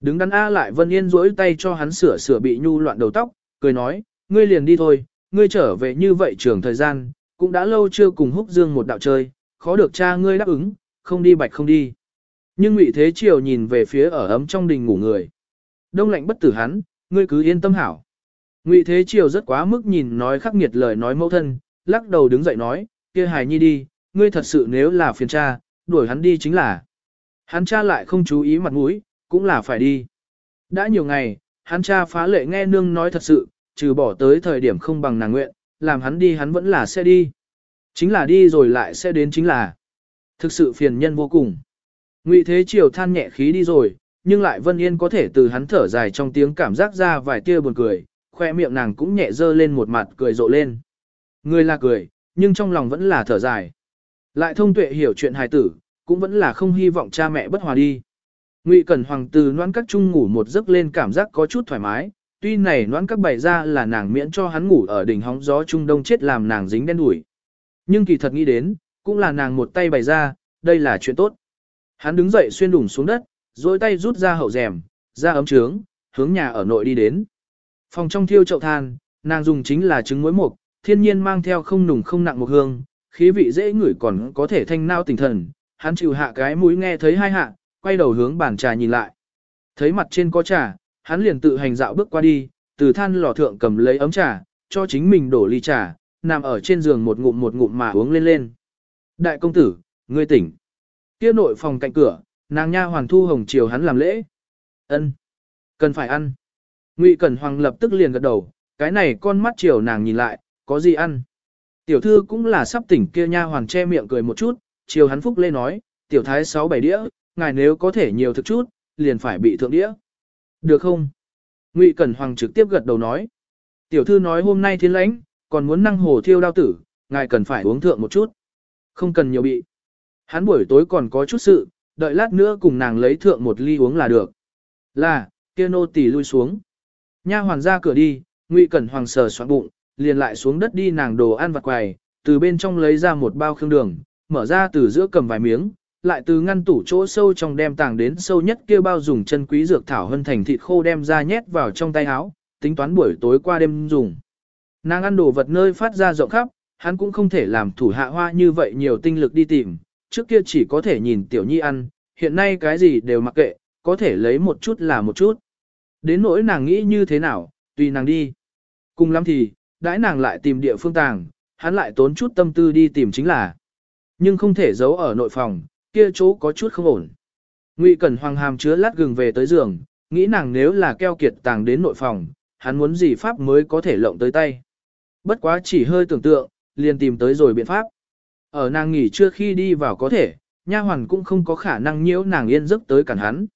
Đứng đắn A lại Vân Yên rỗi tay cho hắn sửa sửa bị nhu loạn đầu tóc, cười nói, ngươi liền đi thôi, ngươi trở về như vậy trường thời gian, cũng đã lâu chưa cùng húc dương một đạo chơi, khó được cha ngươi đáp ứng, không đi bạch không đi. Nhưng Ngụy Thế Triều nhìn về phía ở ấm trong đình ngủ người. Đông lạnh bất tử hắn, ngươi cứ yên tâm hảo. Ngụy Thế Triều rất quá mức nhìn nói khắc nghiệt lời nói mẫu thân, lắc đầu đứng dậy nói, kia hài nhi đi, ngươi thật sự nếu là phiền cha, đuổi hắn đi chính là. Hắn cha lại không chú ý mặt mũi, cũng là phải đi. Đã nhiều ngày, hắn cha phá lệ nghe nương nói thật sự, trừ bỏ tới thời điểm không bằng nàng nguyện, làm hắn đi hắn vẫn là sẽ đi. Chính là đi rồi lại sẽ đến chính là. Thực sự phiền nhân vô cùng. Ngụy Thế Triều than nhẹ khí đi rồi, nhưng lại Vân Yên có thể từ hắn thở dài trong tiếng cảm giác ra vài tia buồn cười, khoe miệng nàng cũng nhẹ dơ lên một mặt cười rộ lên. Người là cười, nhưng trong lòng vẫn là thở dài. Lại thông tuệ hiểu chuyện hài tử, cũng vẫn là không hy vọng cha mẹ bất hòa đi. Ngụy Cẩn Hoàng từ noãn các trung ngủ một giấc lên cảm giác có chút thoải mái, tuy này noãn các bày ra là nàng miễn cho hắn ngủ ở đỉnh hóng gió trung đông chết làm nàng dính đen đuổi. Nhưng kỳ thật nghĩ đến, cũng là nàng một tay bày ra, đây là chuyện tốt. Hắn đứng dậy xuyên đủng xuống đất, rồi tay rút ra hậu rèm, ra ấm trướng, hướng nhà ở nội đi đến. Phòng trong thiêu chậu than, nàng dùng chính là trứng muối mục, thiên nhiên mang theo không nùng không nặng một hương, khí vị dễ ngửi còn có thể thanh nao tinh thần. Hắn chịu hạ cái mũi nghe thấy hai hạ, quay đầu hướng bàn trà nhìn lại. Thấy mặt trên có trà, hắn liền tự hành dạo bước qua đi, từ than lò thượng cầm lấy ấm trà, cho chính mình đổ ly trà, nằm ở trên giường một ngụm một ngụm mà uống lên lên. Đại công tử, ngươi tỉnh. Kia nội phòng cạnh cửa, nàng nha hoàng thu hồng chiều hắn làm lễ. Ân, cần phải ăn. Ngụy Cẩn Hoàng lập tức liền gật đầu, cái này con mắt chiều nàng nhìn lại, có gì ăn. Tiểu thư cũng là sắp tỉnh kia nha hoàng che miệng cười một chút, chiều hắn phúc lê nói, tiểu thái sáu bảy đĩa, ngài nếu có thể nhiều thực chút, liền phải bị thượng đĩa. Được không? Ngụy Cẩn Hoàng trực tiếp gật đầu nói. Tiểu thư nói hôm nay thiên lãnh, còn muốn năng hồ thiêu đao tử, ngài cần phải uống thượng một chút. Không cần nhiều bị. Hắn buổi tối còn có chút sự, đợi lát nữa cùng nàng lấy thượng một ly uống là được. Là, kia nô tỳ lui xuống. Nha hoàn ra cửa đi, Ngụy Cẩn Hoàng sờ soạn bụng, liền lại xuống đất đi nàng đồ ăn vặt quầy, từ bên trong lấy ra một bao khương đường, mở ra từ giữa cầm vài miếng, lại từ ngăn tủ chỗ sâu trong đem tàng đến sâu nhất kia bao dùng chân quý dược thảo hơn thành thịt khô đem ra nhét vào trong tay áo, tính toán buổi tối qua đêm dùng. Nàng ăn đồ vật nơi phát ra rộng khắp, hắn cũng không thể làm thủ hạ hoa như vậy nhiều tinh lực đi tìm, trước kia chỉ có thể nhìn tiểu nhi ăn, hiện nay cái gì đều mặc kệ, có thể lấy một chút là một chút. Đến nỗi nàng nghĩ như thế nào, tùy nàng đi. Cùng lắm thì, đãi nàng lại tìm địa phương tàng, hắn lại tốn chút tâm tư đi tìm chính là. Nhưng không thể giấu ở nội phòng, kia chỗ có chút không ổn. Ngụy Cẩn Hoàng hàm chứa lát gừng về tới giường, nghĩ nàng nếu là keo kiệt tàng đến nội phòng, hắn muốn gì pháp mới có thể lộng tới tay. Bất quá chỉ hơi tưởng tượng, liền tìm tới rồi biện pháp. Ở nàng nghỉ chưa khi đi vào có thể, nha hoàn cũng không có khả năng nhiễu nàng yên giấc tới cản hắn.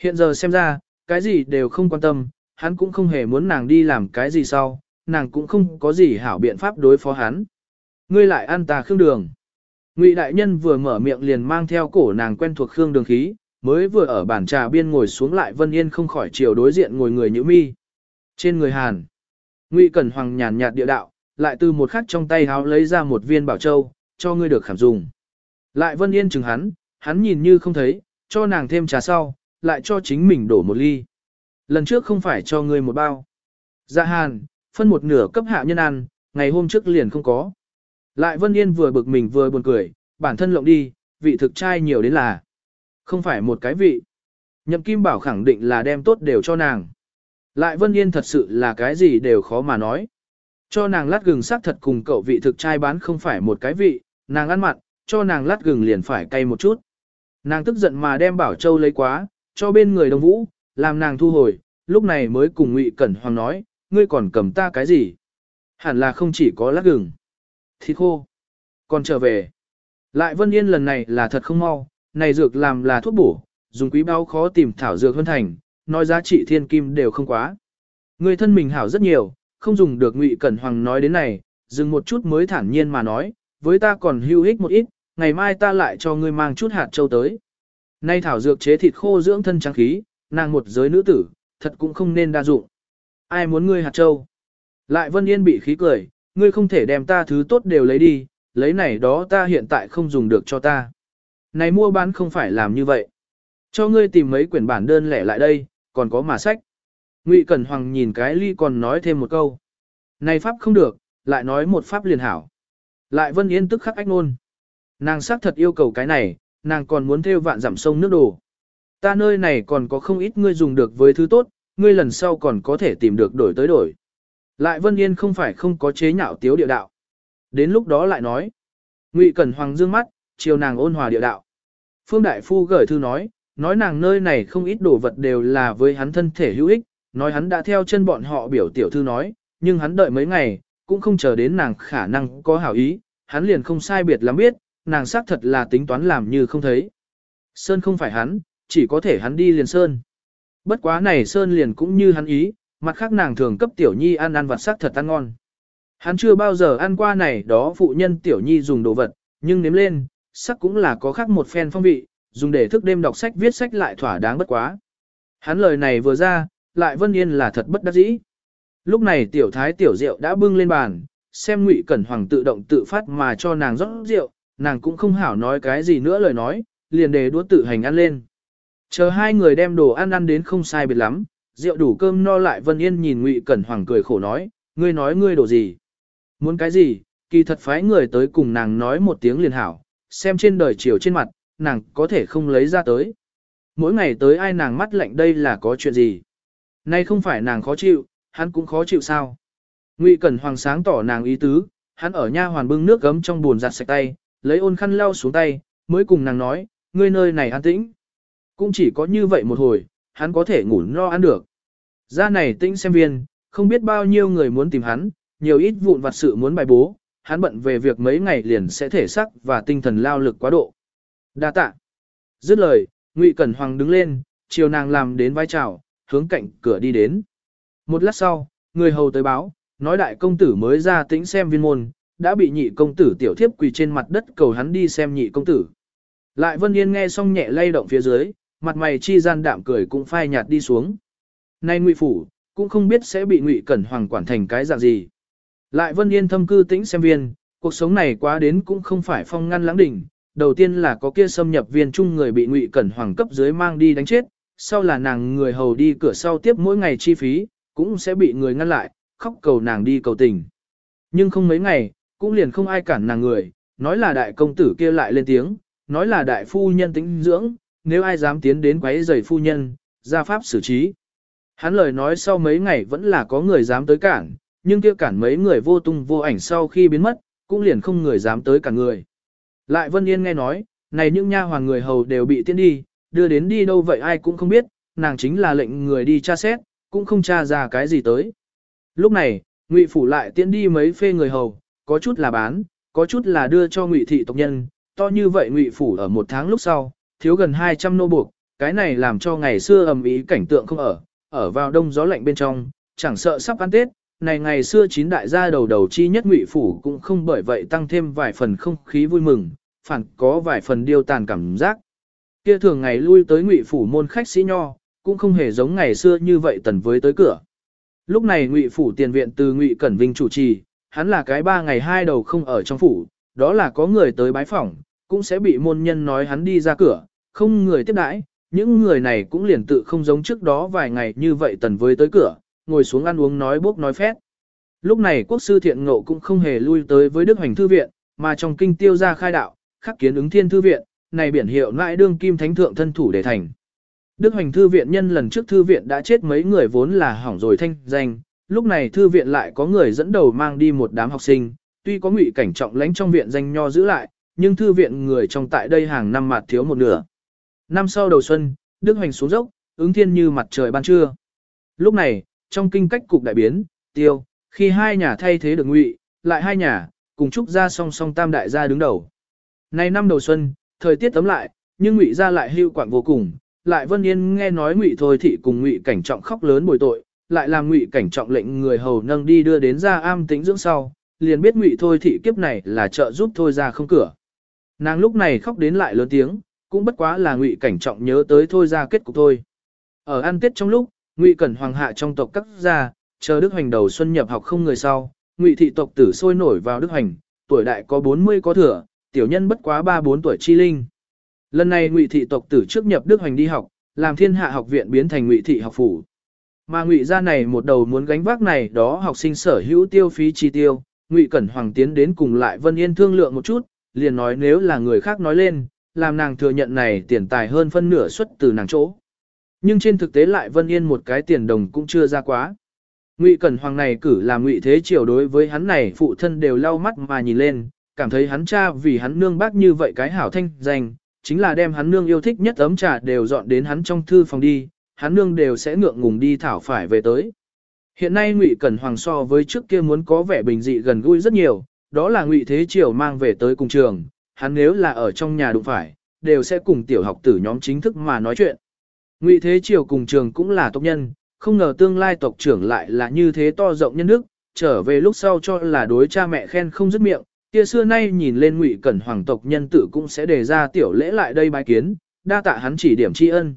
Hiện giờ xem ra, cái gì đều không quan tâm, hắn cũng không hề muốn nàng đi làm cái gì sau, nàng cũng không có gì hảo biện pháp đối phó hắn. Ngươi lại ăn tà khương đường. Ngụy đại nhân vừa mở miệng liền mang theo cổ nàng quen thuộc khương đường khí, mới vừa ở bàn trà biên ngồi xuống lại Vân Yên không khỏi chiều đối diện ngồi người nhữ mi. Trên người Hàn, Ngụy Cẩn Hoàng nhàn nhạt địa đạo, lại từ một khắc trong tay háo lấy ra một viên bảo châu, cho ngươi được khảm dùng. Lại Vân Yên chừng hắn, hắn nhìn như không thấy, cho nàng thêm trà sau, lại cho chính mình đổ một ly. Lần trước không phải cho ngươi một bao. Dạ hàn, phân một nửa cấp hạ nhân ăn, ngày hôm trước liền không có. Lại Vân Yên vừa bực mình vừa buồn cười, bản thân lộng đi, vị thực trai nhiều đến là. Không phải một cái vị. Nhậm Kim Bảo khẳng định là đem tốt đều cho nàng. Lại Vân Yên thật sự là cái gì đều khó mà nói. Cho nàng lát gừng sắc thật cùng cậu vị thực trai bán không phải một cái vị, nàng ăn mặn, cho nàng lát gừng liền phải cay một chút. Nàng tức giận mà đem Bảo Châu lấy quá, cho bên người đồng vũ, làm nàng thu hồi, lúc này mới cùng Ngụy Cẩn Hoàng nói, ngươi còn cầm ta cái gì? Hẳn là không chỉ có lát gừng. Thịt khô. Còn trở về. Lại Vân Yên lần này là thật không mau, này dược làm là thuốc bổ, dùng quý báo khó tìm thảo dược hơn thành, nói giá trị thiên kim đều không quá. Người thân mình hảo rất nhiều, không dùng được Ngụy Cẩn Hoàng nói đến này, dừng một chút mới thản nhiên mà nói, với ta còn hưu ích một ít, ngày mai ta lại cho ngươi mang chút hạt châu tới. Nay thảo dược chế thịt khô dưỡng thân trắng khí, nàng một giới nữ tử, thật cũng không nên đa dụng. Ai muốn ngươi hạt châu? Lại Vân Yên bị khí cười, ngươi không thể đem ta thứ tốt đều lấy đi, lấy này đó ta hiện tại không dùng được cho ta. Này mua bán không phải làm như vậy. Cho ngươi tìm mấy quyển bản đơn lẻ lại đây, còn có mà sách. Ngụy Cẩn Hoàng nhìn cái ly còn nói thêm một câu. Này pháp không được, lại nói một pháp liền hảo. Lại Vân Yên tức khắc ách nôn. Nàng xác thật yêu cầu cái này, nàng còn muốn theo vạn giảm sông nước đồ. Ta nơi này còn có không ít ngươi dùng được với thứ tốt, ngươi lần sau còn có thể tìm được đổi tới đổi. Lại Vân Yên không phải không có chế nhạo tiếu địa đạo. Đến lúc đó lại nói. Ngụy Cẩn Hoàng dương mắt, chiều nàng ôn hòa địa đạo. Phương Đại Phu gửi thư nói, nói nàng nơi này không ít đồ vật đều là với hắn thân thể hữu ích, nói hắn đã theo chân bọn họ biểu tiểu thư nói, nhưng hắn đợi mấy ngày, cũng không chờ đến nàng khả năng có hảo ý, hắn liền không sai biệt lắm biết, nàng xác thật là tính toán làm như không thấy. Sơn không phải hắn, chỉ có thể hắn đi liền Sơn. Bất quá này Sơn liền cũng như hắn ý, mặt khác nàng thường cấp tiểu nhi ăn ăn vặt sắc thật ăn ngon. Hắn chưa bao giờ ăn qua này đó phụ nhân tiểu nhi dùng đồ vật, nhưng nếm lên, sắc cũng là có khác một phen phong vị, dùng để thức đêm đọc sách viết sách lại thỏa đáng bất quá. Hắn lời này vừa ra, lại vân yên là thật bất đắc dĩ. Lúc này tiểu thái tiểu rượu đã bưng lên bàn, xem ngụy cẩn hoàng tự động tự phát mà cho nàng rót rượu, nàng cũng không hảo nói cái gì nữa lời nói, liền đề đũa tự hành ăn lên. Chờ hai người đem đồ ăn ăn đến không sai biệt lắm, rượu đủ cơm no lại Vân Yên nhìn Ngụy Cẩn Hoàng cười khổ nói, ngươi nói ngươi đồ gì? Muốn cái gì? Kỳ thật phái người tới cùng nàng nói một tiếng liền hảo, xem trên đời chiều trên mặt, nàng có thể không lấy ra tới. Mỗi ngày tới ai nàng mắt lạnh đây là có chuyện gì? Nay không phải nàng khó chịu, hắn cũng khó chịu sao? Ngụy Cẩn Hoàng sáng tỏ nàng ý tứ, hắn ở nha hoàn bưng nước gấm trong buồn giặt sạch tay, lấy ôn khăn lau xuống tay, mới cùng nàng nói, ngươi nơi này an tĩnh. Cũng chỉ có như vậy một hồi, hắn có thể ngủ no ăn được. Ra này tĩnh xem viên, không biết bao nhiêu người muốn tìm hắn, nhiều ít vụn vặt sự muốn bài bố, hắn bận về việc mấy ngày liền sẽ thể sắc và tinh thần lao lực quá độ. Đa tạ. Dứt lời, Ngụy Cẩn Hoàng đứng lên, chiều nàng làm đến vai chào, hướng cạnh cửa đi đến. Một lát sau, người hầu tới báo, nói đại công tử mới ra tĩnh xem viên môn, đã bị nhị công tử tiểu thiếp quỳ trên mặt đất cầu hắn đi xem nhị công tử. Lại Vân Yên nghe xong nhẹ lay động phía dưới, mặt mày chi gian đạm cười cũng phai nhạt đi xuống. Nay Ngụy phủ, cũng không biết sẽ bị Ngụy Cẩn Hoàng quản thành cái dạng gì. Lại Vân Yên thâm cư tĩnh xem viên, cuộc sống này quá đến cũng không phải phong ngăn lãng đỉnh. Đầu tiên là có kia xâm nhập viên chung người bị Ngụy Cẩn Hoàng cấp dưới mang đi đánh chết, sau là nàng người hầu đi cửa sau tiếp mỗi ngày chi phí, cũng sẽ bị người ngăn lại, khóc cầu nàng đi cầu tình. Nhưng không mấy ngày, cũng liền không ai cản nàng người, nói là đại công tử kia lại lên tiếng, nói là đại phu nhân tính dưỡng, nếu ai dám tiến đến quấy rầy phu nhân, ra pháp xử trí. Hắn lời nói sau mấy ngày vẫn là có người dám tới cản, nhưng kia cản mấy người vô tung vô ảnh sau khi biến mất, cũng liền không người dám tới cản người. Lại Vân Yên nghe nói, này những nha hoàng người hầu đều bị tiến đi, đưa đến đi đâu vậy ai cũng không biết, nàng chính là lệnh người đi tra xét, cũng không tra ra cái gì tới. Lúc này, Ngụy phủ lại tiến đi mấy phê người hầu, có chút là bán, có chút là đưa cho Ngụy thị tộc nhân, to như vậy Ngụy phủ ở một tháng lúc sau, thiếu gần 200 nô buộc, cái này làm cho ngày xưa ầm ý cảnh tượng không ở, ở vào đông gió lạnh bên trong, chẳng sợ sắp ăn Tết, này ngày xưa chín đại gia đầu đầu chi nhất Ngụy phủ cũng không bởi vậy tăng thêm vài phần không khí vui mừng, phản có vài phần điêu tàn cảm giác. Kia thường ngày lui tới Ngụy phủ môn khách sĩ nho, cũng không hề giống ngày xưa như vậy tần với tới cửa. Lúc này Ngụy phủ tiền viện từ Ngụy Cẩn Vinh chủ trì, hắn là cái ba ngày hai đầu không ở trong phủ, đó là có người tới bái phỏng, cũng sẽ bị môn nhân nói hắn đi ra cửa, không người tiếp đãi, những người này cũng liền tự không giống trước đó vài ngày như vậy tần với tới cửa, ngồi xuống ăn uống nói bốc nói phét. Lúc này quốc sư thiện ngộ cũng không hề lui tới với Đức Hoành Thư Viện, mà trong kinh tiêu ra khai đạo, khắc kiến ứng thiên thư viện, này biển hiệu lại đương kim thánh thượng thân thủ để thành. Đức Hoành Thư Viện nhân lần trước Thư Viện đã chết mấy người vốn là hỏng rồi thanh danh, lúc này Thư Viện lại có người dẫn đầu mang đi một đám học sinh, tuy có ngụy cảnh trọng lãnh trong viện danh nho giữ lại, nhưng Thư Viện người trong tại đây hàng năm mặt thiếu một nửa. Năm sau đầu xuân, Đức Hoành xuống dốc, ứng thiên như mặt trời ban trưa. Lúc này, trong kinh cách cục đại biến, tiêu, khi hai nhà thay thế được ngụy, lại hai nhà, cùng trúc ra song song tam đại gia đứng đầu. Nay năm đầu xuân, thời tiết tấm lại, nhưng ngụy ra lại hưu quảng vô cùng, lại Vân Yên nghe nói Ngụy Thôi thị cùng Ngụy Cảnh Trọng khóc lớn bồi tội, lại làm Ngụy Cảnh Trọng lệnh người hầu nâng đi đưa đến ra am tĩnh dưỡng sau, liền biết Ngụy Thôi thị kiếp này là trợ giúp thôi ra không cửa. Nàng lúc này khóc đến lại lớn tiếng, cũng bất quá là Ngụy Cảnh Trọng nhớ tới thôi ra kết cục thôi. Ở ăn tết trong lúc, Ngụy Cẩn hoàng hạ trong tộc các gia, chờ Đức Hoành đầu xuân nhập học không người sau, Ngụy thị tộc tử sôi nổi vào Đức Hoành, tuổi đại có 40 có thừa, tiểu nhân bất quá 3-4 tuổi chi linh. Lần này Ngụy thị tộc tử trước nhập Đức Hoành đi học, làm Thiên Hạ học viện biến thành Ngụy thị học phủ. Mà Ngụy gia này một đầu muốn gánh vác này đó học sinh sở hữu tiêu phí chi tiêu, Ngụy Cẩn Hoàng tiến đến cùng lại Vân Yên thương lượng một chút, liền nói nếu là người khác nói lên, làm nàng thừa nhận này tiền tài hơn phân nửa xuất từ nàng chỗ. Nhưng trên thực tế lại Vân Yên một cái tiền đồng cũng chưa ra quá. Ngụy Cẩn Hoàng này cử làm Ngụy Thế Triều đối với hắn này phụ thân đều lau mắt mà nhìn lên, cảm thấy hắn cha vì hắn nương bác như vậy cái hảo thanh danh, chính là đem hắn nương yêu thích nhất ấm trà đều dọn đến hắn trong thư phòng đi, hắn nương đều sẽ ngượng ngùng đi thảo phải về tới. Hiện nay Ngụy Cẩn Hoàng so với trước kia muốn có vẻ bình dị gần gũi rất nhiều, đó là Ngụy Thế Triều mang về tới cùng trường, hắn nếu là ở trong nhà đụng phải, đều sẽ cùng tiểu học tử nhóm chính thức mà nói chuyện. Ngụy Thế Triều cùng trường cũng là tộc nhân, không ngờ tương lai tộc trưởng lại là như thế to rộng nhân đức, trở về lúc sau cho là đối cha mẹ khen không dứt miệng, kia xưa nay nhìn lên ngụy cẩn hoàng tộc nhân tử cũng sẽ đề ra tiểu lễ lại đây bái kiến, đa tạ hắn chỉ điểm tri ân.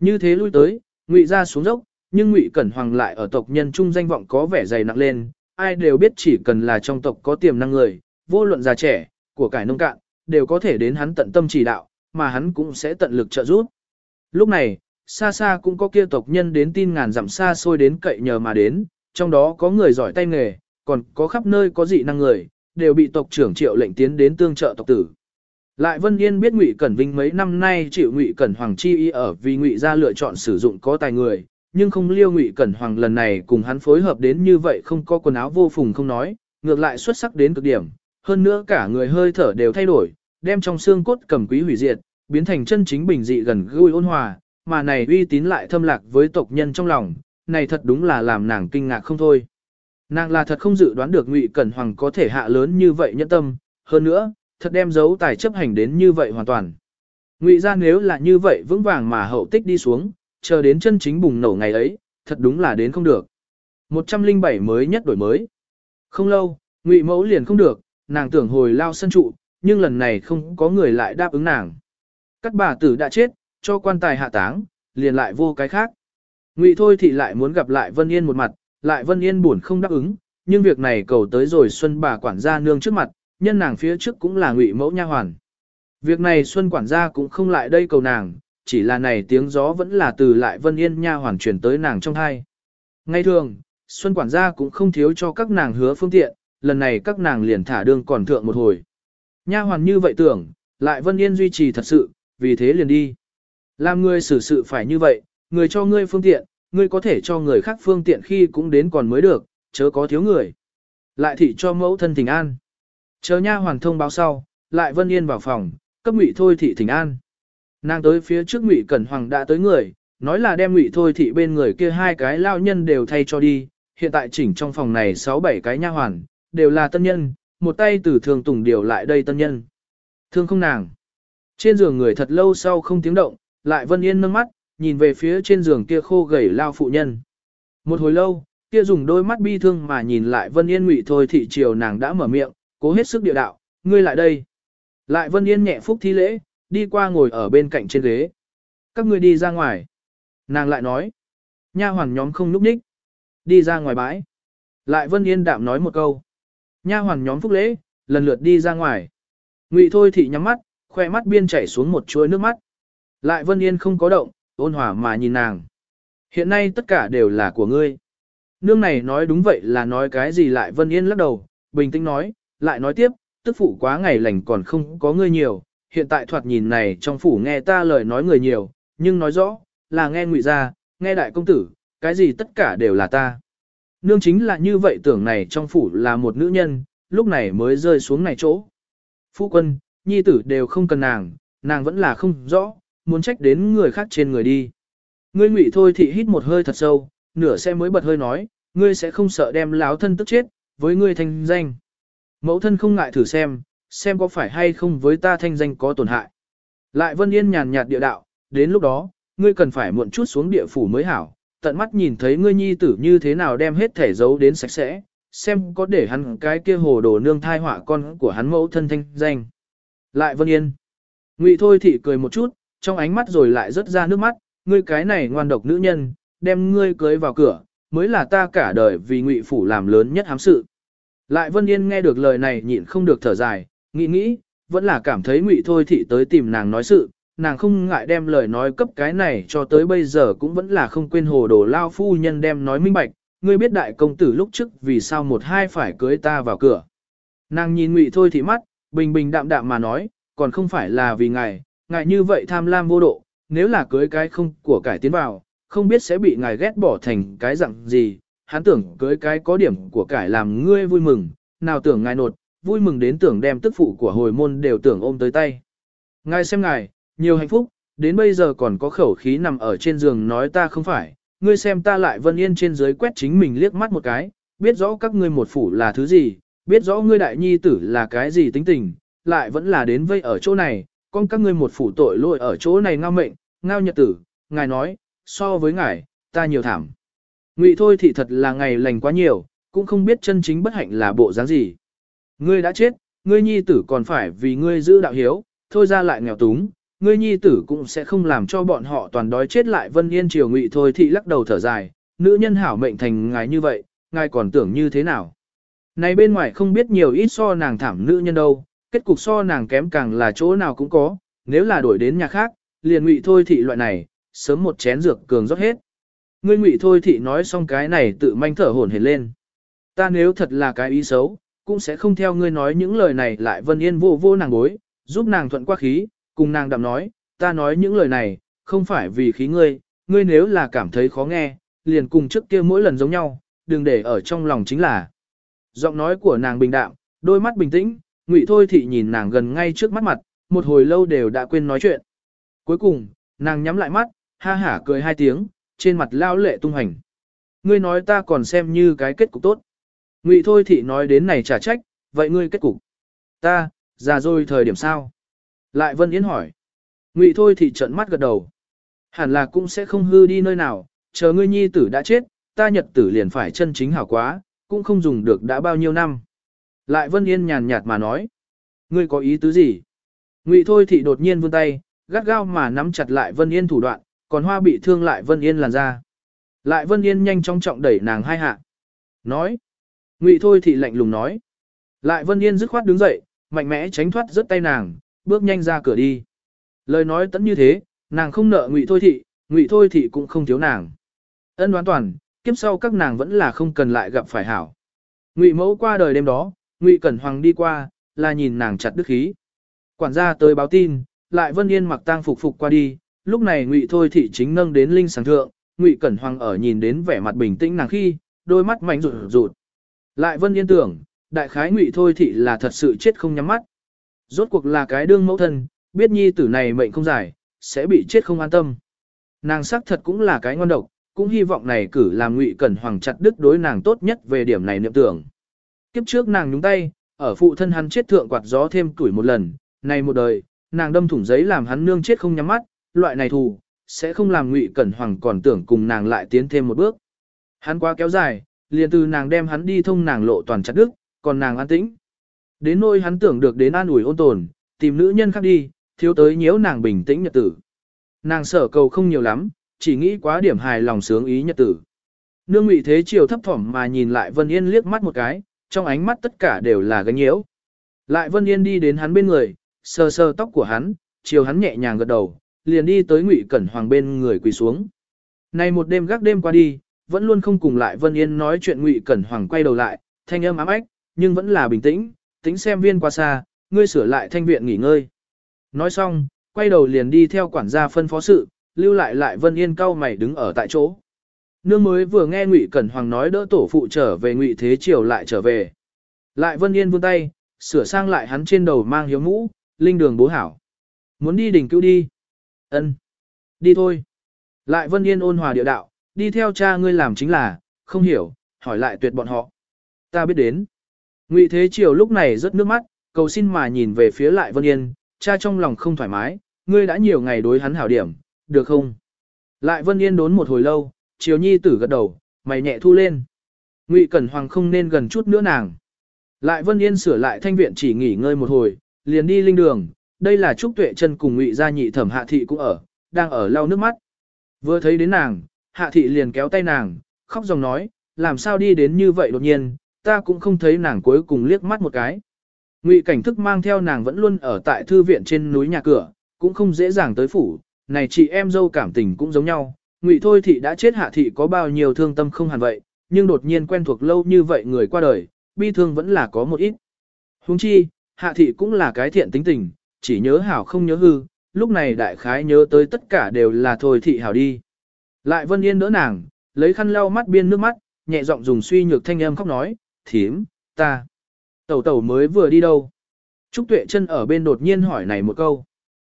Như thế lui tới, ngụy ra xuống dốc, nhưng ngụy cẩn hoàng lại ở tộc nhân trung danh vọng có vẻ dày nặng lên, ai đều biết chỉ cần là trong tộc có tiềm năng người, vô luận già trẻ, của cải nông cạn, đều có thể đến hắn tận tâm chỉ đạo, mà hắn cũng sẽ tận lực trợ giúp. Lúc này, xa xa cũng có kia tộc nhân đến tin ngàn dặm xa xôi đến cậy nhờ mà đến, trong đó có người giỏi tay nghề, còn có khắp nơi có dị năng người, đều bị tộc trưởng triệu lệnh tiến đến tương trợ tộc tử. Lại Vân Yên biết Ngụy Cẩn Vinh mấy năm nay chịu Ngụy Cẩn Hoàng chi ý ở vì Ngụy gia lựa chọn sử dụng có tài người, nhưng không liêu Ngụy Cẩn Hoàng lần này cùng hắn phối hợp đến như vậy không có quần áo vô phùng không nói, ngược lại xuất sắc đến cực điểm, hơn nữa cả người hơi thở đều thay đổi, đem trong xương cốt cầm quý hủy diệt, biến thành chân chính bình dị gần gũi ôn hòa, mà này uy tín lại thâm lạc với tộc nhân trong lòng, này thật đúng là làm nàng kinh ngạc không thôi. Nàng là thật không dự đoán được Ngụy Cẩn Hoàng có thể hạ lớn như vậy nhẫn tâm, hơn nữa, thật đem dấu tài chấp hành đến như vậy hoàn toàn. Ngụy ra nếu là như vậy vững vàng mà hậu tích đi xuống, chờ đến chân chính bùng nổ ngày ấy, thật đúng là đến không được. 107 mới nhất đổi mới. Không lâu, Ngụy mẫu liền không được, nàng tưởng hồi lao sân trụ, nhưng lần này không có người lại đáp ứng nàng. Các bà tử đã chết, cho quan tài hạ táng, liền lại vô cái khác. Ngụy thôi thì lại muốn gặp lại Vân Yên một mặt, lại Vân Yên buồn không đáp ứng, nhưng việc này cầu tới rồi Xuân bà quản gia nương trước mặt, nhân nàng phía trước cũng là Ngụy mẫu nha hoàn. Việc này Xuân quản gia cũng không lại đây cầu nàng, chỉ là này tiếng gió vẫn là từ lại Vân Yên nha hoàn truyền tới nàng trong hai. Ngay thường, Xuân quản gia cũng không thiếu cho các nàng hứa phương tiện, lần này các nàng liền thả đương còn thượng một hồi. Nha hoàn như vậy tưởng, lại Vân Yên duy trì thật sự, vì thế liền đi. Làm người xử sự phải như vậy, người cho ngươi phương tiện, ngươi có thể cho người khác phương tiện khi cũng đến còn mới được, chớ có thiếu người. Lại thị cho mẫu thân thỉnh an. Chờ nha hoàn thông báo sau, lại Vân Yên vào phòng, cấp ngụy thôi thị thỉnh an. Nàng tới phía trước ngụy Cẩn Hoàng đã tới người, nói là đem ngụy thôi thị bên người kia hai cái lao nhân đều thay cho đi, hiện tại chỉnh trong phòng này 6-7 cái nha hoàn, đều là tân nhân, một tay từ thường tùng điều lại đây tân nhân. Thương không nàng. Trên giường người thật lâu sau không tiếng động, lại Vân Yên nâng mắt, nhìn về phía trên giường kia khô gầy lao phụ nhân. Một hồi lâu, kia dùng đôi mắt bi thương mà nhìn lại Vân Yên ngụy thôi thị chiều nàng đã mở miệng, cố hết sức địa đạo, ngươi lại đây. Lại Vân Yên nhẹ phúc thi lễ, đi qua ngồi ở bên cạnh trên ghế. Các ngươi đi ra ngoài. Nàng lại nói. Nha hoàn nhóm không núp ních. Đi ra ngoài bãi. Lại Vân Yên đạm nói một câu. Nha hoàn nhóm phúc lễ, lần lượt đi ra ngoài. Ngụy Thôi thị nhắm mắt, khoe mắt biên chảy xuống một chuỗi nước mắt. Lại Vân Yên không có động, ôn hòa mà nhìn nàng. Hiện nay tất cả đều là của ngươi. Nương này nói đúng vậy là nói cái gì lại Vân Yên lắc đầu, bình tĩnh nói, lại nói tiếp, tức phụ quá ngày lành còn không có ngươi nhiều, hiện tại thoạt nhìn này trong phủ nghe ta lời nói người nhiều, nhưng nói rõ, là nghe ngụy gia, nghe đại công tử, cái gì tất cả đều là ta. Nương chính là như vậy tưởng này trong phủ là một nữ nhân, lúc này mới rơi xuống này chỗ. Phu quân, nhi tử đều không cần nàng, nàng vẫn là không rõ, muốn trách đến người khác trên người đi. Ngươi ngụy thôi thì hít một hơi thật sâu, nửa xe mới bật hơi nói, ngươi sẽ không sợ đem láo thân tức chết, với ngươi thành danh. Mẫu thân không ngại thử xem, xem có phải hay không với ta thanh danh có tổn hại. Lại Vân Yên nhàn nhạt địa đạo, đến lúc đó, ngươi cần phải muộn chút xuống địa phủ mới hảo, tận mắt nhìn thấy ngươi nhi tử như thế nào đem hết thể giấu đến sạch sẽ, xem có để hắn cái kia hồ đồ nương thai họa con của hắn mẫu thân thanh danh. Lại Vân Yên. Ngụy Thôi thị cười một chút, trong ánh mắt rồi lại rớt ra nước mắt, ngươi cái này ngoan độc nữ nhân, đem ngươi cưới vào cửa, mới là ta cả đời vì Ngụy phủ làm lớn nhất hám sự. Lại Vân Yên nghe được lời này nhịn không được thở dài, nghĩ nghĩ, vẫn là cảm thấy Ngụy Thôi thị tới tìm nàng nói sự, nàng không ngại đem lời nói cấp cái này cho tới bây giờ cũng vẫn là không quên hồ đồ lao phu nhân đem nói minh bạch, ngươi biết đại công tử lúc trước vì sao một hai phải cưới ta vào cửa. Nàng nhìn Ngụy Thôi thị mắt, bình bình đạm đạm mà nói, còn không phải là vì ngài, ngài như vậy tham lam vô độ, nếu là cưới cái không của cải tiến vào, không biết sẽ bị ngài ghét bỏ thành cái dạng gì, hắn tưởng cưới cái có điểm của cải làm ngươi vui mừng, nào tưởng ngài nột, vui mừng đến tưởng đem tức phụ của hồi môn đều tưởng ôm tới tay. Ngài xem ngài, nhiều hạnh phúc, đến bây giờ còn có khẩu khí nằm ở trên giường nói ta không phải, ngươi xem ta lại vân yên trên dưới quét chính mình liếc mắt một cái, biết rõ các ngươi một phủ là thứ gì, biết rõ ngươi đại nhi tử là cái gì tính tình, lại vẫn là đến vây ở chỗ này, con các ngươi một phủ tội lỗi ở chỗ này ngao mệnh, ngao nhật tử, ngài nói, so với ngài, ta nhiều thảm. Ngụy thôi thì thật là ngày lành quá nhiều, cũng không biết chân chính bất hạnh là bộ dáng gì. Ngươi đã chết, ngươi nhi tử còn phải vì ngươi giữ đạo hiếu, thôi ra lại nghèo túng, ngươi nhi tử cũng sẽ không làm cho bọn họ toàn đói chết lại vân yên triều ngụy thôi thị lắc đầu thở dài, nữ nhân hảo mệnh thành ngài như vậy, ngài còn tưởng như thế nào. Này bên ngoài không biết nhiều ít so nàng thảm nữ nhân đâu, kết cục so nàng kém càng là chỗ nào cũng có, nếu là đổi đến nhà khác, liền ngụy thôi thị loại này, sớm một chén dược cường rót hết. Ngươi ngụy thôi thị nói xong cái này tự manh thở hổn hển lên. Ta nếu thật là cái ý xấu, cũng sẽ không theo ngươi nói những lời này lại vân yên vô vô nàng bối, giúp nàng thuận qua khí, cùng nàng đạm nói, ta nói những lời này, không phải vì khí ngươi, ngươi nếu là cảm thấy khó nghe, liền cùng trước kia mỗi lần giống nhau, đừng để ở trong lòng chính là. Giọng nói của nàng bình đạm, đôi mắt bình tĩnh, ngụy thôi thị nhìn nàng gần ngay trước mắt mặt, một hồi lâu đều đã quên nói chuyện. Cuối cùng, nàng nhắm lại mắt, ha hả cười hai tiếng, trên mặt lao lệ tung hành. Ngươi nói ta còn xem như cái kết cục tốt. Ngụy thôi thị nói đến này trả trách, vậy ngươi kết cục. Ta, già rồi thời điểm sao? Lại Vân Yến hỏi. Ngụy thôi thị trận mắt gật đầu. Hẳn là cũng sẽ không hư đi nơi nào, chờ ngươi nhi tử đã chết, ta nhật tử liền phải chân chính hảo quá, cũng không dùng được đã bao nhiêu năm. Lại Vân Yên nhàn nhạt mà nói. Ngươi có ý tứ gì? Ngụy thôi thị đột nhiên vươn tay, gắt gao mà nắm chặt lại Vân Yên thủ đoạn, còn hoa bị thương lại Vân Yên làn ra. Lại Vân Yên nhanh chóng trọng đẩy nàng hai hạ. Nói. Ngụy thôi thị lạnh lùng nói. Lại Vân Yên dứt khoát đứng dậy, mạnh mẽ tránh thoát rất tay nàng, bước nhanh ra cửa đi. Lời nói tẫn như thế, nàng không nợ Ngụy thôi thị, Ngụy thôi thị cũng không thiếu nàng. Ân đoán toàn, kiếp sau các nàng vẫn là không cần lại gặp phải hảo. Ngụy mẫu qua đời đêm đó, Ngụy Cẩn Hoàng đi qua, là nhìn nàng chặt đức khí. Quản gia tới báo tin, lại Vân Yên mặc tang phục phục qua đi, lúc này Ngụy Thôi thị chính nâng đến linh sáng thượng, Ngụy Cẩn Hoàng ở nhìn đến vẻ mặt bình tĩnh nàng khi, đôi mắt mạnh rụt rụt. Lại Vân Yên tưởng, đại khái Ngụy Thôi thị là thật sự chết không nhắm mắt. Rốt cuộc là cái đương mẫu thân, biết nhi tử này mệnh không dài, sẽ bị chết không an tâm. Nàng sắc thật cũng là cái ngon độc, cũng hy vọng này cử làm Ngụy Cẩn Hoàng chặt đức đối nàng tốt nhất về điểm này niệm tưởng. Kiếp trước nàng nhúng tay, ở phụ thân hắn chết thượng quạt gió thêm tuổi một lần, này một đời, nàng đâm thủng giấy làm hắn nương chết không nhắm mắt, loại này thù, sẽ không làm Ngụy Cẩn Hoàng còn tưởng cùng nàng lại tiến thêm một bước. Hắn quá kéo dài, liền từ nàng đem hắn đi thông nàng lộ toàn chặt đức, còn nàng an tĩnh. Đến nơi hắn tưởng được đến an ủi ôn tồn, tìm nữ nhân khác đi, thiếu tới nhiễu nàng bình tĩnh nhật tử. Nàng sở cầu không nhiều lắm, chỉ nghĩ quá điểm hài lòng sướng ý nhật tử. Nương Ngụy Thế Triều thấp thỏm mà nhìn lại Vân Yên liếc mắt một cái, trong ánh mắt tất cả đều là gánh nhiễu. Lại Vân Yên đi đến hắn bên người, sờ sờ tóc của hắn, chiều hắn nhẹ nhàng gật đầu, liền đi tới Ngụy Cẩn Hoàng bên người quỳ xuống. Này một đêm gác đêm qua đi, vẫn luôn không cùng lại Vân Yên nói chuyện Ngụy Cẩn Hoàng quay đầu lại, thanh âm ám ách, nhưng vẫn là bình tĩnh, tính xem viên qua xa, ngươi sửa lại thanh viện nghỉ ngơi. Nói xong, quay đầu liền đi theo quản gia phân phó sự, lưu lại lại Vân Yên cau mày đứng ở tại chỗ. Nương mới vừa nghe Ngụy Cẩn Hoàng nói đỡ tổ phụ trở về Ngụy Thế Triều lại trở về. Lại Vân Yên vươn tay, sửa sang lại hắn trên đầu mang hiếu mũ, linh đường bố hảo. Muốn đi đỉnh cứu đi. ân Đi thôi. Lại Vân Yên ôn hòa địa đạo, đi theo cha ngươi làm chính là, không hiểu, hỏi lại tuyệt bọn họ. Ta biết đến. Ngụy Thế Triều lúc này rất nước mắt, cầu xin mà nhìn về phía lại Vân Yên, cha trong lòng không thoải mái, ngươi đã nhiều ngày đối hắn hảo điểm, được không? Lại Vân Yên đốn một hồi lâu, Triều Nhi tử gật đầu, mày nhẹ thu lên. Ngụy Cẩn Hoàng không nên gần chút nữa nàng. Lại Vân Yên sửa lại thanh viện chỉ nghỉ ngơi một hồi, liền đi linh đường, đây là Trúc Tuệ chân cùng Ngụy gia nhị thẩm Hạ thị cũng ở, đang ở lau nước mắt. Vừa thấy đến nàng, Hạ thị liền kéo tay nàng, khóc dòng nói, làm sao đi đến như vậy đột nhiên, ta cũng không thấy nàng cuối cùng liếc mắt một cái. Ngụy cảnh thức mang theo nàng vẫn luôn ở tại thư viện trên núi nhà cửa, cũng không dễ dàng tới phủ, này chị em dâu cảm tình cũng giống nhau. Ngụy thôi thị đã chết hạ thị có bao nhiêu thương tâm không hẳn vậy, nhưng đột nhiên quen thuộc lâu như vậy người qua đời, bi thương vẫn là có một ít. Huống chi, hạ thị cũng là cái thiện tính tình, chỉ nhớ hảo không nhớ hư, lúc này đại khái nhớ tới tất cả đều là thôi thị hảo đi. Lại Vân Yên đỡ nàng, lấy khăn lau mắt biên nước mắt, nhẹ giọng dùng suy nhược thanh âm khóc nói, thím, ta. Tẩu tẩu mới vừa đi đâu? Trúc Tuệ chân ở bên đột nhiên hỏi này một câu.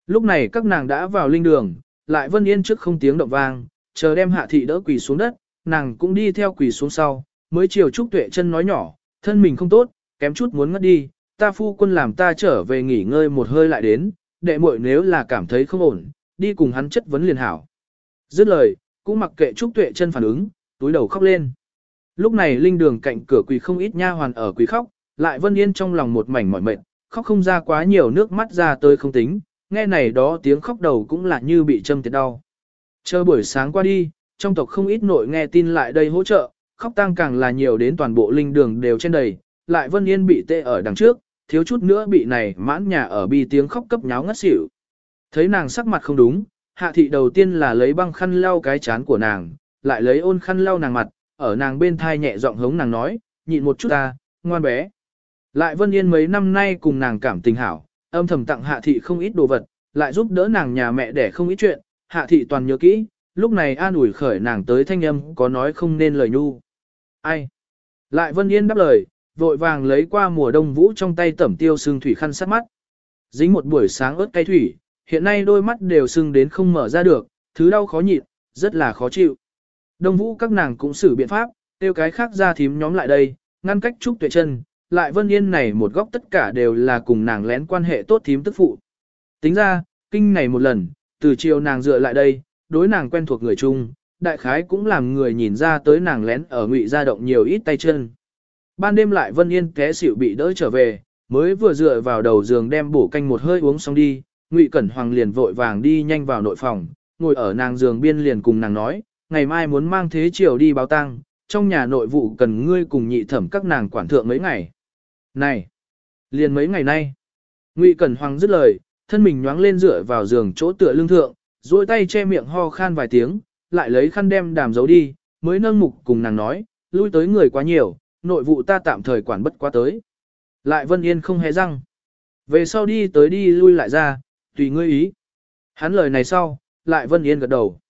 Lúc này các nàng đã vào linh đường, lại Vân Yên trước không tiếng động vang, chờ đem hạ thị đỡ quỳ xuống đất, nàng cũng đi theo quỳ xuống sau, mới chiều Trúc Tuệ chân nói nhỏ, thân mình không tốt, kém chút muốn ngất đi, ta phu quân làm ta trở về nghỉ ngơi một hơi lại đến, đệ muội nếu là cảm thấy không ổn, đi cùng hắn chất vấn liền hảo. Dứt lời, cũng mặc kệ Trúc Tuệ chân phản ứng, túi đầu khóc lên. Lúc này linh đường cạnh cửa quỳ không ít nha hoàn ở quỳ khóc, lại Vân Yên trong lòng một mảnh mỏi mệt, khóc không ra quá nhiều nước mắt ra tới không tính, nghe này đó tiếng khóc đầu cũng là như bị châm tiệt đau. Chờ buổi sáng qua đi, trong tộc không ít nội nghe tin lại đây hỗ trợ, khóc tăng càng là nhiều đến toàn bộ linh đường đều trên đầy, lại Vân Yên bị tê ở đằng trước, thiếu chút nữa bị này mãn nhà ở bi tiếng khóc cấp nháo ngất xỉu. Thấy nàng sắc mặt không đúng, hạ thị đầu tiên là lấy băng khăn lau cái chán của nàng, lại lấy ôn khăn lau nàng mặt, ở nàng bên thai nhẹ giọng hống nàng nói, nhịn một chút ta, ngoan bé. Lại Vân Yên mấy năm nay cùng nàng cảm tình hảo, âm thầm tặng hạ thị không ít đồ vật, lại giúp đỡ nàng nhà mẹ để không ít chuyện, hạ thị toàn nhớ kỹ, lúc này an ủi khởi nàng tới thanh âm có nói không nên lời nhu. Ai? Lại Vân Yên đáp lời, vội vàng lấy qua mùa đông vũ trong tay tẩm tiêu sương thủy khăn sát mắt. Dính một buổi sáng ớt cay thủy, hiện nay đôi mắt đều sưng đến không mở ra được, thứ đau khó nhịn, rất là khó chịu. Đông vũ các nàng cũng xử biện pháp, tiêu cái khác ra thím nhóm lại đây, ngăn cách trúc tuệ chân, lại Vân Yên này một góc tất cả đều là cùng nàng lén quan hệ tốt thím tức phụ. Tính ra, kinh này một lần, từ chiều nàng dựa lại đây, đối nàng quen thuộc người chung, đại khái cũng làm người nhìn ra tới nàng lén ở ngụy gia động nhiều ít tay chân. Ban đêm lại Vân Yên té xỉu bị đỡ trở về, mới vừa dựa vào đầu giường đem bổ canh một hơi uống xong đi, Ngụy Cẩn Hoàng liền vội vàng đi nhanh vào nội phòng, ngồi ở nàng giường biên liền cùng nàng nói, ngày mai muốn mang thế triều đi báo tang, trong nhà nội vụ cần ngươi cùng nhị thẩm các nàng quản thượng mấy ngày. Này, liền mấy ngày nay. Ngụy Cẩn Hoàng dứt lời, thân mình nhoáng lên dựa vào giường chỗ tựa lưng thượng, duỗi tay che miệng ho khan vài tiếng, lại lấy khăn đem đàm giấu đi, mới nâng mục cùng nàng nói, lui tới người quá nhiều, nội vụ ta tạm thời quản bất quá tới. Lại Vân Yên không hề răng. Về sau đi tới đi lui lại ra, tùy ngươi ý. Hắn lời này sau, lại Vân Yên gật đầu.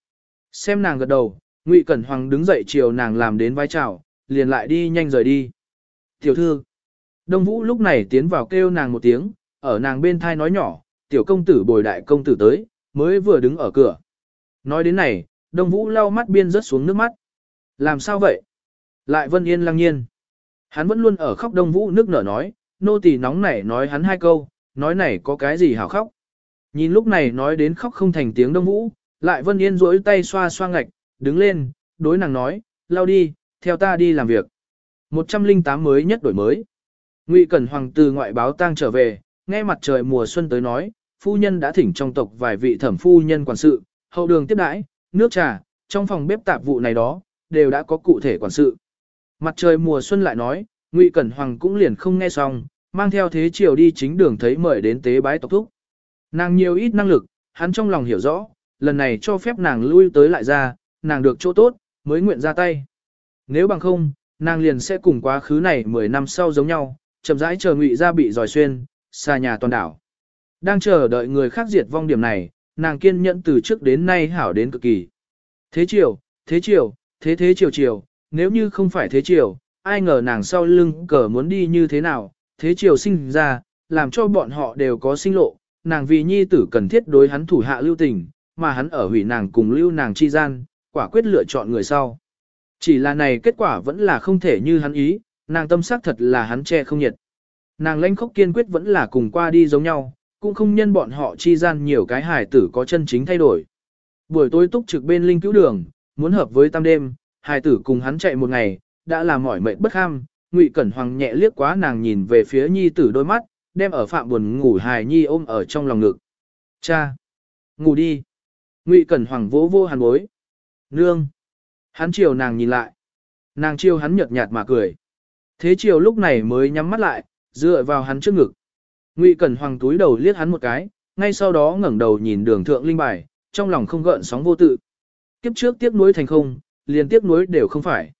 Xem nàng gật đầu, Ngụy Cẩn Hoàng đứng dậy chiều nàng làm đến vai chào, liền lại đi nhanh rời đi. Tiểu thư, Đông Vũ lúc này tiến vào kêu nàng một tiếng, ở nàng bên thai nói nhỏ, tiểu công tử bồi đại công tử tới, mới vừa đứng ở cửa. Nói đến này, Đông Vũ lau mắt biên rớt xuống nước mắt. Làm sao vậy? Lại Vân Yên lăng nhiên. Hắn vẫn luôn ở khóc Đông Vũ nước nở nói, nô tỳ nóng nảy nói hắn hai câu, nói này có cái gì hảo khóc. Nhìn lúc này nói đến khóc không thành tiếng Đông Vũ, lại Vân Yên rỗi tay xoa xoa ngạch, đứng lên, đối nàng nói, lao đi, theo ta đi làm việc. 108 mới nhất đổi mới. Ngụy Cẩn Hoàng từ ngoại báo tang trở về, nghe mặt trời mùa xuân tới nói, phu nhân đã thỉnh trong tộc vài vị thẩm phu nhân quản sự, hậu đường tiếp đãi, nước trà, trong phòng bếp tạp vụ này đó, đều đã có cụ thể quản sự. Mặt trời mùa xuân lại nói, Ngụy Cẩn Hoàng cũng liền không nghe xong, mang theo thế triều đi chính đường thấy mời đến tế bái tộc thúc. Nàng nhiều ít năng lực, hắn trong lòng hiểu rõ, lần này cho phép nàng lui tới lại ra, nàng được chỗ tốt, mới nguyện ra tay. Nếu bằng không, nàng liền sẽ cùng quá khứ này 10 năm sau giống nhau, chậm rãi chờ ngụy ra bị dòi xuyên, xa nhà toàn đảo. Đang chờ đợi người khác diệt vong điểm này, nàng kiên nhẫn từ trước đến nay hảo đến cực kỳ. Thế chiều, thế chiều, thế thế chiều chiều, nếu như không phải thế chiều, ai ngờ nàng sau lưng cờ muốn đi như thế nào, thế chiều sinh ra, làm cho bọn họ đều có sinh lộ, nàng vì nhi tử cần thiết đối hắn thủ hạ lưu tình, mà hắn ở hủy nàng cùng lưu nàng chi gian, quả quyết lựa chọn người sau. Chỉ là này kết quả vẫn là không thể như hắn ý, nàng tâm sắc thật là hắn che không nhiệt. Nàng lãnh khốc kiên quyết vẫn là cùng qua đi giống nhau, cũng không nhân bọn họ chi gian nhiều cái hài tử có chân chính thay đổi. Buổi tối túc trực bên linh cứu đường, muốn hợp với tam đêm, hài tử cùng hắn chạy một ngày, đã là mỏi mệt bất ham, Ngụy Cẩn Hoàng nhẹ liếc quá nàng nhìn về phía nhi tử đôi mắt, đem ở phạm buồn ngủ hài nhi ôm ở trong lòng ngực. Cha! Ngủ đi! Ngụy Cẩn Hoàng vỗ vô hàn bối. Nương! Hắn chiều nàng nhìn lại. Nàng chiều hắn nhợt nhạt mà cười. Thế chiều lúc này mới nhắm mắt lại, dựa vào hắn trước ngực. Ngụy Cẩn Hoàng túi đầu liếc hắn một cái, ngay sau đó ngẩng đầu nhìn đường thượng linh bài, trong lòng không gợn sóng vô tự. Kiếp trước tiếc nuối thành không, liền tiếc nuối đều không phải.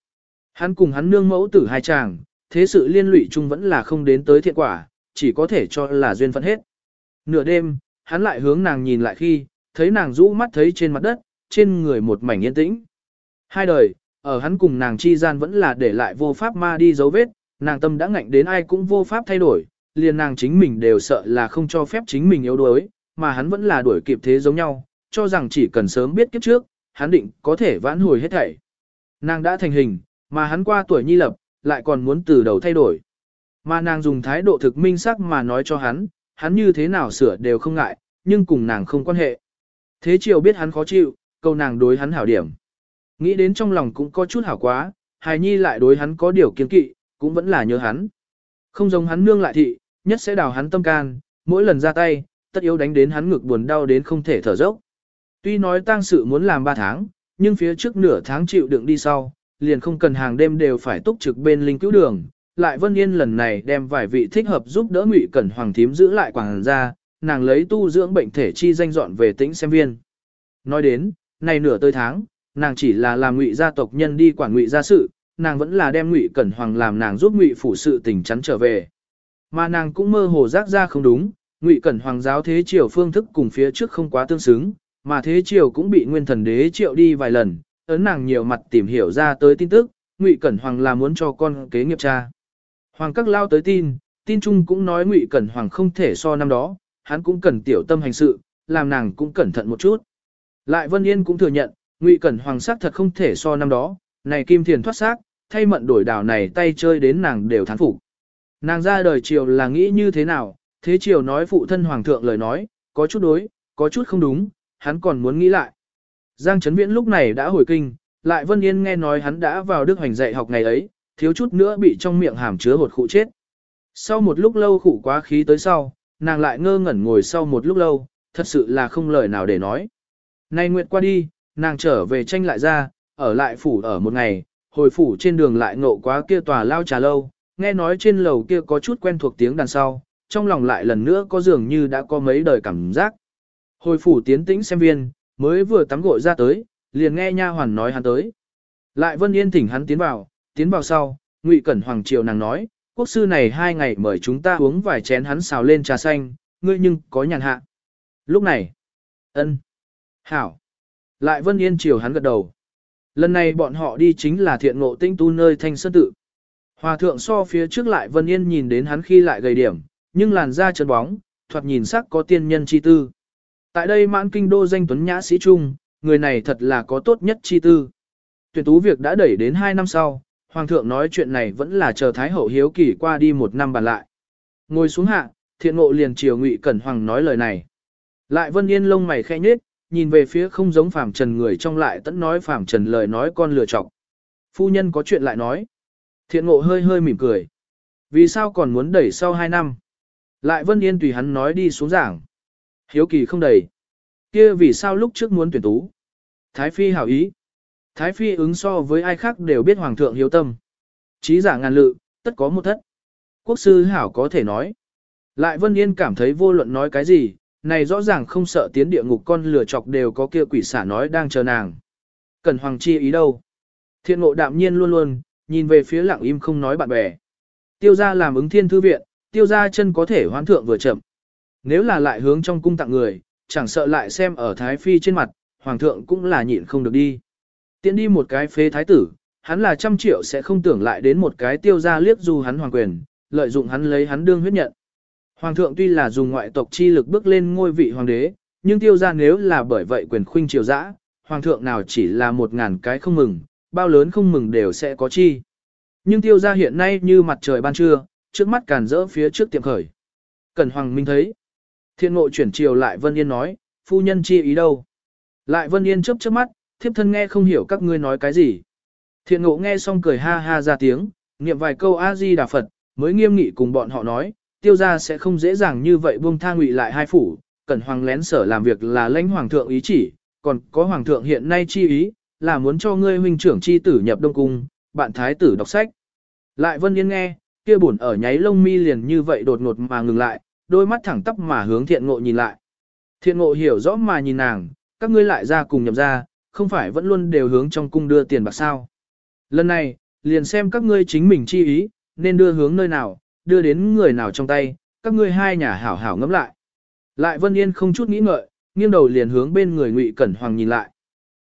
Hắn cùng hắn nương mẫu tử hai chàng, thế sự liên lụy chung vẫn là không đến tới thiện quả, chỉ có thể cho là duyên phận hết. Nửa đêm, hắn lại hướng nàng nhìn lại khi, thấy nàng rũ mắt thấy trên mặt đất, trên người một mảnh yên tĩnh. Hai đời, ở hắn cùng nàng chi gian vẫn là để lại vô pháp ma đi dấu vết, nàng tâm đã ngạnh đến ai cũng vô pháp thay đổi, liền nàng chính mình đều sợ là không cho phép chính mình yếu đuối, mà hắn vẫn là đuổi kịp thế giống nhau, cho rằng chỉ cần sớm biết kiếp trước, hắn định có thể vãn hồi hết thảy. Nàng đã thành hình, mà hắn qua tuổi nhi lập, lại còn muốn từ đầu thay đổi. Mà nàng dùng thái độ thực minh sắc mà nói cho hắn, hắn như thế nào sửa đều không ngại, nhưng cùng nàng không quan hệ. Thế chiều biết hắn khó chịu, câu nàng đối hắn hảo điểm. Nghĩ đến trong lòng cũng có chút hảo quá, hài nhi lại đối hắn có điều kiên kỵ, cũng vẫn là nhớ hắn. Không giống hắn nương lại thị, nhất sẽ đào hắn tâm can, mỗi lần ra tay, tất yếu đánh đến hắn ngực buồn đau đến không thể thở dốc. Tuy nói tang sự muốn làm 3 tháng, nhưng phía trước nửa tháng chịu đựng đi sau, liền không cần hàng đêm đều phải túc trực bên linh cứu đường. Lại Vân Yên lần này đem vài vị thích hợp giúp đỡ Ngụy Cẩn Hoàng thím giữ lại quảng gia, nàng lấy tu dưỡng bệnh thể chi danh dọn về tĩnh xem viên. Nói đến, này nửa tới tháng, nàng chỉ là làm ngụy gia tộc nhân đi quản ngụy gia sự, nàng vẫn là đem ngụy cẩn hoàng làm nàng giúp ngụy phủ sự tình chắn trở về. Mà nàng cũng mơ hồ giác ra không đúng, ngụy cẩn hoàng giáo thế triều phương thức cùng phía trước không quá tương xứng, mà thế triều cũng bị nguyên thần đế triệu đi vài lần, ấn nàng nhiều mặt tìm hiểu ra tới tin tức, ngụy cẩn hoàng là muốn cho con kế nghiệp cha. Hoàng các lao tới tin, tin chung cũng nói ngụy cẩn hoàng không thể so năm đó, hắn cũng cần tiểu tâm hành sự, làm nàng cũng cẩn thận một chút. Lại Vân Yên cũng thừa nhận, ngụy cẩn hoàng sắc thật không thể so năm đó, này kim thiền thoát xác, thay mận đổi đảo này tay chơi đến nàng đều thán phục. Nàng ra đời triều là nghĩ như thế nào, thế triều nói phụ thân hoàng thượng lời nói, có chút đối, có chút không đúng, hắn còn muốn nghĩ lại. Giang Trấn Viễn lúc này đã hồi kinh, lại Vân Yên nghe nói hắn đã vào Đức Hoành dạy học ngày ấy, thiếu chút nữa bị trong miệng hàm chứa hột khụ chết. Sau một lúc lâu khụ quá khí tới sau, nàng lại ngơ ngẩn ngồi sau một lúc lâu, thật sự là không lời nào để nói. Nay nguyệt qua đi, nàng trở về tranh lại ra, ở lại phủ ở một ngày, hồi phủ trên đường lại ngộ quá kia tòa lao trà lâu, nghe nói trên lầu kia có chút quen thuộc tiếng đàn sau, trong lòng lại lần nữa có dường như đã có mấy đời cảm giác. Hồi phủ tiến tĩnh xem viên, mới vừa tắm gội ra tới, liền nghe nha hoàn nói hắn tới. Lại Vân Yên thỉnh hắn tiến vào, tiến vào sau, Ngụy Cẩn Hoàng Triều nàng nói, quốc sư này hai ngày mời chúng ta uống vài chén hắn xào lên trà xanh, ngươi nhưng có nhàn hạ. Lúc này, ân, hảo, lại Vân Yên Triều hắn gật đầu. Lần này bọn họ đi chính là thiện ngộ tinh tu nơi thanh sơn tự. Hòa thượng so phía trước lại Vân Yên nhìn đến hắn khi lại gầy điểm, nhưng làn da trơn bóng, thoạt nhìn sắc có tiên nhân chi tư. Tại đây mãn kinh đô danh tuấn nhã sĩ trung, người này thật là có tốt nhất chi tư. Tuyển tú việc đã đẩy đến 2 năm sau, Hoàng thượng nói chuyện này vẫn là chờ Thái hậu hiếu kỳ qua đi một năm bàn lại. Ngồi xuống hạ, thiện ngộ liền chiều ngụy Cẩn Hoàng nói lời này. Lại Vân Yên lông mày khẽ nhếch, nhìn về phía không giống phàm trần người trong lại tẫn nói phàm trần lời nói con lừa chọc. Phu nhân có chuyện lại nói. Thiện ngộ hơi hơi mỉm cười. Vì sao còn muốn đẩy sau 2 năm? Lại Vân Yên tùy hắn nói đi xuống giảng. Hiếu kỳ không đầy. kia vì sao lúc trước muốn tuyển tú? Thái Phi hảo ý. Thái Phi ứng so với ai khác đều biết Hoàng thượng hiếu tâm. Chí giả ngàn lự, tất có một thất. Quốc sư hảo có thể nói. Lại Vân Yên cảm thấy vô luận nói cái gì, này rõ ràng không sợ tiến địa ngục con lửa chọc đều có kia quỷ xả nói đang chờ nàng. Cần Hoàng chi ý đâu? Thiện ngộ đạm nhiên luôn luôn, nhìn về phía lặng im không nói bạn bè. Tiêu gia làm ứng thiên thư viện, tiêu gia chân có thể hoán thượng vừa chậm. Nếu là lại hướng trong cung tặng người, chẳng sợ lại xem ở Thái Phi trên mặt, Hoàng thượng cũng là nhịn không được đi. Tiến đi một cái phế thái tử, hắn là trăm triệu sẽ không tưởng lại đến một cái tiêu gia liếc dù hắn hoàng quyền, lợi dụng hắn lấy hắn đương huyết nhận. Hoàng thượng tuy là dùng ngoại tộc chi lực bước lên ngôi vị hoàng đế, nhưng tiêu gia nếu là bởi vậy quyền khuynh triều dã, hoàng thượng nào chỉ là một ngàn cái không mừng, bao lớn không mừng đều sẽ có chi. Nhưng tiêu gia hiện nay như mặt trời ban trưa, trước mắt càn rỡ phía trước tiệm khởi. Cẩn Hoàng Minh thấy. thiên ngộ chuyển chiều lại Vân Yên nói, phu nhân chi ý đâu. Lại Vân Yên chớp chớp mắt, thiếp thân nghe không hiểu các ngươi nói cái gì. Thiện ngộ nghe xong cười ha ha ra tiếng, niệm vài câu A-di Đà Phật, mới nghiêm nghị cùng bọn họ nói, tiêu gia sẽ không dễ dàng như vậy buông tha ngụy lại hai phủ, cẩn hoàng lén sở làm việc là lãnh hoàng thượng ý chỉ, còn có hoàng thượng hiện nay chi ý, là muốn cho ngươi huynh trưởng chi tử nhập đông cung, bạn thái tử đọc sách. Lại Vân Yên nghe, kia buồn ở nháy lông mi liền như vậy đột ngột mà ngừng lại, đôi mắt thẳng tắp mà hướng thiện ngộ nhìn lại. Thiện ngộ hiểu rõ mà nhìn nàng, các ngươi lại ra cùng nhập ra, không phải vẫn luôn đều hướng trong cung đưa tiền bạc sao. Lần này, liền xem các ngươi chính mình chi ý, nên đưa hướng nơi nào, đưa đến người nào trong tay, các ngươi hai nhà hảo hảo ngẫm lại. Lại Vân Yên không chút nghĩ ngợi, nghiêng đầu liền hướng bên người Ngụy Cẩn Hoàng nhìn lại.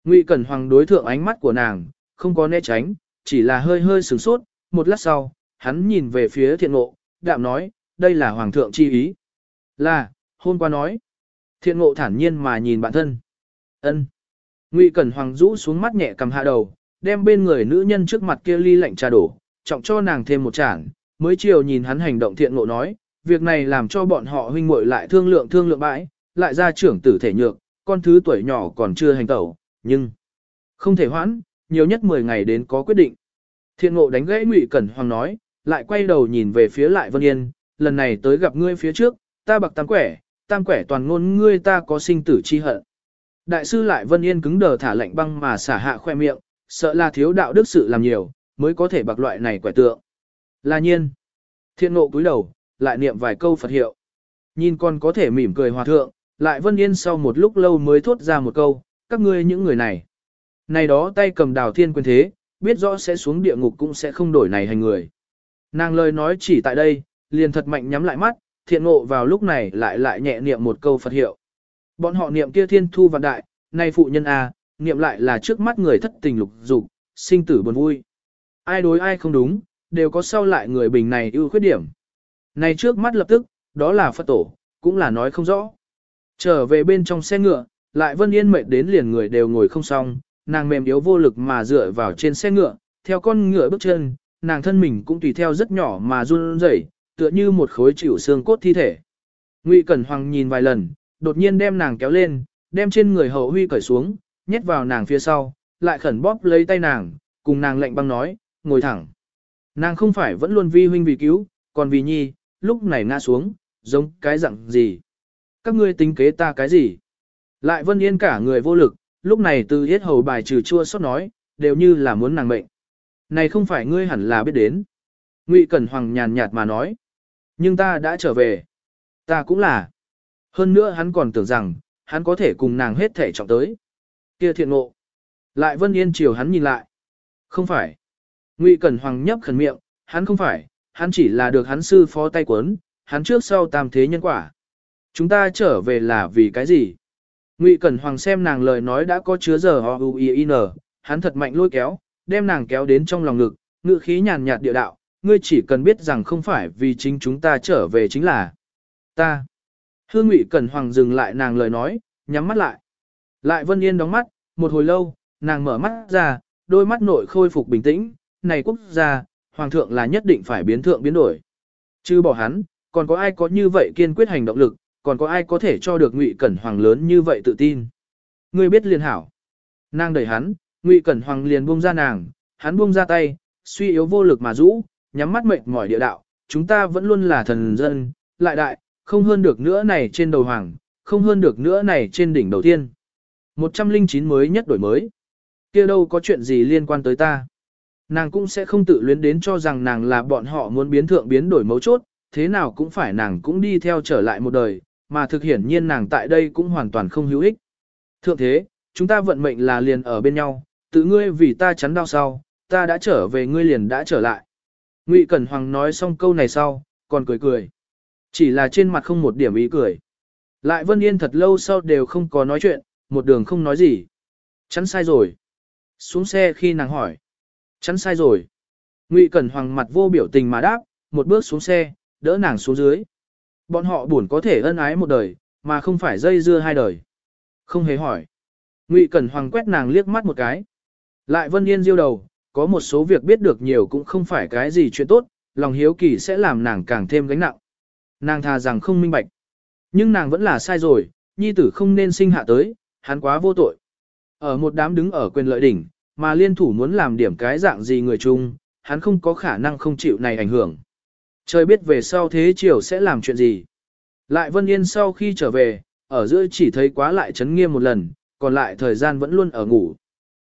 Ngụy Cẩn Hoàng đối thượng ánh mắt của nàng, không có né tránh, chỉ là hơi hơi sửng sốt, một lát sau, hắn nhìn về phía thiện ngộ, đạm nói, đây là Hoàng thượng chi ý. Là, hôm qua nói. Thiện ngộ thản nhiên mà nhìn bản thân. ân Ngụy Cẩn Hoàng rũ xuống mắt nhẹ cầm hạ đầu, đem bên người nữ nhân trước mặt kia ly lạnh trà đổ, trọng cho nàng thêm một chản, mới chiều nhìn hắn hành động thiện ngộ nói, việc này làm cho bọn họ huynh muội lại thương lượng thương lượng bãi, lại ra trưởng tử thể nhược, con thứ tuổi nhỏ còn chưa hành tẩu, nhưng không thể hoãn, nhiều nhất 10 ngày đến có quyết định. Thiện ngộ đánh gãy Ngụy Cẩn Hoàng nói, lại quay đầu nhìn về phía lại Vân Yên, lần này tới gặp ngươi phía trước, ta bạc tam quẻ, tam quẻ toàn ngôn ngươi ta có sinh tử chi hận. Đại sư lại Vân Yên cứng đờ thả lạnh băng mà xả hạ khoe miệng, sợ là thiếu đạo đức sự làm nhiều, mới có thể bạc loại này quẻ tượng. Là nhiên. Thiện ngộ cúi đầu, lại niệm vài câu Phật hiệu. Nhìn còn có thể mỉm cười hòa thượng, lại Vân Yên sau một lúc lâu mới thốt ra một câu, các ngươi những người này. Này đó tay cầm đào thiên quyền thế, biết rõ sẽ xuống địa ngục cũng sẽ không đổi này hành người. Nàng lời nói chỉ tại đây, liền thật mạnh nhắm lại mắt, thiện ngộ vào lúc này lại lại nhẹ niệm một câu Phật hiệu. Bọn họ niệm kia thiên thu vạn đại, nay phụ nhân à, niệm lại là trước mắt người thất tình lục dục, sinh tử buồn vui. Ai đối ai không đúng, đều có sau lại người bình này ưu khuyết điểm. Này trước mắt lập tức, đó là Phật tổ, cũng là nói không rõ. Trở về bên trong xe ngựa, lại Vân Yên mệt đến liền người đều ngồi không xong, nàng mềm yếu vô lực mà dựa vào trên xe ngựa, theo con ngựa bước chân, nàng thân mình cũng tùy theo rất nhỏ mà run rẩy, tựa như một khối chịu xương cốt thi thể. Ngụy Cẩn Hoàng nhìn vài lần, đột nhiên đem nàng kéo lên, đem trên người hậu huy cởi xuống, nhét vào nàng phía sau, lại khẩn bóp lấy tay nàng, cùng nàng lệnh băng nói, ngồi thẳng. Nàng không phải vẫn luôn vi huynh vì cứu, còn vì nhi, lúc này ngã xuống, giống cái dạng gì. Các ngươi tính kế ta cái gì? Lại vân yên cả người vô lực, lúc này từ hết hầu bài trừ chua xót nói, đều như là muốn nàng mệnh. Này không phải ngươi hẳn là biết đến. Ngụy Cẩn Hoàng nhàn nhạt mà nói. Nhưng ta đã trở về. Ta cũng là. Hơn nữa hắn còn tưởng rằng, hắn có thể cùng nàng hết thể trọng tới. Kia thiện ngộ. Lại Vân Yên chiều hắn nhìn lại. Không phải. Ngụy Cẩn Hoàng nhấp khẩn miệng, hắn không phải, hắn chỉ là được hắn sư phó tay quấn, hắn trước sau tam thế nhân quả. Chúng ta trở về là vì cái gì? Ngụy Cẩn Hoàng xem nàng lời nói đã có chứa giờ ho u i n, hắn thật mạnh lôi kéo, đem nàng kéo đến trong lòng ngực, ngự khí nhàn nhạt địa đạo, ngươi chỉ cần biết rằng không phải vì chính chúng ta trở về chính là ta. Hương Ngụy Cẩn Hoàng dừng lại nàng lời nói, nhắm mắt lại. Lại Vân Yên đóng mắt, một hồi lâu, nàng mở mắt ra, đôi mắt nội khôi phục bình tĩnh, này quốc gia, Hoàng thượng là nhất định phải biến thượng biến đổi. Chứ bỏ hắn, còn có ai có như vậy kiên quyết hành động lực, còn có ai có thể cho được Ngụy Cẩn Hoàng lớn như vậy tự tin. Ngươi biết liền hảo. Nàng đẩy hắn, Ngụy Cẩn Hoàng liền buông ra nàng, hắn buông ra tay, suy yếu vô lực mà rũ, nhắm mắt mệt mỏi địa đạo, chúng ta vẫn luôn là thần dân, lại đại, không hơn được nữa này trên đầu hoàng, không hơn được nữa này trên đỉnh đầu tiên. 109 mới nhất đổi mới. kia đâu có chuyện gì liên quan tới ta. Nàng cũng sẽ không tự luyến đến cho rằng nàng là bọn họ muốn biến thượng biến đổi mấu chốt, thế nào cũng phải nàng cũng đi theo trở lại một đời, mà thực hiển nhiên nàng tại đây cũng hoàn toàn không hữu ích. Thượng thế, chúng ta vận mệnh là liền ở bên nhau, tự ngươi vì ta chắn đau sau, ta đã trở về ngươi liền đã trở lại. Ngụy Cẩn Hoàng nói xong câu này sau, còn cười cười. Chỉ là trên mặt không một điểm ý cười. Lại Vân Yên thật lâu sau đều không có nói chuyện, một đường không nói gì. Chắn sai rồi. Xuống xe khi nàng hỏi. Chắn sai rồi. Ngụy Cẩn Hoàng mặt vô biểu tình mà đáp, một bước xuống xe, đỡ nàng xuống dưới. Bọn họ buồn có thể ân ái một đời, mà không phải dây dưa hai đời. Không hề hỏi. Ngụy Cẩn Hoàng quét nàng liếc mắt một cái. Lại Vân Yên diêu đầu, có một số việc biết được nhiều cũng không phải cái gì chuyện tốt, lòng hiếu kỳ sẽ làm nàng càng thêm gánh nặng. Nàng thà rằng không minh bạch. Nhưng nàng vẫn là sai rồi, nhi tử không nên sinh hạ tới, hắn quá vô tội. Ở một đám đứng ở quyền lợi đỉnh, mà liên thủ muốn làm điểm cái dạng gì người chung, hắn không có khả năng không chịu này ảnh hưởng. Trời biết về sau thế chiều sẽ làm chuyện gì. Lại Vân Yên sau khi trở về, ở giữa chỉ thấy quá lại chấn nghiêm một lần, còn lại thời gian vẫn luôn ở ngủ.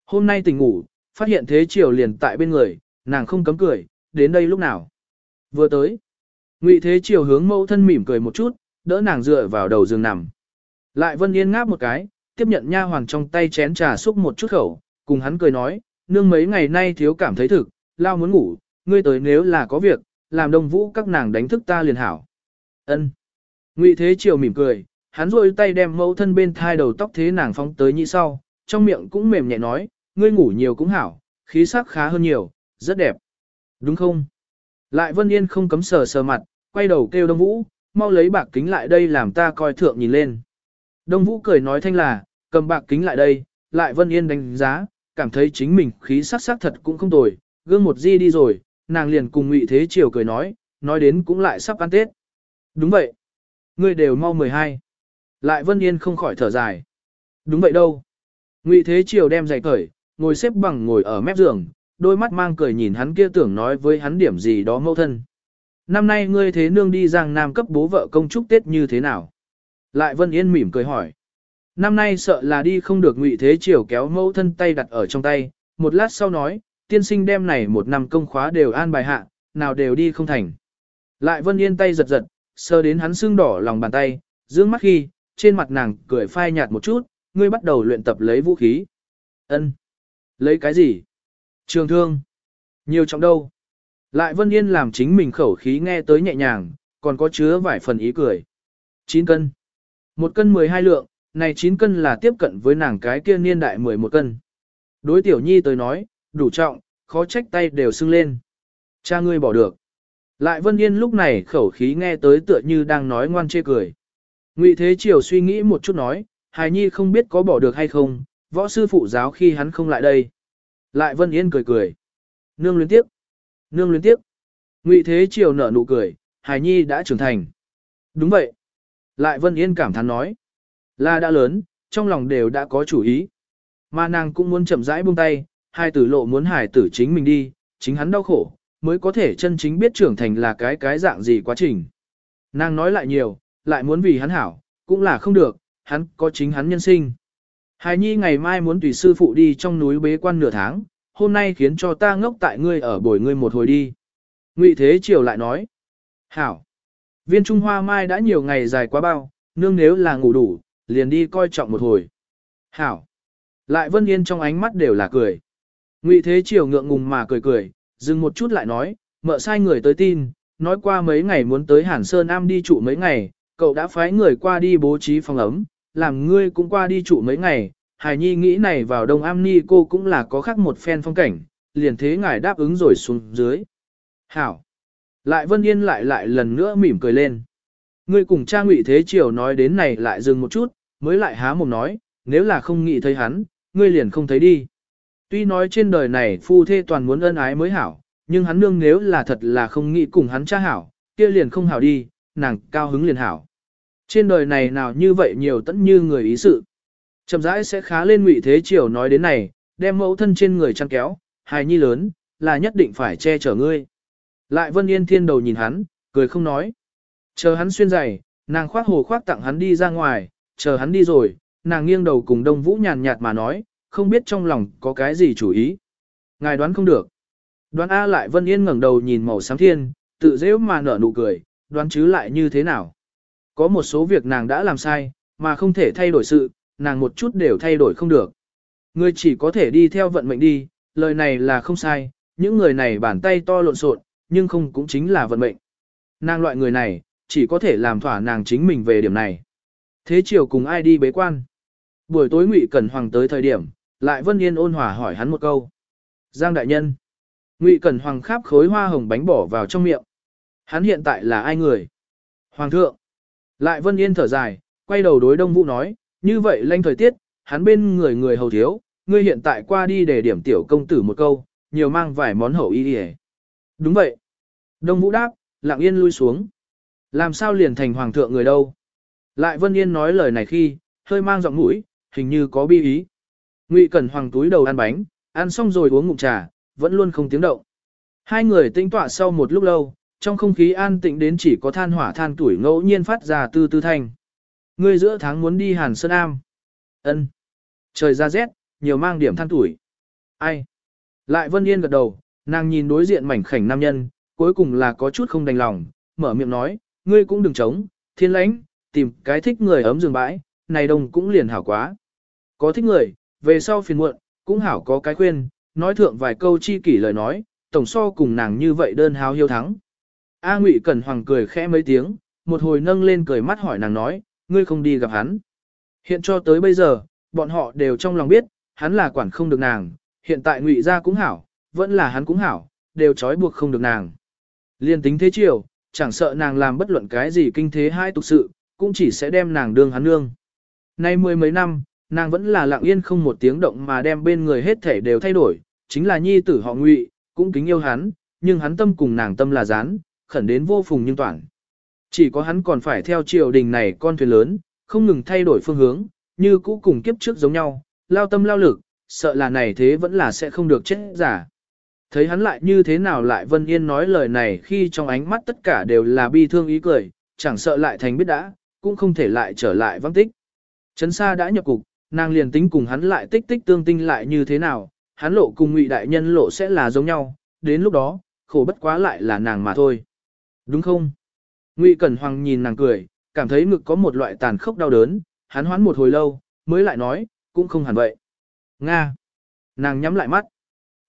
Hôm nay tỉnh ngủ, phát hiện thế chiều liền tại bên người, nàng không cấm cười, đến đây lúc nào. Vừa tới, Ngụy Thế Triều hướng mẫu thân mỉm cười một chút, đỡ nàng dựa vào đầu giường nằm. Lại Vân Yên ngáp một cái, tiếp nhận nha hoàng trong tay chén trà xúc một chút khẩu, cùng hắn cười nói, nương mấy ngày nay thiếu cảm thấy thực, lao muốn ngủ, ngươi tới nếu là có việc, làm đông vũ các nàng đánh thức ta liền hảo. Ân. Ngụy Thế Triều mỉm cười, hắn rôi tay đem mẫu thân bên thai đầu tóc thế nàng phóng tới như sau, trong miệng cũng mềm nhẹ nói, ngươi ngủ nhiều cũng hảo, khí sắc khá hơn nhiều, rất đẹp. Đúng không? Lại Vân Yên không cấm sờ sờ mặt, quay đầu kêu Đông Vũ, mau lấy bạc kính lại đây làm ta coi thượng nhìn lên. Đông Vũ cười nói thanh là, cầm bạc kính lại đây, lại Vân Yên đánh giá, cảm thấy chính mình khí sắc sắc thật cũng không tồi, gương một di đi rồi, nàng liền cùng Ngụy Thế Triều cười nói, nói đến cũng lại sắp ăn Tết. Đúng vậy. Ngươi đều mau 12. Lại Vân Yên không khỏi thở dài. Đúng vậy đâu. Ngụy Thế Triều đem giày cởi, ngồi xếp bằng ngồi ở mép giường, đôi mắt mang cười nhìn hắn kia tưởng nói với hắn điểm gì đó mâu thân. Năm nay ngươi thế nương đi Giang Nam cấp bố vợ công chúc Tết như thế nào? Lại Vân Yên mỉm cười hỏi. Năm nay sợ là đi không được ngụy thế chiều kéo mẫu thân tay đặt ở trong tay, một lát sau nói, tiên sinh đem này một năm công khóa đều an bài hạ, nào đều đi không thành. Lại Vân Yên tay giật giật, sờ đến hắn xương đỏ lòng bàn tay, dương mắt khi, trên mặt nàng cười phai nhạt một chút, ngươi bắt đầu luyện tập lấy vũ khí. Ân, Lấy cái gì? Trường thương. Nhiều trọng đâu. Lại Vân Yên làm chính mình khẩu khí nghe tới nhẹ nhàng, còn có chứa vài phần ý cười. 9 cân. Một cân 12 lượng, này 9 cân là tiếp cận với nàng cái kia niên đại 11 cân. Đối tiểu nhi tới nói, đủ trọng, khó trách tay đều sưng lên. Cha ngươi bỏ được. Lại Vân Yên lúc này khẩu khí nghe tới tựa như đang nói ngoan chê cười. Ngụy Thế Triều suy nghĩ một chút nói, Hài Nhi không biết có bỏ được hay không, võ sư phụ giáo khi hắn không lại đây. Lại Vân Yên cười cười. Nương luyến tiếp. Nương luyến tiếp. Ngụy Thế Triều nở nụ cười, hải Nhi đã trưởng thành. Đúng vậy. Lại Vân Yên cảm thán nói. Là đã lớn, trong lòng đều đã có chủ ý. Mà nàng cũng muốn chậm rãi buông tay, hai tử lộ muốn hải tử chính mình đi, chính hắn đau khổ, mới có thể chân chính biết trưởng thành là cái cái dạng gì quá trình. Nàng nói lại nhiều, lại muốn vì hắn hảo, cũng là không được, hắn có chính hắn nhân sinh. hải Nhi ngày mai muốn tùy sư phụ đi trong núi bế quan nửa tháng, hôm nay khiến cho ta ngốc tại ngươi ở bồi ngươi một hồi đi. Ngụy Thế Triều lại nói, hảo, viên Trung Hoa Mai đã nhiều ngày dài quá bao, nương nếu là ngủ đủ, liền đi coi trọng một hồi. Hảo, lại Vân Yên trong ánh mắt đều là cười. Ngụy Thế Triều ngượng ngùng mà cười cười, dừng một chút lại nói, mợ sai người tới tin, nói qua mấy ngày muốn tới Hàn Sơn Am đi trụ mấy ngày, cậu đã phái người qua đi bố trí phòng ấm, làm ngươi cũng qua đi trụ mấy ngày. Hải Nhi nghĩ này vào Đông Am Ni cô cũng là có khác một phen phong cảnh, liền thế ngài đáp ứng rồi xuống dưới. Hảo! Lại Vân Yên lại lại lần nữa mỉm cười lên. Ngươi cùng cha ngụy Thế Triều nói đến này lại dừng một chút, mới lại há mồm nói, nếu là không nghĩ thấy hắn, ngươi liền không thấy đi. Tuy nói trên đời này phu thê toàn muốn ân ái mới hảo, nhưng hắn nương nếu là thật là không nghĩ cùng hắn cha hảo, kia liền không hảo đi, nàng cao hứng liền hảo. Trên đời này nào như vậy nhiều tẫn như người ý sự. Chậm rãi sẽ khá lên ngụy thế chiều nói đến này, đem mẫu thân trên người chăn kéo, hài nhi lớn, là nhất định phải che chở ngươi. Lại Vân Yên Thiên đầu nhìn hắn, cười không nói. Chờ hắn xuyên giày, nàng khoác hồ khoác tặng hắn đi ra ngoài, chờ hắn đi rồi, nàng nghiêng đầu cùng Đông Vũ nhàn nhạt mà nói, không biết trong lòng có cái gì chủ ý. Ngài đoán không được. Đoán A lại Vân Yên ngẩng đầu nhìn màu sáng thiên, tự dễ mà nở nụ cười, đoán chứ lại như thế nào. Có một số việc nàng đã làm sai, mà không thể thay đổi sự, nàng một chút đều thay đổi không được. Người chỉ có thể đi theo vận mệnh đi, lời này là không sai, những người này bàn tay to lộn xộn, nhưng không cũng chính là vận mệnh. Nàng loại người này, chỉ có thể làm thỏa nàng chính mình về điểm này. Thế chiều cùng ai đi bế quan? Buổi tối Ngụy Cẩn Hoàng tới thời điểm, lại Vân Yên ôn hòa hỏi hắn một câu. Giang đại nhân. Ngụy Cẩn Hoàng kháp khối hoa hồng bánh bỏ vào trong miệng. Hắn hiện tại là ai người? Hoàng thượng. Lại Vân Yên thở dài, quay đầu đối Đông Vũ nói, như vậy lanh thời tiết, hắn bên người người hầu thiếu, ngươi hiện tại qua đi để điểm tiểu công tử một câu, nhiều mang vài món hậu y đi Đúng vậy. Đông Vũ đáp, lặng yên lui xuống. Làm sao liền thành hoàng thượng người đâu? Lại Vân Yên nói lời này khi, hơi mang giọng mũi, hình như có bi ý. Ngụy Cẩn Hoàng túi đầu ăn bánh, ăn xong rồi uống ngụm trà, vẫn luôn không tiếng động. Hai người tinh tọa sau một lúc lâu, trong không khí an tĩnh đến chỉ có than hỏa than tuổi ngẫu nhiên phát ra tư tư thanh. Ngươi giữa tháng muốn đi Hàn Sơn Am. Ân. Trời ra rét, nhiều mang điểm than tuổi. Ai? Lại Vân Yên gật đầu, nàng nhìn đối diện mảnh khảnh nam nhân, cuối cùng là có chút không đành lòng, mở miệng nói, ngươi cũng đừng chống, thiên lãnh, tìm cái thích người ấm giường bãi, này đông cũng liền hảo quá. Có thích người, về sau phiền muộn, cũng hảo có cái khuyên, nói thượng vài câu chi kỷ lời nói, tổng so cùng nàng như vậy đơn háo hiêu thắng. A Ngụy Cẩn Hoàng cười khẽ mấy tiếng, một hồi nâng lên cười mắt hỏi nàng nói, ngươi không đi gặp hắn. Hiện cho tới bây giờ, bọn họ đều trong lòng biết, hắn là quản không được nàng, hiện tại Ngụy gia cũng hảo, vẫn là hắn cũng hảo, đều trói buộc không được nàng. Liên tính thế chiều, chẳng sợ nàng làm bất luận cái gì kinh thế hai tục sự, cũng chỉ sẽ đem nàng đương hắn nương. Nay mười mấy năm, nàng vẫn là lặng yên không một tiếng động mà đem bên người hết thể đều thay đổi, chính là nhi tử họ ngụy, cũng kính yêu hắn, nhưng hắn tâm cùng nàng tâm là gián, khẩn đến vô phùng nhưng toàn. Chỉ có hắn còn phải theo triều đình này con thuyền lớn, không ngừng thay đổi phương hướng, như cũ cùng kiếp trước giống nhau, lao tâm lao lực, sợ là này thế vẫn là sẽ không được chết giả. Thấy hắn lại như thế nào lại Vân Yên nói lời này khi trong ánh mắt tất cả đều là bi thương ý cười, chẳng sợ lại thành biết đã, cũng không thể lại trở lại vắng tích. Trấn Sa đã nhập cục, nàng liền tính cùng hắn lại tích tích tương tinh lại như thế nào, hắn lộ cùng ngụy đại nhân lộ sẽ là giống nhau, đến lúc đó, khổ bất quá lại là nàng mà thôi. Đúng không? Ngụy Cẩn Hoàng nhìn nàng cười, cảm thấy ngực có một loại tàn khốc đau đớn, hắn hoán một hồi lâu, mới lại nói, cũng không hẳn vậy. Nga. Nàng nhắm lại mắt.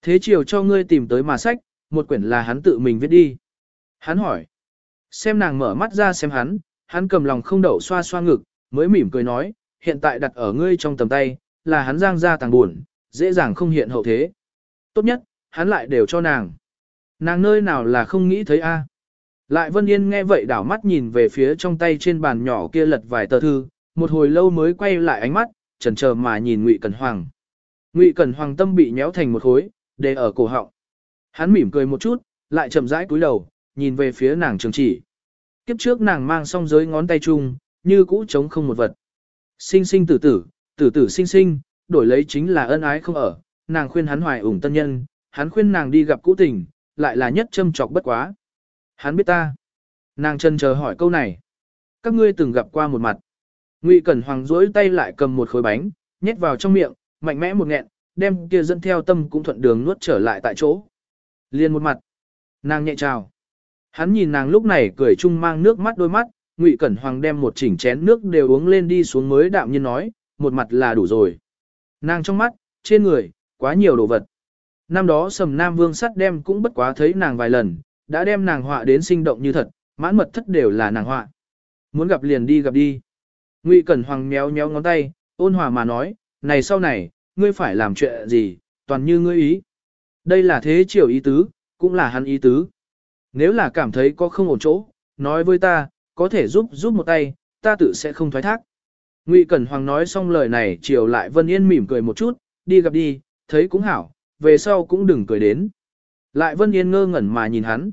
Thế chiều cho ngươi tìm tới mà sách, một quyển là hắn tự mình viết đi. Hắn hỏi. Xem nàng mở mắt ra xem hắn, hắn cầm lòng không đậu xoa xoa ngực, mới mỉm cười nói, hiện tại đặt ở ngươi trong tầm tay, là hắn giang ra tàng buồn, dễ dàng không hiện hậu thế. Tốt nhất, hắn lại đều cho nàng. Nàng nơi nào là không nghĩ thấy a? Lại Vân Yên nghe vậy đảo mắt nhìn về phía trong tay trên bàn nhỏ kia lật vài tờ thư, một hồi lâu mới quay lại ánh mắt, chần chờ mà nhìn Ngụy Cẩn Hoàng. Ngụy Cẩn Hoàng tâm bị nhéo thành một khối, để ở cổ họng. Hắn mỉm cười một chút, lại chậm rãi cúi đầu, nhìn về phía nàng trường chỉ. Kiếp trước nàng mang song giới ngón tay chung, như cũ trống không một vật. Sinh sinh tử tử, tử tử sinh sinh, đổi lấy chính là ân ái không ở, nàng khuyên hắn hoài ủng tân nhân, hắn khuyên nàng đi gặp cũ tình, lại là nhất châm chọc bất quá. Hắn biết ta. Nàng chân chờ hỏi câu này. Các ngươi từng gặp qua một mặt. Ngụy Cẩn Hoàng duỗi tay lại cầm một khối bánh, nhét vào trong miệng, mạnh mẽ một nghẹn, đem kia dẫn theo tâm cũng thuận đường nuốt trở lại tại chỗ. Liên một mặt. Nàng nhẹ chào. Hắn nhìn nàng lúc này cười chung mang nước mắt đôi mắt, Ngụy Cẩn Hoàng đem một chỉnh chén nước đều uống lên đi xuống mới đạm nhiên nói, một mặt là đủ rồi. Nàng trong mắt, trên người, quá nhiều đồ vật. Năm đó Sầm Nam Vương sắt đem cũng bất quá thấy nàng vài lần, đã đem nàng họa đến sinh động như thật, mãn mật thất đều là nàng họa. Muốn gặp liền đi gặp đi. Ngụy Cẩn Hoàng méo méo ngón tay, ôn hòa mà nói, này sau này, ngươi phải làm chuyện gì, toàn như ngươi ý. Đây là thế triều ý tứ, cũng là hắn ý tứ. Nếu là cảm thấy có không ổn chỗ, nói với ta, có thể giúp giúp một tay, ta tự sẽ không thoái thác. Ngụy Cẩn Hoàng nói xong lời này chiều lại Vân Yên mỉm cười một chút, đi gặp đi, thấy cũng hảo, về sau cũng đừng cười đến. Lại Vân Yên ngơ ngẩn mà nhìn hắn.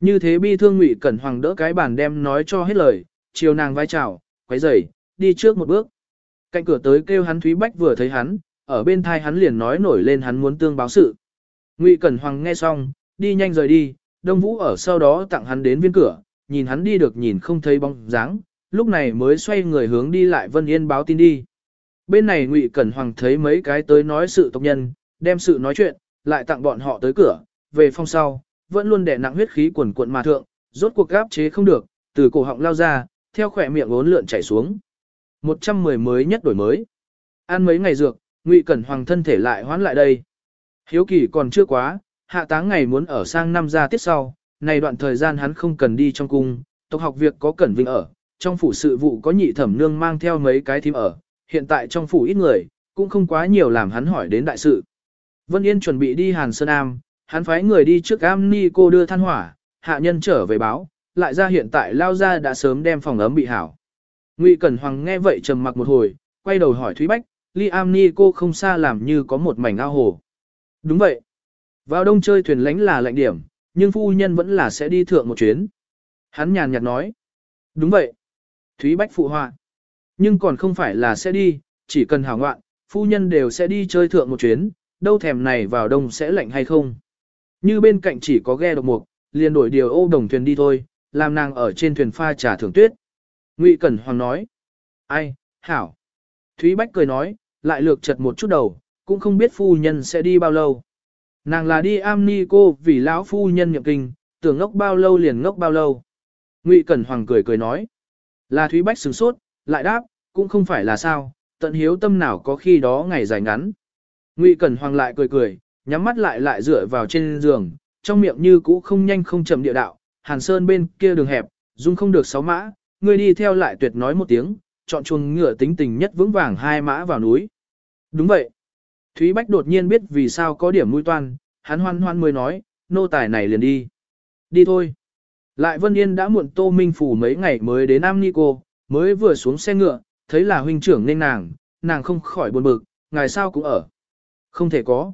Như thế bi thương Ngụy Cẩn Hoàng đỡ cái bàn đem nói cho hết lời, chiều nàng vai chào, quấy rầy, đi trước một bước. Cạnh cửa tới kêu hắn Thúy Bách vừa thấy hắn, ở bên thai hắn liền nói nổi lên hắn muốn tương báo sự. Ngụy Cẩn Hoàng nghe xong, đi nhanh rời đi, Đông Vũ ở sau đó tặng hắn đến viên cửa, nhìn hắn đi được nhìn không thấy bóng dáng, lúc này mới xoay người hướng đi lại Vân Yên báo tin đi. Bên này Ngụy Cẩn Hoàng thấy mấy cái tới nói sự tộc nhân, đem sự nói chuyện, lại tặng bọn họ tới cửa, về phong sau, vẫn luôn đè nặng huyết khí quần cuộn mà thượng, rốt cuộc gáp chế không được, từ cổ họng lao ra, theo khỏe miệng ốn lượn chảy xuống. 110 mới nhất đổi mới. Ăn mấy ngày dược, Ngụy Cẩn Hoàng thân thể lại hoán lại đây. Hiếu kỳ còn chưa quá, hạ táng ngày muốn ở sang năm ra tiết sau, này đoạn thời gian hắn không cần đi trong cung, tộc học việc có Cẩn Vinh ở, trong phủ sự vụ có nhị thẩm nương mang theo mấy cái thím ở, hiện tại trong phủ ít người, cũng không quá nhiều làm hắn hỏi đến đại sự. Vân Yên chuẩn bị đi Hàn Sơn Am, hắn phái người đi trước am ni cô đưa than hỏa, hạ nhân trở về báo, lại ra hiện tại lao ra đã sớm đem phòng ấm bị hảo. Ngụy Cẩn Hoàng nghe vậy trầm mặc một hồi, quay đầu hỏi Thúy Bách, ly am ni cô không xa làm như có một mảnh ao hồ. Đúng vậy. Vào đông chơi thuyền lánh là lạnh điểm, nhưng phu nhân vẫn là sẽ đi thượng một chuyến. Hắn nhàn nhạt nói. Đúng vậy. Thúy Bách phụ họa. Nhưng còn không phải là sẽ đi, chỉ cần hảo ngoạn, phu nhân đều sẽ đi chơi thượng một chuyến, đâu thèm này vào đông sẽ lạnh hay không. Như bên cạnh chỉ có ghe độc mục, liền đổi điều ô đồng thuyền đi thôi, làm nàng ở trên thuyền pha trà thưởng tuyết. Ngụy Cẩn Hoàng nói. Ai, hảo. Thúy Bách cười nói, lại lược chật một chút đầu, cũng không biết phu nhân sẽ đi bao lâu. Nàng là đi am ni cô vì lão phu nhân nhậm kinh, tưởng ngốc bao lâu liền ngốc bao lâu. Ngụy Cẩn Hoàng cười cười nói. Là Thúy Bách sửng sốt, lại đáp, cũng không phải là sao, tận hiếu tâm nào có khi đó ngày dài ngắn. Ngụy Cẩn Hoàng lại cười cười, nhắm mắt lại lại dựa vào trên giường, trong miệng như cũ không nhanh không chậm địa đạo, Hàn Sơn bên kia đường hẹp, dung không được sáu mã, người đi theo lại tuyệt nói một tiếng, chọn chuồng ngựa tính tình nhất vững vàng hai mã vào núi. Đúng vậy. Thúy Bách đột nhiên biết vì sao có điểm mũi toan, hắn hoan hoan mới nói, nô tài này liền đi. Đi thôi. Lại Vân Yên đã muộn Tô Minh Phủ mấy ngày mới đến Nam Nico, mới vừa xuống xe ngựa, thấy là huynh trưởng nên nàng, nàng không khỏi buồn bực, ngài sao cũng ở. Không thể có.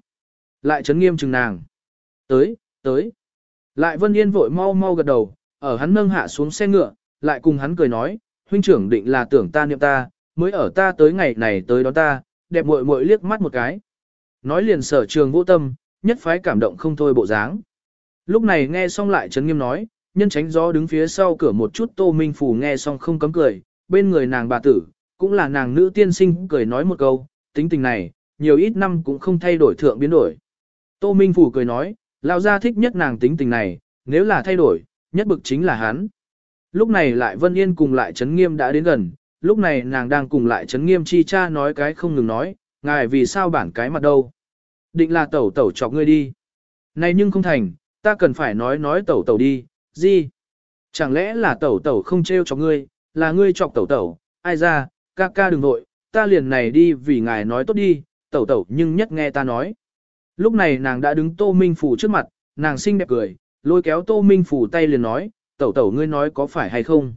Lại chấn nghiêm chừng nàng. Tới, tới. Lại Vân Yên vội mau mau gật đầu, ở hắn nâng hạ xuống xe ngựa, lại cùng hắn cười nói, huynh trưởng định là tưởng ta niệm ta, mới ở ta tới ngày này tới đó ta, đẹp muội muội liếc mắt một cái. Nói liền sở trường vô tâm, nhất phái cảm động không thôi bộ dáng. Lúc này nghe xong lại chấn nghiêm nói, nhân tránh gió đứng phía sau cửa một chút tô minh phủ nghe xong không cấm cười, bên người nàng bà tử, cũng là nàng nữ tiên sinh cười nói một câu, tính tình này, nhiều ít năm cũng không thay đổi thượng biến đổi. Tô Minh Phủ cười nói, lão gia thích nhất nàng tính tình này, nếu là thay đổi, nhất bực chính là hắn. Lúc này lại Vân Yên cùng lại Trấn Nghiêm đã đến gần, lúc này nàng đang cùng lại Trấn Nghiêm chi cha nói cái không ngừng nói, ngài vì sao bản cái mặt đâu. Định là tẩu tẩu chọc ngươi đi. Này nhưng không thành, ta cần phải nói nói tẩu tẩu đi, gì? Chẳng lẽ là tẩu tẩu không trêu chọc ngươi, là ngươi chọc tẩu tẩu, ai ra, ca ca đừng nội, ta liền này đi vì ngài nói tốt đi, tẩu tẩu nhưng nhất nghe ta nói. Lúc này nàng đã đứng Tô Minh Phủ trước mặt, nàng xinh đẹp cười, lôi kéo Tô Minh Phủ tay liền nói, tẩu tẩu ngươi nói có phải hay không.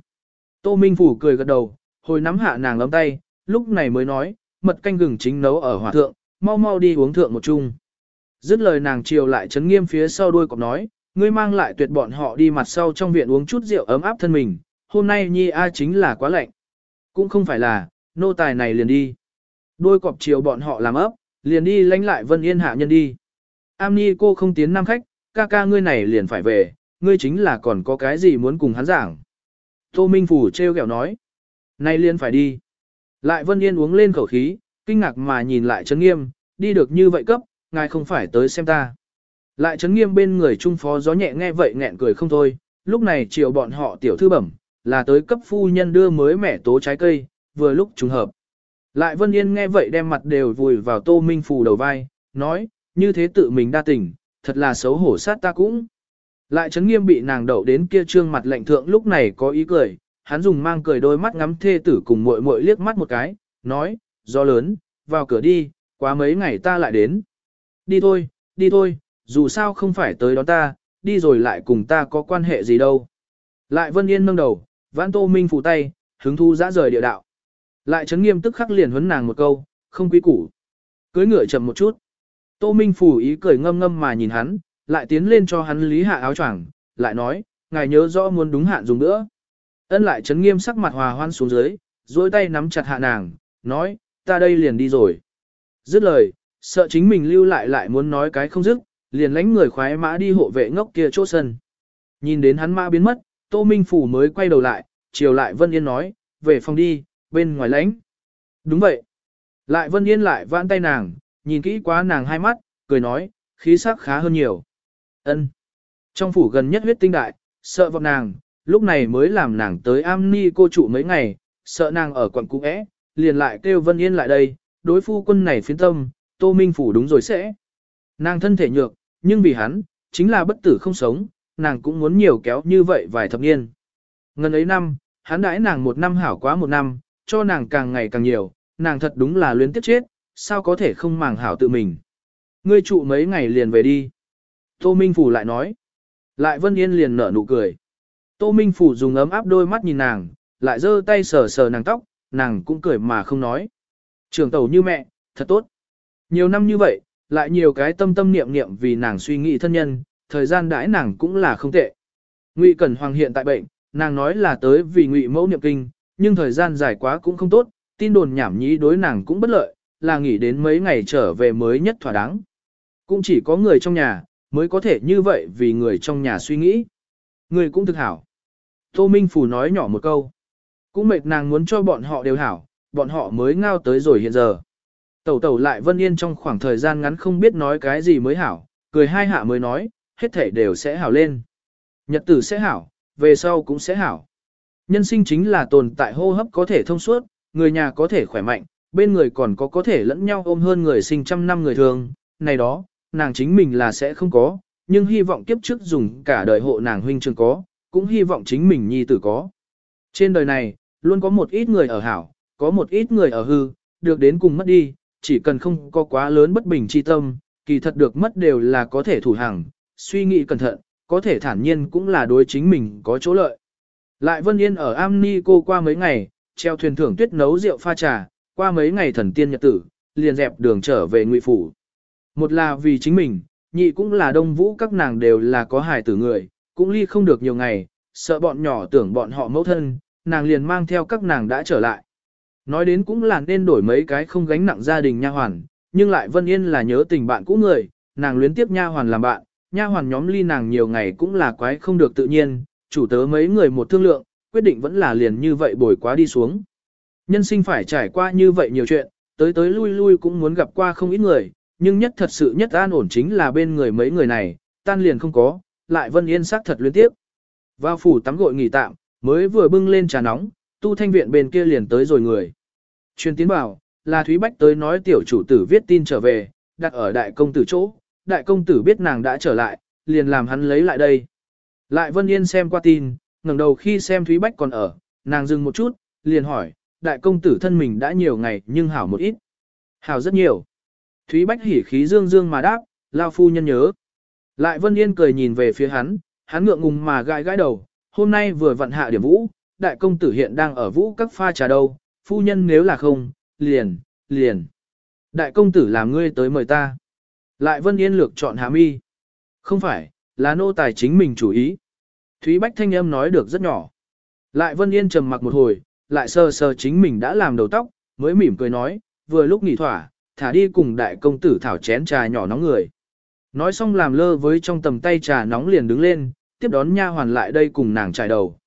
Tô Minh Phủ cười gật đầu, hồi nắm hạ nàng lắm tay, lúc này mới nói, mật canh gừng chính nấu ở hỏa thượng, mau mau đi uống thượng một chung. Dứt lời nàng chiều lại chấn nghiêm phía sau đuôi cọp nói, ngươi mang lại tuyệt bọn họ đi mặt sau trong viện uống chút rượu ấm áp thân mình, hôm nay nhi a chính là quá lạnh. Cũng không phải là, nô tài này liền đi. Đôi cọp chiều bọn họ làm ấp, liền đi lánh lại Vân Yên hạ nhân đi. Am ni cô không tiến nam khách, ca ca ngươi này liền phải về, ngươi chính là còn có cái gì muốn cùng hắn giảng. Tô Minh Phủ treo kẹo nói. nay liền phải đi. Lại Vân Yên uống lên khẩu khí, kinh ngạc mà nhìn lại Trấn Nghiêm, đi được như vậy cấp, ngài không phải tới xem ta. Lại Trấn Nghiêm bên người trung phó gió nhẹ nghe vậy nghẹn cười không thôi, lúc này chiều bọn họ tiểu thư bẩm, là tới cấp phu nhân đưa mới mẻ tố trái cây, vừa lúc trùng hợp. Lại Vân Yên nghe vậy đem mặt đều vùi vào Tô Minh Phù đầu vai, nói, như thế tự mình đa tình, thật là xấu hổ sát ta cũng. Lại chấn nghiêm bị nàng đậu đến kia trương mặt lạnh thượng lúc này có ý cười, hắn dùng mang cười đôi mắt ngắm thê tử cùng muội muội liếc mắt một cái, nói, do lớn, vào cửa đi, quá mấy ngày ta lại đến. Đi thôi, đi thôi, dù sao không phải tới đón ta, đi rồi lại cùng ta có quan hệ gì đâu. Lại Vân Yên nâng đầu, vãn Tô Minh phủ tay, hứng thu dã rời địa đạo. Lại chấn nghiêm tức khắc liền huấn nàng một câu, không quý củ. Cưới ngựa chậm một chút. Tô Minh phủ ý cười ngâm ngâm mà nhìn hắn, lại tiến lên cho hắn lý hạ áo choàng, lại nói, ngài nhớ rõ muốn đúng hạn dùng nữa. Ân lại chấn nghiêm sắc mặt hòa hoan xuống dưới, duỗi tay nắm chặt hạ nàng, nói, ta đây liền đi rồi. Dứt lời, sợ chính mình lưu lại lại muốn nói cái không dứt, liền lánh người khoái mã đi hộ vệ ngốc kia chỗ sân. Nhìn đến hắn mã biến mất, Tô Minh Phủ mới quay đầu lại, chiều lại Vân Yên nói, về phòng đi, bên ngoài lãnh. Đúng vậy. Lại Vân Yên lại vãn tay nàng, nhìn kỹ quá nàng hai mắt, cười nói, khí sắc khá hơn nhiều. Ân. Trong phủ gần nhất huyết tinh đại, sợ vọng nàng, lúc này mới làm nàng tới am ni cô trụ mấy ngày, sợ nàng ở quận cũ é, liền lại kêu Vân Yên lại đây, đối phu quân này phiến tâm, Tô Minh Phủ đúng rồi sẽ. Nàng thân thể nhược, nhưng vì hắn, chính là bất tử không sống, nàng cũng muốn nhiều kéo như vậy vài thập niên. Ngân ấy năm, hắn đãi nàng một năm hảo quá một năm, cho nàng càng ngày càng nhiều, nàng thật đúng là luyến tiếc chết, sao có thể không màng hảo tự mình. Ngươi trụ mấy ngày liền về đi. Tô Minh Phủ lại nói. Lại Vân Yên liền nở nụ cười. Tô Minh Phủ dùng ấm áp đôi mắt nhìn nàng, lại giơ tay sờ sờ nàng tóc, nàng cũng cười mà không nói. Trường tàu như mẹ, thật tốt. Nhiều năm như vậy, lại nhiều cái tâm tâm niệm niệm vì nàng suy nghĩ thân nhân, thời gian đãi nàng cũng là không tệ. Ngụy Cẩn Hoàng hiện tại bệnh, nàng nói là tới vì Ngụy Mẫu niệm kinh, nhưng thời gian dài quá cũng không tốt, tin đồn nhảm nhí đối nàng cũng bất lợi, là nghỉ đến mấy ngày trở về mới nhất thỏa đáng. Cũng chỉ có người trong nhà, mới có thể như vậy vì người trong nhà suy nghĩ. Người cũng thực hảo. Tô Minh Phủ nói nhỏ một câu. Cũng mệt nàng muốn cho bọn họ đều hảo, bọn họ mới ngao tới rồi hiện giờ. Tẩu tẩu lại Vân Yên trong khoảng thời gian ngắn không biết nói cái gì mới hảo, cười hai hạ mới nói, hết thể đều sẽ hảo lên. Nhật tử sẽ hảo, về sau cũng sẽ hảo. Nhân sinh chính là tồn tại hô hấp có thể thông suốt, người nhà có thể khỏe mạnh, bên người còn có có thể lẫn nhau ôm hơn người sinh trăm năm người thường, này đó, nàng chính mình là sẽ không có, nhưng hy vọng kiếp trước dùng cả đời hộ nàng huynh trường có, cũng hy vọng chính mình nhi tử có. Trên đời này, luôn có một ít người ở hảo, có một ít người ở hư, được đến cùng mất đi, chỉ cần không có quá lớn bất bình chi tâm, kỳ thật được mất đều là có thể thủ hàng, suy nghĩ cẩn thận, có thể thản nhiên cũng là đối chính mình có chỗ lợi. Lại Vân Yên ở Am Ni cô qua mấy ngày, treo thuyền thưởng tuyết nấu rượu pha trà, qua mấy ngày thần tiên nhật tử, liền dẹp đường trở về ngụy phủ. Một là vì chính mình, nhị cũng là đông vũ các nàng đều là có hài tử người, cũng ly không được nhiều ngày, sợ bọn nhỏ tưởng bọn họ mẫu thân, nàng liền mang theo các nàng đã trở lại. Nói đến cũng là nên đổi mấy cái không gánh nặng gia đình nha hoàn, nhưng lại Vân Yên là nhớ tình bạn cũ người, nàng luyến tiếp nha hoàn làm bạn, nha hoàn nhóm ly nàng nhiều ngày cũng là quái không được tự nhiên, chủ tớ mấy người một thương lượng, quyết định vẫn là liền như vậy bồi quá đi xuống. Nhân sinh phải trải qua như vậy nhiều chuyện, tới tới lui lui cũng muốn gặp qua không ít người, nhưng nhất thật sự nhất an ổn chính là bên người mấy người này, tan liền không có, lại Vân Yên sắc thật liên tiếp. Vào phủ tắm gội nghỉ tạm, mới vừa bưng lên trà nóng, tu thanh viện bên kia liền tới rồi người. Truyền tiến bảo, là Thúy Bách tới nói tiểu chủ tử viết tin trở về, đặt ở đại công tử chỗ, đại công tử biết nàng đã trở lại, liền làm hắn lấy lại đây. Lại Vân Yên xem qua tin, ngẩng đầu khi xem Thúy Bách còn ở, nàng dừng một chút, liền hỏi, đại công tử thân mình đã nhiều ngày nhưng hảo một ít. Hảo rất nhiều. Thúy Bách hỉ khí dương dương mà đáp, lao phu nhân nhớ. Lại Vân Yên cười nhìn về phía hắn, hắn ngượng ngùng mà gãi gãi đầu, hôm nay vừa vận hạ điểm vũ, đại công tử hiện đang ở vũ các pha trà đâu, phu nhân nếu là không, liền, liền. Đại công tử làm ngươi tới mời ta. Lại Vân Yên lược chọn hạ mi. Không phải, là nô tài chính mình chủ ý. Thúy Bách thanh âm nói được rất nhỏ. Lại Vân Yên trầm mặc một hồi, lại sờ sờ chính mình đã làm đầu tóc, mới mỉm cười nói, vừa lúc nghỉ thỏa, thả đi cùng đại công tử thảo chén trà nhỏ nóng người. Nói xong làm lơ với trong tầm tay trà nóng liền đứng lên, tiếp đón nha hoàn lại đây cùng nàng trải đầu.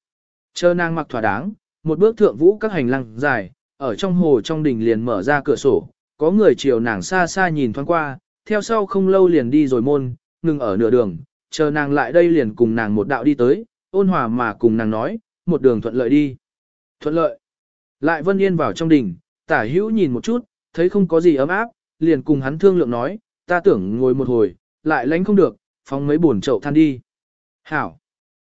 Chờ nàng mặc thỏa đáng, một bước thượng vũ các hành lang dài, ở trong hồ trong đình liền mở ra cửa sổ, có người chiều nàng xa xa nhìn thoáng qua, theo sau không lâu liền đi rồi môn, ngừng ở nửa đường, chờ nàng lại đây liền cùng nàng một đạo đi tới, ôn hòa mà cùng nàng nói, một đường thuận lợi đi. Thuận lợi. Lại Vân Yên vào trong đình, tả hữu nhìn một chút, thấy không có gì ấm áp, liền cùng hắn thương lượng nói, ta tưởng ngồi một hồi, lại lánh không được, phóng mấy buồn chậu than đi. Hảo.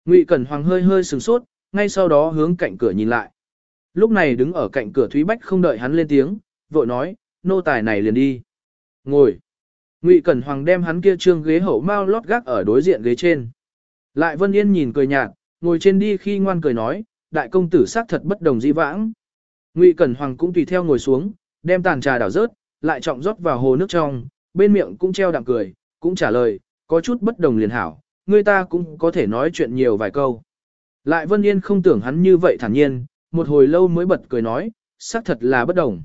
Ngụy Cẩn Hoàng hơi hơi sừng sốt, ngay sau đó hướng cạnh cửa nhìn lại. Lúc này đứng ở cạnh cửa Thúy Bách không đợi hắn lên tiếng, vội nói, nô tài này liền đi. Ngồi. Ngụy Cẩn Hoàng đem hắn kia trương ghế hậu mau lót gác ở đối diện ghế trên. Lại Vân Yên nhìn cười nhạt, ngồi trên đi khi ngoan cười nói, đại công tử xác thật bất đồng dĩ vãng. Ngụy Cẩn Hoàng cũng tùy theo ngồi xuống, đem tàn trà đảo rớt, lại trọng rót vào hồ nước trong, bên miệng cũng treo đạm cười, cũng trả lời, có chút bất đồng liền hảo, người ta cũng có thể nói chuyện nhiều vài câu. Lại Vân Yên không tưởng hắn như vậy thản nhiên, một hồi lâu mới bật cười nói, xác thật là bất đồng.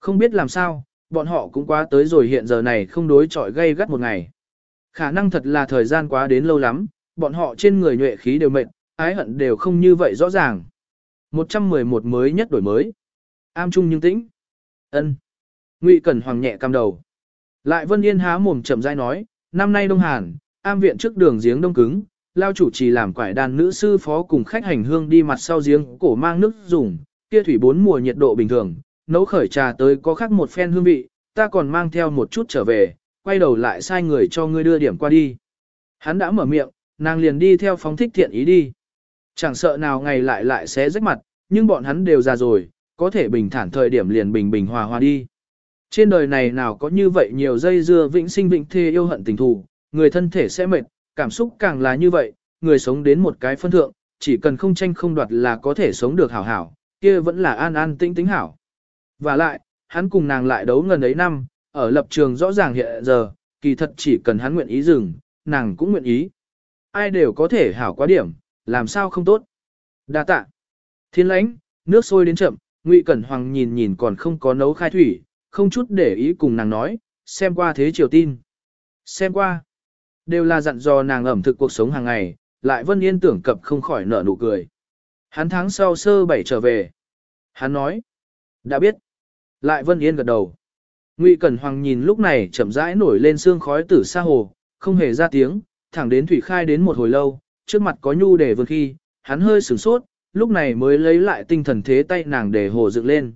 Không biết làm sao, bọn họ cũng quá tới rồi hiện giờ này không đối chọi gây gắt một ngày. Khả năng thật là thời gian quá đến lâu lắm, bọn họ trên người nhuệ khí đều mệt, ái hận đều không như vậy rõ ràng. 111 mới nhất đổi mới. Am trung nhưng tĩnh. ân Ngụy Cẩn Hoàng nhẹ cam đầu. Lại Vân Yên há mồm chậm rãi nói, năm nay Đông Hàn, am viện trước đường giếng đông cứng, lao chủ trì làm quải đàn nữ sư phó cùng khách hành hương đi mặt sau giếng cổ mang nước dùng, kia thủy bốn mùa nhiệt độ bình thường, nấu khởi trà tới có khác một phen hương vị, ta còn mang theo một chút trở về, quay đầu lại sai người cho ngươi đưa điểm qua đi. Hắn đã mở miệng, nàng liền đi theo phóng thích thiện ý đi. Chẳng sợ nào ngày lại lại sẽ rách mặt, nhưng bọn hắn đều già rồi, có thể bình thản thời điểm liền bình bình hòa hòa đi. Trên đời này nào có như vậy nhiều dây dưa vĩnh sinh vĩnh thê yêu hận tình thù, người thân thể sẽ mệt, cảm xúc càng là như vậy, người sống đến một cái phân thượng, chỉ cần không tranh không đoạt là có thể sống được hảo hảo, kia vẫn là an an tĩnh tĩnh hảo. Và lại, hắn cùng nàng lại đấu ngần ấy năm, ở lập trường rõ ràng hiện giờ, kỳ thật chỉ cần hắn nguyện ý dừng, nàng cũng nguyện ý. Ai đều có thể hảo quá điểm, làm sao không tốt. Đa tạ. Thiên lãnh, nước sôi đến chậm, Ngụy Cẩn Hoàng nhìn nhìn còn không có nấu khai thủy, không chút để ý cùng nàng nói, xem qua thế triều tin. Xem qua. Đều là dặn dò nàng ẩm thực cuộc sống hàng ngày, lại Vân Yên tưởng cập không khỏi nở nụ cười. Hắn tháng sau sơ bảy trở về. Hắn nói. Đã biết. Lại Vân Yên gật đầu. Ngụy Cẩn Hoàng nhìn lúc này chậm rãi nổi lên xương khói tử xa hồ, không hề ra tiếng, thẳng đến thủy khai đến một hồi lâu, trước mặt có nhu để vươn khi, hắn hơi sửng sốt, lúc này mới lấy lại tinh thần thế tay nàng để hồ dựng lên.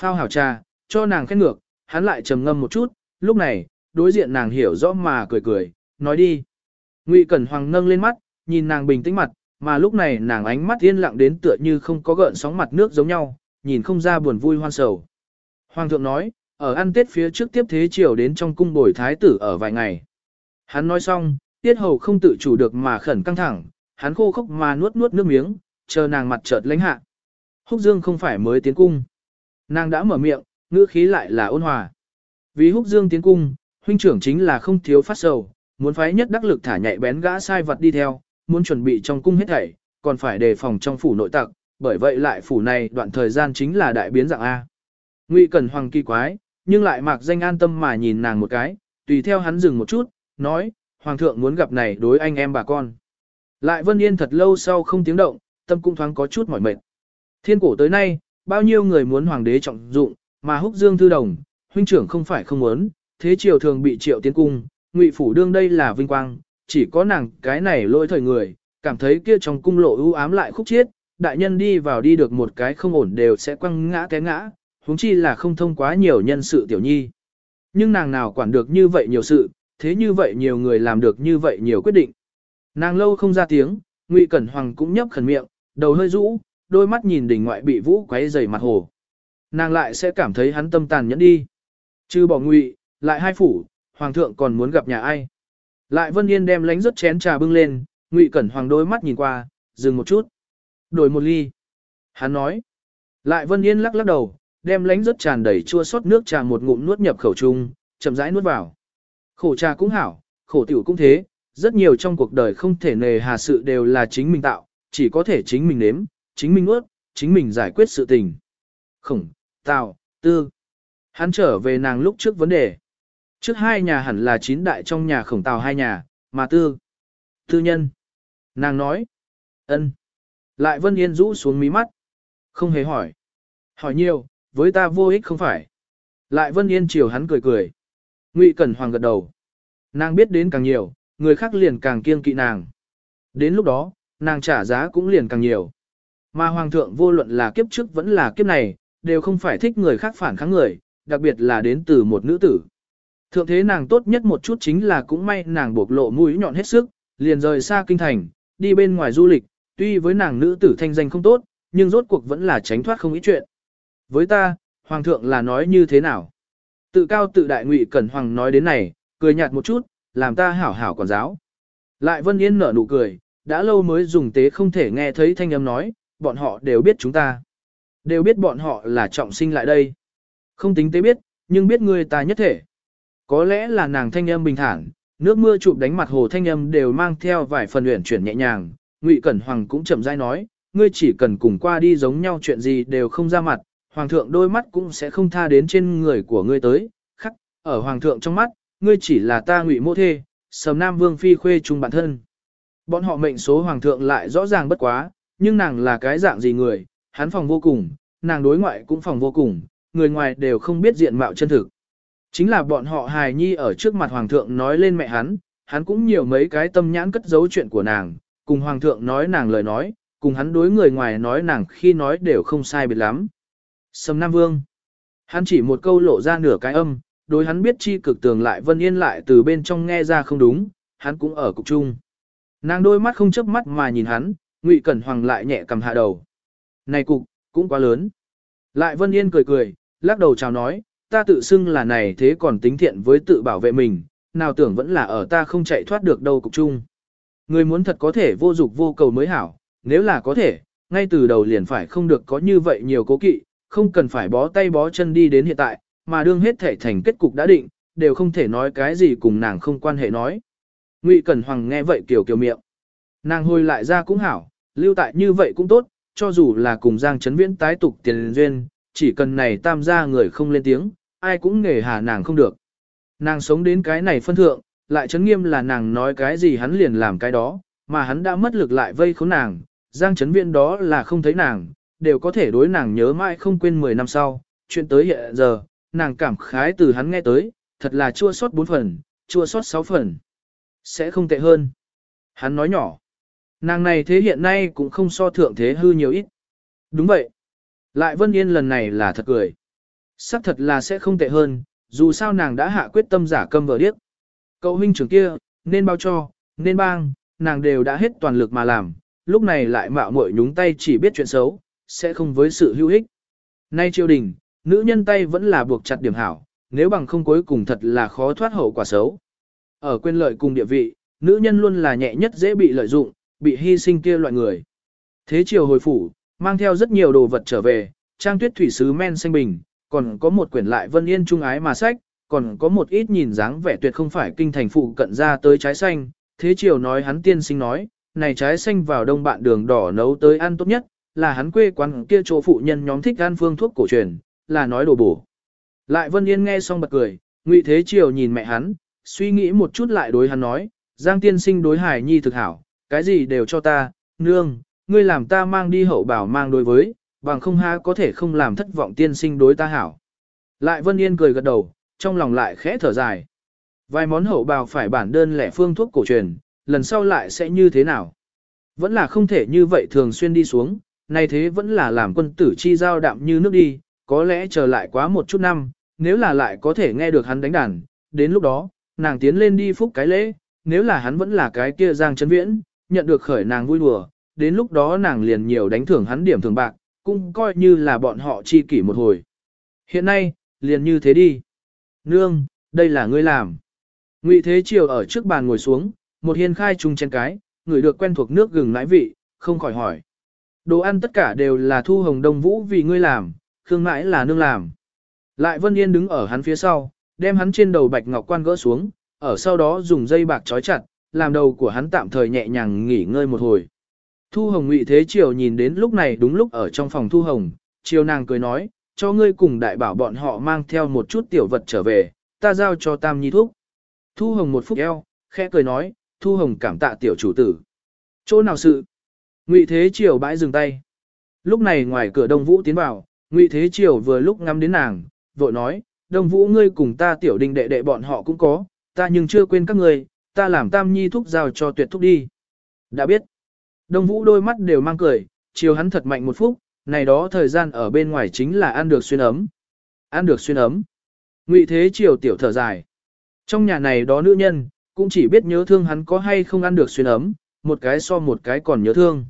Phao hảo trà, cho nàng khét ngược, hắn lại trầm ngâm một chút, lúc này, đối diện nàng hiểu rõ mà cười cười, nói đi. Ngụy Cẩn Hoàng nâng lên mắt, nhìn nàng bình tĩnh mặt, mà lúc này nàng ánh mắt yên lặng đến tựa như không có gợn sóng mặt nước giống nhau, nhìn không ra buồn vui hoan sầu. Hoàng thượng nói, ở ăn tết phía trước tiếp thế triều đến trong cung bồi thái tử ở vài ngày. Hắn nói xong, tiết hầu không tự chủ được mà khẩn căng thẳng, hắn khô khốc mà nuốt nuốt nước miếng, chờ nàng mặt chợt lãnh hạ. Húc Dương không phải mới tiến cung. Nàng đã mở miệng, ngữ khí lại là ôn hòa. Vì Húc Dương tiến cung, huynh trưởng chính là không thiếu phát sầu, muốn phái nhất đắc lực thả nhạy bén gã sai vật đi theo, muốn chuẩn bị trong cung hết thảy, còn phải đề phòng trong phủ nội tặc, bởi vậy lại phủ này đoạn thời gian chính là đại biến dạng A. Ngụy Cẩn Hoàng kỳ quái, nhưng lại mặc danh an tâm mà nhìn nàng một cái, tùy theo hắn dừng một chút, nói, Hoàng thượng muốn gặp này đối anh em bà con. Lại Vân Yên thật lâu sau không tiếng động, tâm cũng thoáng có chút mỏi mệt. Thiên cổ tới nay, bao nhiêu người muốn hoàng đế trọng dụng, mà húc dương thư đồng, huynh trưởng không phải không muốn, thế triều thường bị triệu tiến cung, ngụy phủ đương đây là vinh quang, chỉ có nàng cái này lỗi thời người, cảm thấy kia trong cung lộ ưu ám lại khúc chiết, đại nhân đi vào đi được một cái không ổn đều sẽ quăng ngã té ngã, huống chi là không thông quá nhiều nhân sự tiểu nhi. Nhưng nàng nào quản được như vậy nhiều sự, thế như vậy nhiều người làm được như vậy nhiều quyết định. Nàng lâu không ra tiếng, Ngụy Cẩn Hoàng cũng nhấp khẩn miệng, đầu hơi rũ, đôi mắt nhìn đỉnh ngoại bị vũ quấy dày mặt hồ. Nàng lại sẽ cảm thấy hắn tâm tàn nhẫn đi. Chứ bỏ Ngụy, lại hai phủ, Hoàng thượng còn muốn gặp nhà ai. Lại Vân Yên đem lánh rất chén trà bưng lên, Ngụy Cẩn Hoàng đôi mắt nhìn qua, dừng một chút. Đổi một ly. Hắn nói. Lại Vân Yên lắc lắc đầu, đem lánh rất tràn đầy chua sót nước trà một ngụm nuốt nhập khẩu trung, chậm rãi nuốt vào. Khổ trà cũng hảo, khổ tiểu cũng thế, rất nhiều trong cuộc đời không thể nề hà sự đều là chính mình tạo, chỉ có thể chính mình nếm, chính mình nuốt, chính mình giải quyết sự tình. Khổng, tào, tư. Hắn trở về nàng lúc trước vấn đề. Trước hai nhà hẳn là chín đại trong nhà khổng tào hai nhà, mà tư. Tư nhân. Nàng nói. ân. Lại Vân Yên rũ xuống mí mắt. Không hề hỏi. Hỏi nhiều, với ta vô ích không phải. Lại Vân Yên chiều hắn cười cười. Ngụy Cẩn Hoàng gật đầu. Nàng biết đến càng nhiều, người khác liền càng kiêng kỵ nàng. Đến lúc đó, nàng trả giá cũng liền càng nhiều. Mà Hoàng thượng vô luận là kiếp trước vẫn là kiếp này, đều không phải thích người khác phản kháng người, đặc biệt là đến từ một nữ tử. Thượng thế nàng tốt nhất một chút chính là cũng may nàng bộc lộ mũi nhọn hết sức, liền rời xa kinh thành, đi bên ngoài du lịch, tuy với nàng nữ tử thanh danh không tốt, nhưng rốt cuộc vẫn là tránh thoát không ít chuyện. Với ta, Hoàng thượng là nói như thế nào? Tự cao tự đại ngụy Cẩn Hoàng nói đến này, cười nhạt một chút, làm ta hảo hảo quản giáo. Lại Vân Yên nở nụ cười, đã lâu mới dùng tế không thể nghe thấy thanh âm nói, bọn họ đều biết chúng ta. Đều biết bọn họ là trọng sinh lại đây. Không tính tế biết, nhưng biết người ta nhất thể. Có lẽ là nàng thanh âm bình thản, nước mưa chụp đánh mặt hồ thanh âm đều mang theo vài phần uyển chuyển nhẹ nhàng. Ngụy Cẩn Hoàng cũng chậm rãi nói, ngươi chỉ cần cùng qua đi giống nhau chuyện gì đều không ra mặt, Hoàng thượng đôi mắt cũng sẽ không tha đến trên người của ngươi tới. Khắc, ở Hoàng thượng trong mắt, ngươi chỉ là ta Ngụy mô Thê, Sầm Nam Vương Phi khuê chung bản thân. Bọn họ mệnh số Hoàng thượng lại rõ ràng bất quá, nhưng nàng là cái dạng gì người, hắn phòng vô cùng, nàng đối ngoại cũng phòng vô cùng, người ngoài đều không biết diện mạo chân thực. Chính là bọn họ hài nhi ở trước mặt hoàng thượng nói lên mẹ hắn, hắn cũng nhiều mấy cái tâm nhãn cất giấu chuyện của nàng, cùng hoàng thượng nói nàng lời nói, cùng hắn đối người ngoài nói nàng khi nói đều không sai biệt lắm. Sầm Nam Vương Hắn chỉ một câu lộ ra nửa cái âm, đối hắn biết chi cực tường lại vân yên lại từ bên trong nghe ra không đúng, hắn cũng ở cục chung. Nàng đôi mắt không chớp mắt mà nhìn hắn, Ngụy Cẩn Hoàng lại nhẹ cầm hạ đầu. Này cục, cũng quá lớn. Lại Vân Yên cười cười, lắc đầu chào nói, ta tự xưng là này thế còn tính thiện với tự bảo vệ mình, nào tưởng vẫn là ở ta không chạy thoát được đâu cục chung. Người muốn thật có thể vô dục vô cầu mới hảo, nếu là có thể, ngay từ đầu liền phải không được có như vậy nhiều cố kỵ, không cần phải bó tay bó chân đi đến hiện tại, mà đương hết thể thành kết cục đã định, đều không thể nói cái gì cùng nàng không quan hệ nói. Ngụy Cẩn Hoàng nghe vậy kiểu kiểu miệng. Nàng hồi lại ra cũng hảo, lưu tại như vậy cũng tốt, cho dù là cùng Giang Trấn Viễn tái tục tiền duyên, chỉ cần này tam gia người không lên tiếng, ai cũng nghề hà nàng không được. Nàng sống đến cái này phân thượng, lại chấn nghiêm là nàng nói cái gì hắn liền làm cái đó, mà hắn đã mất lực lại vây khốn nàng, Giang Trấn Viễn đó là không thấy nàng, đều có thể đối nàng nhớ mãi không quên 10 năm sau, chuyện tới hiện giờ, nàng cảm khái từ hắn nghe tới, thật là chua sót 4 phần, chua sót 6 phần. Sẽ không tệ hơn. Hắn nói nhỏ. Nàng này thế hiện nay cũng không so thượng thế hư nhiều ít. Đúng vậy. Lại Vân Yên lần này là thật cười. Sắc thật là sẽ không tệ hơn, dù sao nàng đã hạ quyết tâm giả câm vờ điếc. Cậu huynh trưởng kia, nên bao cho, nên bang, nàng đều đã hết toàn lực mà làm, lúc này lại mạo muội nhúng tay chỉ biết chuyện xấu, sẽ không với sự hữu ích. Nay triều đình, nữ nhân tay vẫn là buộc chặt điểm hảo, nếu bằng không cuối cùng thật là khó thoát hậu quả xấu. Ở quyền lợi cùng địa vị, nữ nhân luôn là nhẹ nhất dễ bị lợi dụng, bị hy sinh kia loại người. Thế triều hồi phủ, mang theo rất nhiều đồ vật trở về, trang tuyết thủy sứ men xanh bình, còn có một quyển lại vân yên trung ái mà sách, còn có một ít nhìn dáng vẻ tuyệt không phải kinh thành phụ cận ra tới trái xanh. Thế triều nói hắn tiên sinh nói, này trái xanh vào đông bạn đường đỏ nấu tới ăn tốt nhất, là hắn quê quán kia chỗ phụ nhân nhóm thích ăn phương thuốc cổ truyền, là nói đồ bổ. Lại Vân Yên nghe xong bật cười, Ngụy Thế Triều nhìn mẹ hắn, suy nghĩ một chút lại đối hắn nói, Giang tiên sinh đối hải nhi thực hảo, cái gì đều cho ta, nương, ngươi làm ta mang đi hậu bảo mang đối với, bằng không ha có thể không làm thất vọng tiên sinh đối ta hảo. Lại Vân Yên cười gật đầu, trong lòng lại khẽ thở dài. Vài món hậu bào phải bản đơn lẻ phương thuốc cổ truyền, lần sau lại sẽ như thế nào? Vẫn là không thể như vậy thường xuyên đi xuống, nay thế vẫn là làm quân tử chi giao đạm như nước đi, có lẽ chờ lại quá một chút năm, nếu là lại có thể nghe được hắn đánh đàn, đến lúc đó, nàng tiến lên đi phúc cái lễ, nếu là hắn vẫn là cái kia giang chấn viễn, nhận được khởi nàng vui đùa, đến lúc đó nàng liền nhiều đánh thưởng hắn điểm thường bạc, cũng coi như là bọn họ chi kỷ một hồi. Hiện nay, liền như thế đi. Nương, đây là ngươi làm. Ngụy Thế Triều ở trước bàn ngồi xuống, một hiên khai chung chén cái, người được quen thuộc nước gừng nãi vị, không khỏi hỏi. Đồ ăn tất cả đều là thu hồng đông vũ vì ngươi làm, khương mãi là nương làm. Lại Vân Yên đứng ở hắn phía sau, đem hắn trên đầu bạch ngọc quan gỡ xuống, ở sau đó dùng dây bạc trói chặt, làm đầu của hắn tạm thời nhẹ nhàng nghỉ ngơi một hồi. Thu Hồng Ngụy Thế Triều nhìn đến lúc này đúng lúc ở trong phòng Thu Hồng, Triều nàng cười nói, cho ngươi cùng đại bảo bọn họ mang theo một chút tiểu vật trở về, ta giao cho Tam Nhi Thúc. Thu Hồng một phút eo, khẽ cười nói, Thu Hồng cảm tạ tiểu chủ tử. Chỗ nào sự? Ngụy Thế Triều bãi dừng tay. Lúc này ngoài cửa Đông Vũ tiến vào, Ngụy Thế Triều vừa lúc ngắm đến nàng, vội nói, Đông Vũ ngươi cùng ta tiểu đình đệ đệ bọn họ cũng có, ta nhưng chưa quên các ngươi, ta làm Tam Nhi Thúc giao cho tuyệt thúc đi. Đã biết. Đông Vũ đôi mắt đều mang cười, chiều hắn thật mạnh một phút, này đó thời gian ở bên ngoài chính là ăn được xuyên ấm. Ăn được xuyên ấm. Ngụy Thế Triều tiểu thở dài. Trong nhà này đó nữ nhân, cũng chỉ biết nhớ thương hắn có hay không ăn được xuyên ấm, một cái so một cái còn nhớ thương.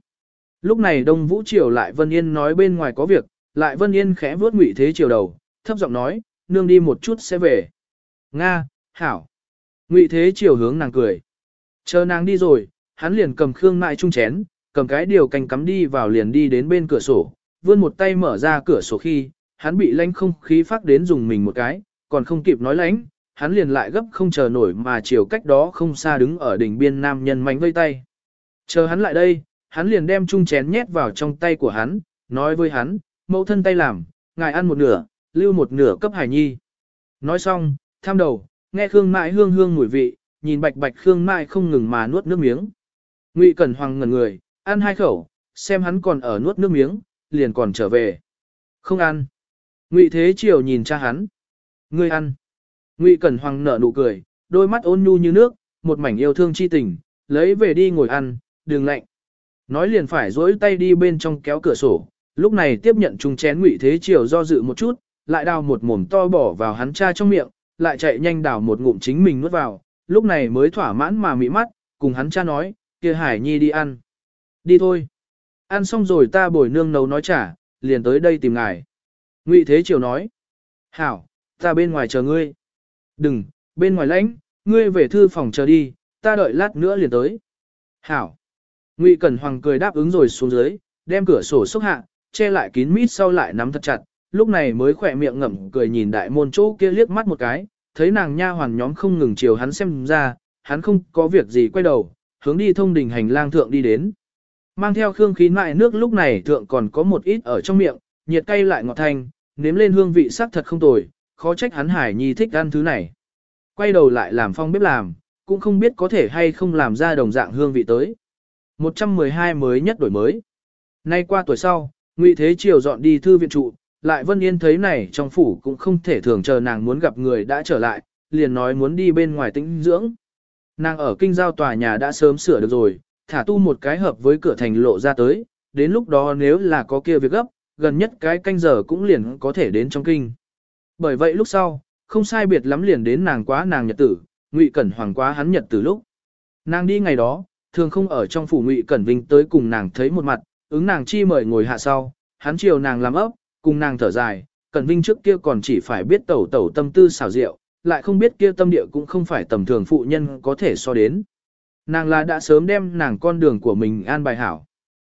Lúc này Đông Vũ Triều lại Vân Yên nói bên ngoài có việc, lại Vân Yên khẽ vuốt Ngụy Thế Triều đầu, thấp giọng nói, nương đi một chút sẽ về. Nga, hảo. Ngụy Thế Triều hướng nàng cười. Chờ nàng đi rồi, hắn liền cầm khương mại chung chén, cầm cái điều canh cắm đi vào liền đi đến bên cửa sổ, vươn một tay mở ra cửa sổ khi, hắn bị lánh không khí phát đến dùng mình một cái, còn không kịp nói lánh, hắn liền lại gấp không chờ nổi mà chiều cách đó không xa đứng ở đỉnh biên nam nhân mánh vây tay. Chờ hắn lại đây, hắn liền đem chung chén nhét vào trong tay của hắn, nói với hắn, mẫu thân tay làm, ngài ăn một nửa, lưu một nửa cấp hải nhi. Nói xong, tham đầu, nghe Khương Mại hương hương mùi vị, nhìn bạch bạch Khương Mại không ngừng mà nuốt nước miếng. Ngụy Cẩn Hoàng ngẩn người, ăn hai khẩu, xem hắn còn ở nuốt nước miếng, liền còn trở về. Không ăn. Ngụy Thế Triều nhìn cha hắn. Ngươi ăn. Ngụy Cẩn Hoàng nở nụ cười, đôi mắt ôn nhu như nước, một mảnh yêu thương chi tình, lấy về đi ngồi ăn, đừng lạnh. Nói liền phải dối tay đi bên trong kéo cửa sổ, lúc này tiếp nhận chung chén Ngụy Thế Triều do dự một chút, lại đào một mồm to bỏ vào hắn cha trong miệng, lại chạy nhanh đào một ngụm chính mình nuốt vào, lúc này mới thỏa mãn mà mị mắt, cùng hắn cha nói, kia Hải Nhi đi ăn. Đi thôi. Ăn xong rồi ta bồi nương nấu nói trả, liền tới đây tìm ngài. Ngụy Thế Triều nói. Hảo, ta bên ngoài chờ ngươi. Đừng, bên ngoài lãnh, ngươi về thư phòng chờ đi, ta đợi lát nữa liền tới. Hảo. Ngụy Cẩn Hoàng cười đáp ứng rồi xuống dưới, đem cửa sổ xốc hạ, che lại kín mít sau lại nắm thật chặt, lúc này mới khỏe miệng ngậm cười nhìn đại môn chỗ kia liếc mắt một cái, thấy nàng nha hoàn nhóm không ngừng chiều hắn xem ra, hắn không có việc gì quay đầu, hướng đi thông đình hành lang thượng đi đến. Mang theo khương khí mại nước lúc này thượng còn có một ít ở trong miệng, nhiệt cay lại ngọt thanh, nếm lên hương vị sắc thật không tồi, khó trách hắn hải nhi thích ăn thứ này. Quay đầu lại làm phong bếp làm, cũng không biết có thể hay không làm ra đồng dạng hương vị tới. 112 mới nhất đổi mới. Nay qua tuổi sau, Ngụy Thế Triều dọn đi thư viện trụ, lại Vân Yên thấy này trong phủ cũng không thể thường chờ nàng muốn gặp người đã trở lại, liền nói muốn đi bên ngoài tĩnh dưỡng. Nàng ở kinh giao tòa nhà đã sớm sửa được rồi, thả tu một cái hợp với cửa thành lộ ra tới, đến lúc đó nếu là có kia việc gấp, gần nhất cái canh giờ cũng liền có thể đến trong kinh. Bởi vậy lúc sau, không sai biệt lắm liền đến nàng quá nàng nhật tử, Ngụy Cẩn Hoàng quá hắn nhật tử lúc. Nàng đi ngày đó, thường không ở trong phủ Ngụy Cẩn Vinh tới cùng nàng thấy một mặt, ứng nàng chi mời ngồi hạ sau, hắn chiều nàng làm ấp, cùng nàng thở dài, Cẩn Vinh trước kia còn chỉ phải biết tẩu tẩu tâm tư xảo diệu, lại không biết kia tâm địa cũng không phải tầm thường phụ nhân có thể so đến. Nàng là đã sớm đem nàng con đường của mình an bài hảo.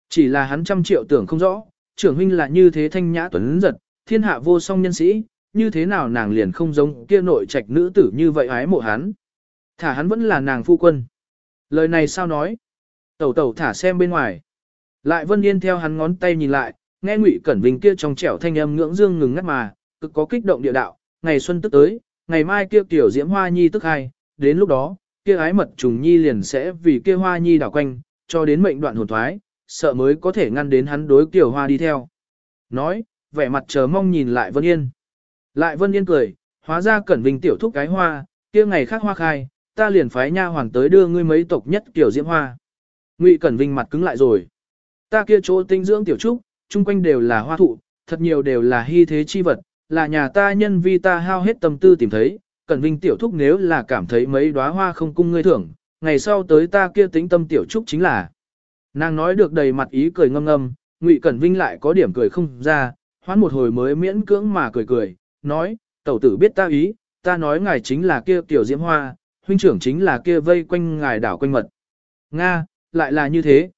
Chỉ là hắn trăm triệu tưởng không rõ, trưởng huynh là như thế thanh nhã tuấn giật, thiên hạ vô song nhân sĩ, như thế nào nàng liền không giống kia nội trạch nữ tử như vậy ái mộ hắn. Thả hắn vẫn là nàng phu quân. Lời này sao nói? Tẩu tẩu thả xem bên ngoài. Lại Vân Yên theo hắn ngón tay nhìn lại, nghe Ngụy Cẩn Vinh kia trong trẻo thanh âm ngưỡng dương ngừng ngắt mà, cực có kích động địa đạo, ngày xuân tức tới, ngày mai kia tiểu diễm hoa nhi tức hai, đến lúc đó, kia ái mật trùng nhi liền sẽ vì kia hoa nhi đảo quanh, cho đến mệnh đoạn hồn thoái, sợ mới có thể ngăn đến hắn đối tiểu hoa đi theo. Nói, vẻ mặt chờ mong nhìn lại Vân Yên. Lại Vân Yên cười, hóa ra cẩn vinh tiểu thúc cái hoa, kia ngày khác hoa khai, ta liền phái nha hoàng tới đưa ngươi mấy tộc nhất kiểu diễm hoa. Ngụy Cẩn Vinh mặt cứng lại rồi. Ta kia chỗ tinh dưỡng tiểu trúc, chung quanh đều là hoa thụ, thật nhiều đều là hy thế chi vật, là nhà ta nhân vi ta hao hết tâm tư tìm thấy, Cẩn Vinh tiểu thúc nếu là cảm thấy mấy đóa hoa không cung ngươi thưởng, ngày sau tới ta kia tính tâm tiểu trúc chính là. Nàng nói được đầy mặt ý cười ngâm ngâm, Ngụy Cẩn Vinh lại có điểm cười không ra, hoán một hồi mới miễn cưỡng mà cười cười, nói, tẩu tử biết ta ý, ta nói ngài chính là kia tiểu diễm hoa, huynh trưởng chính là kia vây quanh ngài đảo quanh mật. Nga, lại là như thế.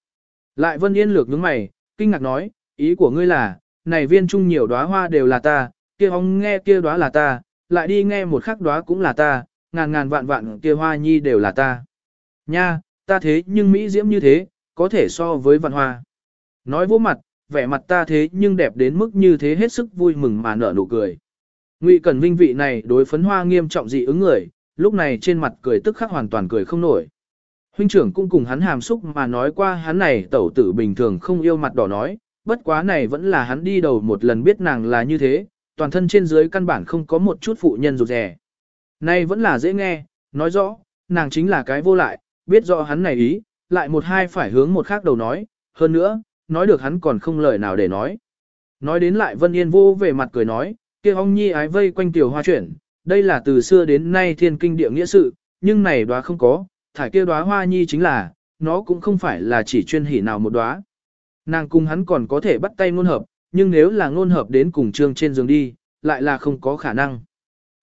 Lại Vân Yên lược nhướng mày, kinh ngạc nói, ý của ngươi là, này viên trung nhiều đóa hoa đều là ta, kia hóng nghe kia đóa là ta, lại đi nghe một khắc đóa cũng là ta, ngàn ngàn vạn vạn kia hoa nhi đều là ta. Nha, ta thế nhưng Mỹ diễm như thế, có thể so với vạn hoa. Nói vô mặt, vẻ mặt ta thế nhưng đẹp đến mức như thế hết sức vui mừng mà nở nụ cười. Ngụy Cẩn Vinh vị này đối phấn hoa nghiêm trọng dị ứng người, lúc này trên mặt cười tức khắc hoàn toàn cười không nổi. Huynh trưởng cũng cùng hắn hàm xúc mà nói qua hắn này tẩu tử bình thường không yêu mặt đỏ nói, bất quá này vẫn là hắn đi đầu một lần biết nàng là như thế, toàn thân trên dưới căn bản không có một chút phụ nhân rụt rẻ. Nay vẫn là dễ nghe, nói rõ, nàng chính là cái vô lại, biết rõ hắn này ý, lại một hai phải hướng một khác đầu nói, hơn nữa, nói được hắn còn không lời nào để nói. Nói đến lại Vân Yên vô về mặt cười nói, kia ông nhi ái vây quanh tiểu hoa chuyển, đây là từ xưa đến nay thiên kinh địa nghĩa sự, nhưng này đóa không có, thải kia đóa hoa nhi chính là, nó cũng không phải là chỉ chuyên hỉ nào một đóa. Nàng cùng hắn còn có thể bắt tay ngôn hợp, nhưng nếu là ngôn hợp đến cùng trương trên giường đi, lại là không có khả năng.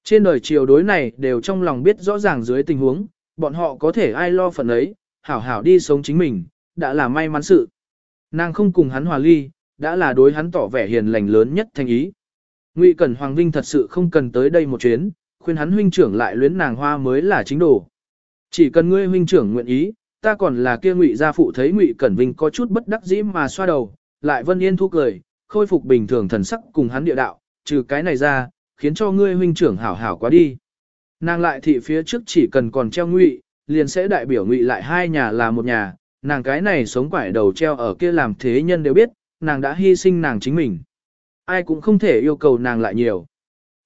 Trên đời chiều đối này đều trong lòng biết rõ ràng dưới tình huống, bọn họ có thể ai lo phần ấy, hảo hảo đi sống chính mình, đã là may mắn sự. Nàng không cùng hắn hòa ly, đã là đối hắn tỏ vẻ hiền lành lớn nhất thành ý. Ngụy Cẩn Hoàng Vinh thật sự không cần tới đây một chuyến, khuyên hắn huynh trưởng lại luyến nàng hoa mới là chính đồ. Chỉ cần ngươi huynh trưởng nguyện ý, ta còn là kia Ngụy gia phụ thấy Ngụy Cẩn Vinh có chút bất đắc dĩ mà xoa đầu, lại Vân Yên thu cười, khôi phục bình thường thần sắc cùng hắn địa đạo, trừ cái này ra, khiến cho ngươi huynh trưởng hảo hảo quá đi. Nàng lại thị phía trước chỉ cần còn treo Ngụy, liền sẽ đại biểu Ngụy lại hai nhà là một nhà, nàng cái này sống quải đầu treo ở kia làm thế nhân đều biết, nàng đã hy sinh nàng chính mình. Ai cũng không thể yêu cầu nàng lại nhiều.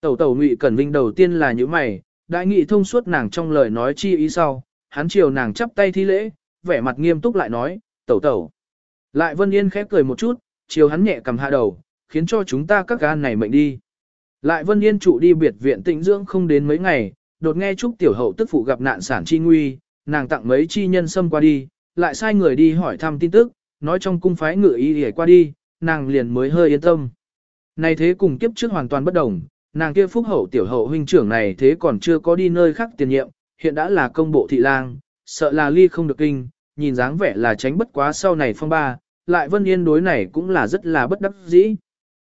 Tẩu tẩu Ngụy Cẩn Vinh đầu tiên là những mày, đại nghị thông suốt nàng trong lời nói chi ý sau, hắn chiều nàng chắp tay thi lễ, vẻ mặt nghiêm túc lại nói, tẩu tẩu. Lại Vân Yên khép cười một chút, chiều hắn nhẹ cầm hạ đầu, khiến cho chúng ta các gan này mệnh đi. Lại Vân Yên trụ đi biệt viện tĩnh dưỡng không đến mấy ngày, đột nghe Trúc Tiểu Hậu tức phụ gặp nạn sản chi nguy, nàng tặng mấy chi nhân xâm qua đi, lại sai người đi hỏi thăm tin tức, nói trong cung phái ngự y để qua đi, nàng liền mới hơi yên tâm. Này thế cùng kiếp trước hoàn toàn bất đồng, nàng kia phúc hậu tiểu hậu huynh trưởng này thế còn chưa có đi nơi khác tiền nhiệm, hiện đã là công bộ thị lang, sợ là ly không được kinh, nhìn dáng vẻ là tránh bất quá sau này phong ba, lại vân yên đối này cũng là rất là bất đắc dĩ.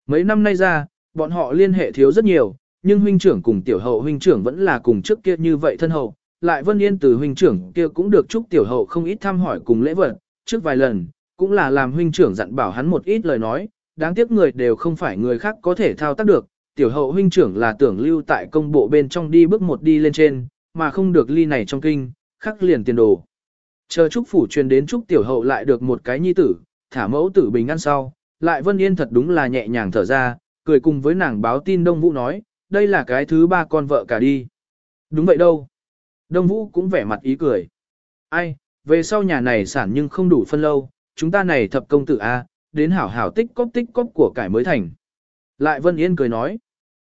Mấy năm nay ra, bọn họ liên hệ thiếu rất nhiều, nhưng huynh trưởng cùng tiểu hậu huynh trưởng vẫn là cùng trước kia như vậy thân hậu, lại vân yên từ huynh trưởng kia cũng được chúc tiểu hậu không ít thăm hỏi cùng lễ vật, trước vài lần, cũng là làm huynh trưởng dặn bảo hắn một ít lời nói, đáng tiếc người đều không phải người khác có thể thao tác được, tiểu hậu huynh trưởng là tưởng lưu tại công bộ bên trong đi bước một đi lên trên, mà không được ly này trong kinh, khắc liền tiền đồ. Chờ chúc phủ truyền đến chúc tiểu hậu lại được một cái nhi tử, thả mẫu tử bình ăn sau, lại vân yên thật đúng là nhẹ nhàng thở ra, cười cùng với nàng báo tin Đông Vũ nói, đây là cái thứ ba con vợ cả đi. Đúng vậy đâu. Đông Vũ cũng vẻ mặt ý cười. Ai, về sau nhà này sản nhưng không đủ phân lâu, chúng ta này thập công tử A, đến hảo hảo tích cóp tích cóp của cải mới thành. Lại Vân Yên cười nói,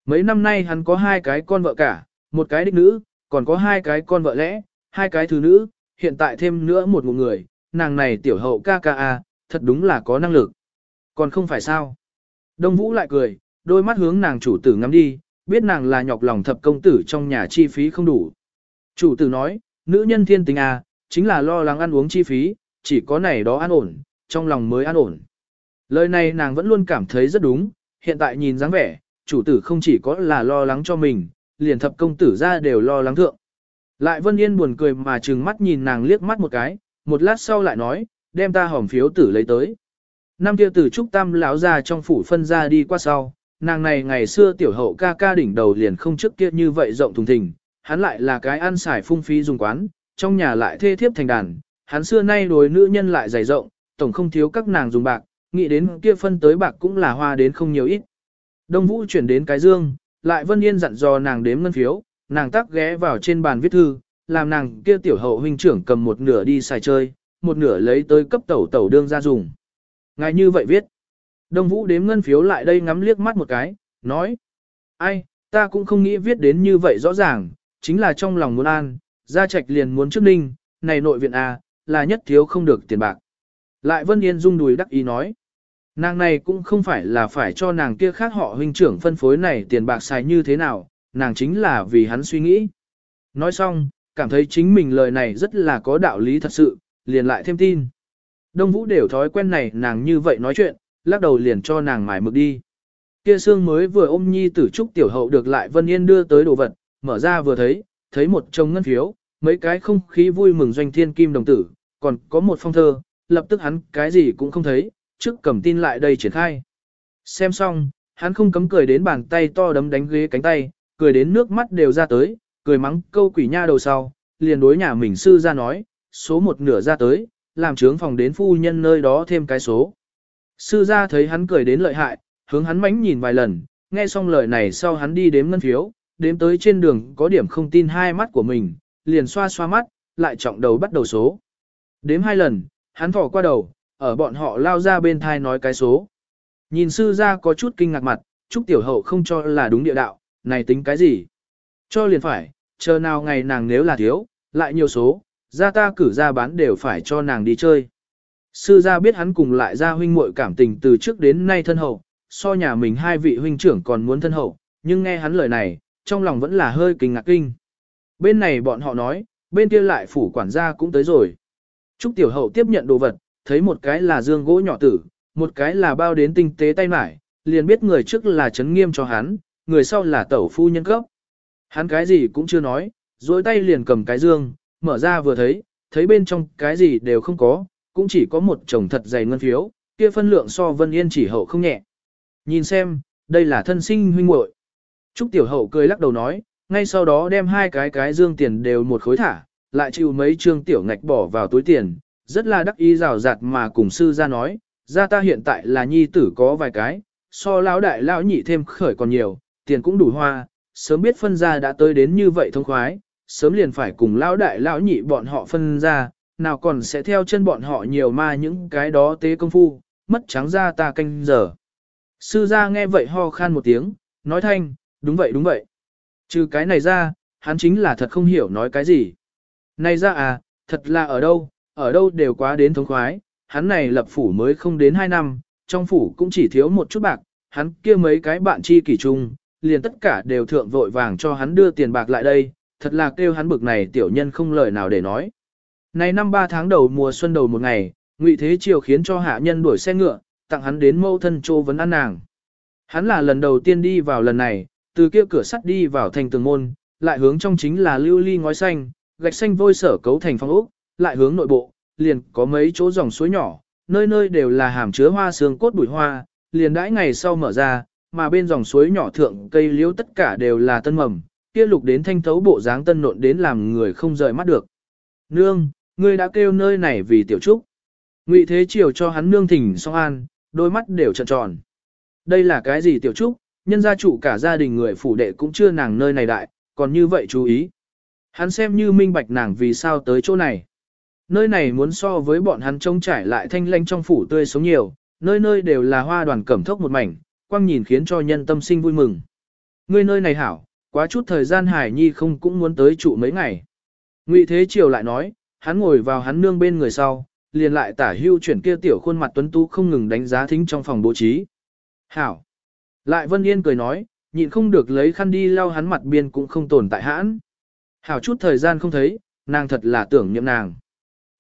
mấy năm nay hắn có hai cái con vợ cả, một cái đích nữ, còn có hai cái con vợ lẽ, hai cái thứ nữ, hiện tại thêm nữa một một người, nàng này tiểu hậu ca ca a, thật đúng là có năng lực. Còn không phải sao? Đông Vũ lại cười, đôi mắt hướng nàng chủ tử ngắm đi, biết nàng là nhọc lòng thập công tử trong nhà chi phí không đủ. Chủ tử nói, nữ nhân thiên tình à, chính là lo lắng ăn uống chi phí, chỉ có này đó an ổn, trong lòng mới an ổn. Lời này nàng vẫn luôn cảm thấy rất đúng, hiện tại nhìn dáng vẻ, chủ tử không chỉ có là lo lắng cho mình, liền thập công tử ra đều lo lắng thượng. Lại Vân Yên buồn cười mà trừng mắt nhìn nàng liếc mắt một cái, một lát sau lại nói, đem ta hòm phiếu tử lấy tới. Năm kia tử trúc tam lão ra trong phủ phân ra đi qua sau, nàng này ngày xưa tiểu hậu ca ca đỉnh đầu liền không trước kia như vậy rộng thùng thình, hắn lại là cái ăn xài phung phí dùng quán, trong nhà lại thê thiếp thành đàn, hắn xưa nay đối nữ nhân lại dày rộng, tổng không thiếu các nàng dùng bạc, nghĩ đến kia phân tới bạc cũng là hoa đến không nhiều ít. Đông Vũ chuyển đến cái dương, lại Vân Yên dặn dò nàng đếm ngân phiếu, nàng tắc ghé vào trên bàn viết thư, làm nàng kia tiểu hậu huynh trưởng cầm một nửa đi xài chơi, một nửa lấy tới cấp tẩu tẩu đương ra dùng. Ngài như vậy viết. Đông Vũ đếm ngân phiếu lại đây ngắm liếc mắt một cái, nói. Ai, ta cũng không nghĩ viết đến như vậy rõ ràng, chính là trong lòng muốn an, gia trạch liền muốn trước ninh, này nội viện A, là nhất thiếu không được tiền bạc. Lại Vân Yên rung đùi đắc ý nói. Nàng này cũng không phải là phải cho nàng kia khác họ huynh trưởng phân phối này tiền bạc xài như thế nào, nàng chính là vì hắn suy nghĩ. Nói xong, cảm thấy chính mình lời này rất là có đạo lý thật sự, liền lại thêm tin. Đông Vũ đều thói quen này nàng như vậy nói chuyện, lắc đầu liền cho nàng mải mực đi. Kia xương mới vừa ôm nhi tử trúc tiểu hậu được lại Vân Yên đưa tới đồ vật, mở ra vừa thấy, thấy một chồng ngân phiếu, mấy cái không khí vui mừng doanh thiên kim đồng tử, còn có một phong thơ, lập tức hắn cái gì cũng không thấy, trước cầm tin lại đây triển khai. Xem xong, hắn không cấm cười đến bàn tay to đấm đánh ghế cánh tay, cười đến nước mắt đều ra tới, cười mắng câu quỷ nha đầu sau, liền đối nhà mình sư ra nói, số một nửa ra tới, làm trướng phòng đến phu nhân nơi đó thêm cái số. Sư ra thấy hắn cười đến lợi hại, hướng hắn mánh nhìn vài lần, nghe xong lời này sau hắn đi đếm ngân phiếu, đếm tới trên đường có điểm không tin hai mắt của mình, liền xoa xoa mắt, lại trọng đầu bắt đầu số. Đếm hai lần, hắn thỏ qua đầu, ở bọn họ lao ra bên thai nói cái số. Nhìn sư ra có chút kinh ngạc mặt, Trúc Tiểu Hậu không cho là đúng địa đạo, này tính cái gì? Cho liền phải, chờ nào ngày nàng nếu là thiếu, lại nhiều số, ra ta cử ra bán đều phải cho nàng đi chơi. Sư gia biết hắn cùng lại ra huynh muội cảm tình từ trước đến nay thân hậu, so nhà mình hai vị huynh trưởng còn muốn thân hậu, nhưng nghe hắn lời này, trong lòng vẫn là hơi kinh ngạc kinh. Bên này bọn họ nói, bên kia lại phủ quản gia cũng tới rồi. Trúc Tiểu Hậu tiếp nhận đồ vật, thấy một cái là dương gỗ nhỏ tử, một cái là bao đến tinh tế tay mải, liền biết người trước là chấn nghiêm cho hắn, người sau là tẩu phu nhân cấp. Hắn cái gì cũng chưa nói, dối tay liền cầm cái dương, mở ra vừa thấy, thấy bên trong cái gì đều không có, cũng chỉ có một chồng thật dày ngân phiếu, kia phân lượng so Vân Yên chỉ hậu không nhẹ. Nhìn xem, đây là thân sinh huynh muội. Trúc Tiểu Hậu cười lắc đầu nói, ngay sau đó đem hai cái cái dương tiền đều một khối thả, lại chịu mấy trương tiểu ngạch bỏ vào túi tiền, rất là đắc ý rào rạt mà cùng sư ra nói, ra ta hiện tại là nhi tử có vài cái, so lão đại lão nhị thêm khởi còn nhiều, tiền cũng đủ hoa, sớm biết phân ra đã tới đến như vậy thông khoái, sớm liền phải cùng lão đại lão nhị bọn họ phân ra, nào còn sẽ theo chân bọn họ nhiều ma những cái đó tế công phu, mất trắng ra ta canh giờ. Sư gia nghe vậy ho khan một tiếng, nói thanh, đúng vậy đúng vậy. Trừ cái này ra, hắn chính là thật không hiểu nói cái gì. Này ra à, thật là ở đâu, ở đâu đều quá đến thống khoái, hắn này lập phủ mới không đến 2 năm, trong phủ cũng chỉ thiếu một chút bạc, hắn kia mấy cái bạn chi kỷ chung, liền tất cả đều thượng vội vàng cho hắn đưa tiền bạc lại đây, thật là kêu hắn bực này tiểu nhân không lời nào để nói. Này năm ba tháng đầu mùa xuân đầu một ngày, Ngụy Thế Triều khiến cho hạ nhân đuổi xe ngựa, tặng hắn đến mâu thân chô vấn ăn nàng. Hắn là lần đầu tiên đi vào lần này, từ kia cửa sắt đi vào thành tường môn, lại hướng trong chính là lưu ly ngói xanh, gạch xanh vôi sở cấu thành phong ốc, lại hướng nội bộ, liền có mấy chỗ dòng suối nhỏ, nơi nơi đều là hàm chứa hoa xương cốt bụi hoa, liền đãi ngày sau mở ra, mà bên dòng suối nhỏ thượng cây liễu tất cả đều là tân mầm, kia lục đến thanh thấu bộ dáng tân nộn đến làm người không rời mắt được. Nương, ngươi đã kêu nơi này vì tiểu trúc. Ngụy Thế Triều cho hắn nương thỉnh xong an, đôi mắt đều trợn tròn. Đây là cái gì tiểu trúc, nhân gia chủ cả gia đình người phủ đệ cũng chưa nàng nơi này đại, còn như vậy chú ý. Hắn xem như minh bạch nàng vì sao tới chỗ này. Nơi này muốn so với bọn hắn trông trải lại thanh lanh trong phủ tươi sống nhiều, nơi nơi đều là hoa đoàn cẩm thốc một mảnh, quang nhìn khiến cho nhân tâm sinh vui mừng. Ngươi nơi này hảo, quá chút thời gian Hải Nhi không cũng muốn tới trụ mấy ngày. Ngụy Thế Triều lại nói, hắn ngồi vào hắn nương bên người sau, liền lại tả hưu chuyển kia tiểu khuôn mặt tuấn tú không ngừng đánh giá thính trong phòng bố trí. Hảo. Lại Vân Yên cười nói, nhịn không được lấy khăn đi lau hắn mặt biên cũng không tồn tại hãn. Hảo chút thời gian không thấy, nàng thật là tưởng niệm nàng.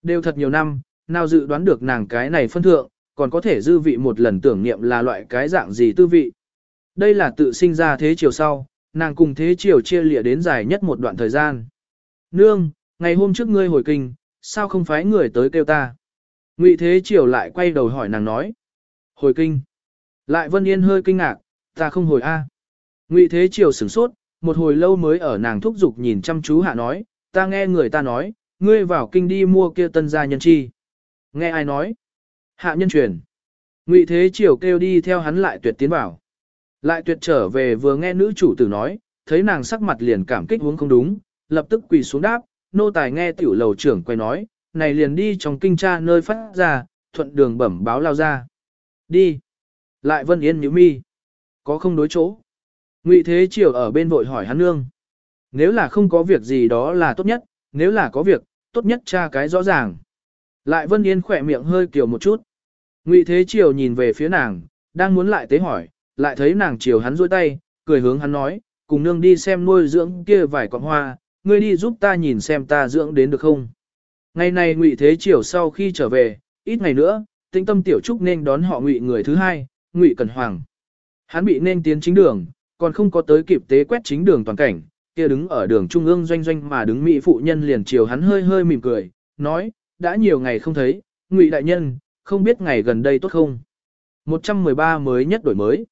Đều thật nhiều năm, nào dự đoán được nàng cái này phân thượng, còn có thể dư vị một lần tưởng niệm là loại cái dạng gì tư vị. Đây là tự sinh ra thế chiều sau, nàng cùng thế chiều chia lịa đến dài nhất một đoạn thời gian. Nương, ngày hôm trước ngươi hồi kinh, sao không phái người tới kêu ta? Ngụy Thế Triều lại quay đầu hỏi nàng nói. Hồi kinh. Lại Vân Yên hơi kinh ngạc, ta không hồi A. Ngụy Thế Triều sửng sốt, một hồi lâu mới ở nàng thúc giục nhìn chăm chú hạ nói, ta nghe người ta nói, ngươi vào kinh đi mua kia tân gia nhân chi. Nghe ai nói? Hạ nhân truyền. Ngụy Thế Triều kêu đi theo hắn lại tuyệt tiến vào. Lại tuyệt trở về vừa nghe nữ chủ tử nói, thấy nàng sắc mặt liền cảm kích huống không đúng, lập tức quỳ xuống đáp, nô tài nghe tiểu lầu trưởng quay nói, này liền đi trong kinh tra nơi phát ra, thuận đường bẩm báo lao ra. Đi. Lại Vân Yên nhíu mi. Có không đối chỗ. Ngụy Thế Triều ở bên vội hỏi hắn nương. Nếu là không có việc gì đó là tốt nhất, nếu là có việc, tốt nhất tra cái rõ ràng. Lại Vân Yên khỏe miệng hơi kiều một chút. Ngụy Thế Triều nhìn về phía nàng, đang muốn lại tế hỏi, lại thấy nàng chiều hắn duỗi tay, cười hướng hắn nói, cùng nương đi xem nuôi dưỡng kia vài con hoa, ngươi đi giúp ta nhìn xem ta dưỡng đến được không. Ngày này Ngụy Thế Triều sau khi trở về, ít ngày nữa, tinh tâm tiểu trúc nên đón họ Ngụy người thứ hai, Ngụy Cẩn Hoàng. Hắn bị nên tiến chính đường, còn không có tới kịp tế quét chính đường toàn cảnh, kia đứng ở đường trung ương doanh doanh mà đứng mỹ phụ nhân liền chiều hắn hơi hơi mỉm cười, nói, đã nhiều ngày không thấy, Ngụy đại nhân, không biết ngày gần đây tốt không. 113 mới nhất đổi mới.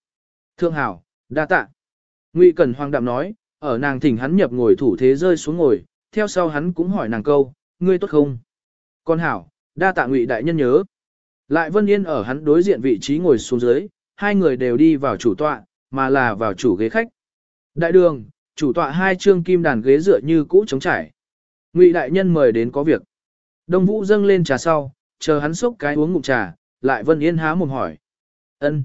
thương hảo, đa tạ. Ngụy Cẩn Hoàng đạm nói, ở nàng thỉnh hắn nhập ngồi thủ thế rơi xuống ngồi, theo sau hắn cũng hỏi nàng câu, ngươi tốt không? Con hảo, đa tạ Ngụy đại nhân nhớ. Lại Vân Yên ở hắn đối diện vị trí ngồi xuống dưới, hai người đều đi vào chủ tọa, mà là vào chủ ghế khách. Đại đường, chủ tọa hai trương kim đàn ghế dựa như cũ trống trải. Ngụy đại nhân mời đến có việc. Đông Vũ dâng lên trà sau, chờ hắn xúc cái uống ngụm trà, lại Vân Yên há mồm hỏi. Ân.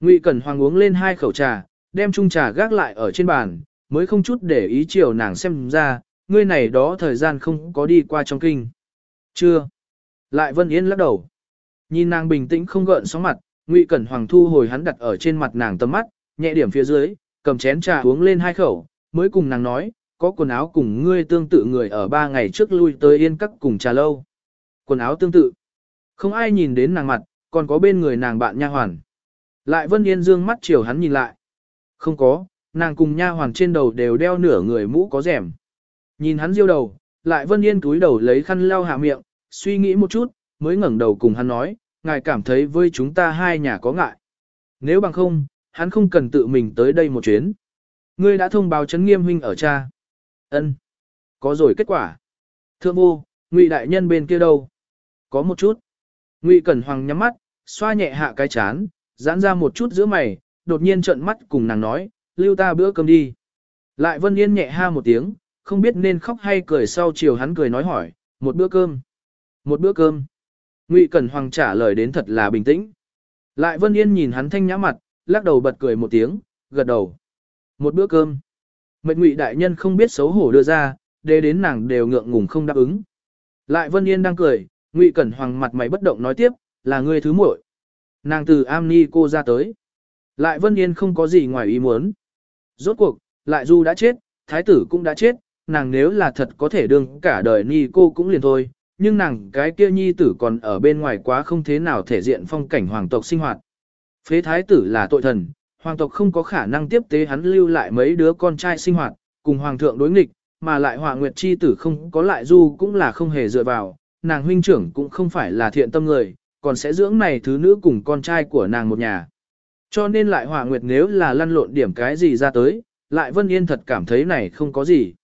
Ngụy Cẩn Hoàng uống lên hai khẩu trà, đem chung trà gác lại ở trên bàn, mới không chút để ý chiều nàng xem ra, ngươi này đó thời gian không có đi qua trong kinh. Chưa. Lại Vân Yên lắc đầu. Nhìn nàng bình tĩnh không gợn sóng mặt, Ngụy Cẩn Hoàng thu hồi hắn đặt ở trên mặt nàng tầm mắt, nhẹ điểm phía dưới, cầm chén trà uống lên hai khẩu, mới cùng nàng nói, có quần áo cùng ngươi tương tự người ở ba ngày trước lui tới yên các cùng trà lâu. Quần áo tương tự. Không ai nhìn đến nàng mặt, còn có bên người nàng bạn nha hoàn. Lại Vân Yên dương mắt chiều hắn nhìn lại. Không có, nàng cùng nha hoàn trên đầu đều đeo nửa người mũ có rèm. Nhìn hắn diêu đầu, lại Vân Yên túi đầu lấy khăn lau hạ miệng, suy nghĩ một chút, mới ngẩng đầu cùng hắn nói, ngài cảm thấy với chúng ta hai nhà có ngại. Nếu bằng không, hắn không cần tự mình tới đây một chuyến. Ngươi đã thông báo chấn nghiêm huynh ở cha. Ân, Có rồi kết quả. Thượng vô, ngụy đại nhân bên kia đâu? Có một chút. Ngụy Cẩn Hoàng nhắm mắt, xoa nhẹ hạ cái chán, giãn ra một chút giữa mày, đột nhiên trợn mắt cùng nàng nói, lưu ta bữa cơm đi. Lại Vân Yên nhẹ ha một tiếng, không biết nên khóc hay cười sau chiều hắn cười nói hỏi, một bữa cơm. Một bữa cơm. Ngụy Cẩn Hoàng trả lời đến thật là bình tĩnh. Lại Vân Yên nhìn hắn thanh nhã mặt, lắc đầu bật cười một tiếng, gật đầu. Một bữa cơm. Mệnh Ngụy đại nhân không biết xấu hổ đưa ra, đề đến nàng đều ngượng ngùng không đáp ứng. Lại Vân Yên đang cười, Ngụy Cẩn Hoàng mặt mày bất động nói tiếp, là ngươi thứ muội. Nàng từ am ni cô ra tới. Lại Vân Yên không có gì ngoài ý muốn. Rốt cuộc, lại Du đã chết, thái tử cũng đã chết, nàng nếu là thật có thể đương cả đời ni cô cũng liền thôi, nhưng nàng cái kia nhi tử còn ở bên ngoài quá không thế nào thể diện phong cảnh hoàng tộc sinh hoạt. Phế thái tử là tội thần, hoàng tộc không có khả năng tiếp tế hắn lưu lại mấy đứa con trai sinh hoạt, cùng hoàng thượng đối nghịch, mà lại hòa nguyệt chi tử không có lại du cũng là không hề dựa vào, nàng huynh trưởng cũng không phải là thiện tâm người, còn sẽ dưỡng này thứ nữ cùng con trai của nàng một nhà. Cho nên lại hòa nguyệt nếu là lăn lộn điểm cái gì ra tới, lại Vân Yên thật cảm thấy này không có gì.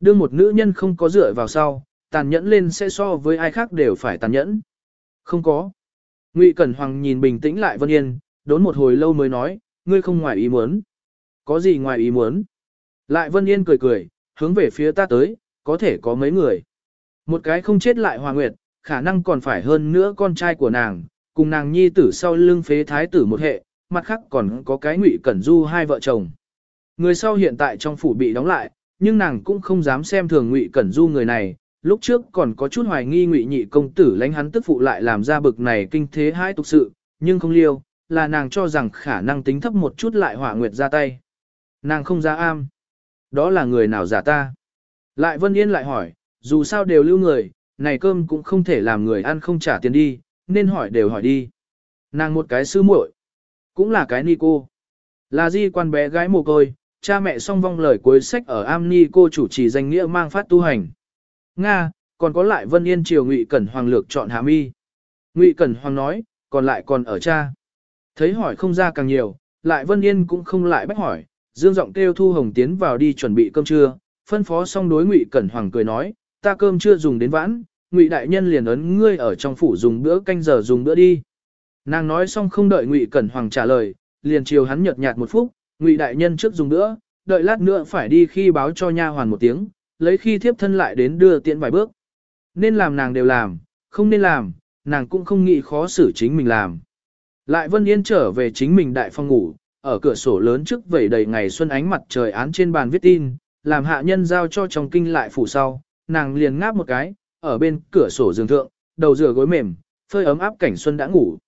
Đương một nữ nhân không có dựa vào sau, tàn nhẫn lên sẽ so với ai khác đều phải tàn nhẫn. Không có. Ngụy Cẩn Hoàng nhìn bình tĩnh lại Vân Yên, đốn một hồi lâu mới nói, ngươi không ngoài ý muốn. Có gì ngoài ý muốn? Lại Vân Yên cười cười, hướng về phía ta tới, có thể có mấy người. Một cái không chết lại hòa Nguyệt, khả năng còn phải hơn nữa con trai của nàng, cùng nàng nhi tử sau lưng phế thái tử một hệ, mặt khác còn có cái Ngụy Cẩn Du hai vợ chồng. Người sau hiện tại trong phủ bị đóng lại, nhưng nàng cũng không dám xem thường Ngụy Cẩn Du người này, lúc trước còn có chút hoài nghi Ngụy Nhị công tử lánh hắn tức phụ lại làm ra bực này kinh thế hai tục sự, nhưng không liêu, là nàng cho rằng khả năng tính thấp một chút lại hỏa nguyệt ra tay. Nàng không ra am. Đó là người nào giả ta? Lại Vân Yên lại hỏi, dù sao đều lưu người, này cơm cũng không thể làm người ăn không trả tiền đi, nên hỏi đều hỏi đi. Nàng một cái sư muội, cũng là cái ni cô. Là di quan bé gái mồ côi, cha mẹ song vong lời cuối sách ở am ni cô chủ trì danh nghĩa mang phát tu hành. Nga, còn có lại Vân Yên triều Ngụy Cẩn Hoàng lược chọn Hà Mi. Ngụy Cẩn Hoàng nói, còn lại còn ở cha. Thấy hỏi không ra càng nhiều, lại Vân Yên cũng không lại bách hỏi, dương giọng kêu Thu Hồng tiến vào đi chuẩn bị cơm trưa, phân phó xong đối Ngụy Cẩn Hoàng cười nói, ta cơm chưa dùng đến vãn, Ngụy đại nhân liền ấn ngươi ở trong phủ dùng bữa canh giờ dùng bữa đi. Nàng nói xong không đợi Ngụy Cẩn Hoàng trả lời, liền chiều hắn nhợt nhạt một phút, Ngụy đại nhân trước dùng bữa, đợi lát nữa phải đi khi báo cho nha hoàn một tiếng, lấy khi thiếp thân lại đến đưa tiện vài bước. Nên làm nàng đều làm, không nên làm, nàng cũng không nghĩ khó xử chính mình làm. Lại Vân Yên trở về chính mình đại phòng ngủ, ở cửa sổ lớn trước vẩy đầy ngày xuân ánh mặt trời án trên bàn viết tin, làm hạ nhân giao cho trong kinh lại phủ sau, nàng liền ngáp một cái, ở bên cửa sổ giường thượng, đầu rửa gối mềm, phơi ấm áp cảnh xuân đã ngủ.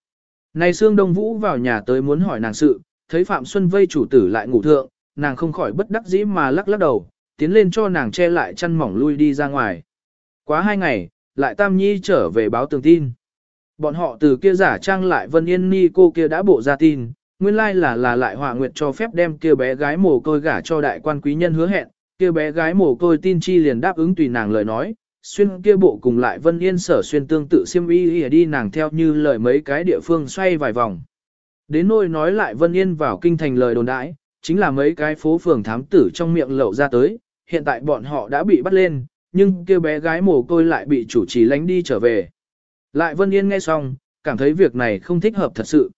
Này Sương Đông Vũ vào nhà tới muốn hỏi nàng sự, thấy Phạm Xuân vây chủ tử lại ngủ thượng, nàng không khỏi bất đắc dĩ mà lắc lắc đầu, tiến lên cho nàng che lại chăn mỏng lui đi ra ngoài. Quá hai ngày, lại Tam Nhi trở về báo tường tin. Bọn họ từ kia giả trang lại Vân Yên Ni cô kia đã bộ ra tin, nguyên lai là là lại họa nguyệt cho phép đem kia bé gái mồ côi gả cho đại quan quý nhân hứa hẹn, kia bé gái mồ côi tin chi liền đáp ứng tùy nàng lời nói, xuyên kia bộ cùng lại Vân Yên sở xuyên tương tự xiêm y đi nàng theo như lời mấy cái địa phương xoay vài vòng. Đến nôi nói lại Vân Yên vào kinh thành lời đồn đãi, chính là mấy cái phố phường thám tử trong miệng lậu ra tới, hiện tại bọn họ đã bị bắt lên, nhưng kia bé gái mồ côi lại bị chủ trì lánh đi trở về. Lại Vân Yên nghe xong, cảm thấy việc này không thích hợp thật sự.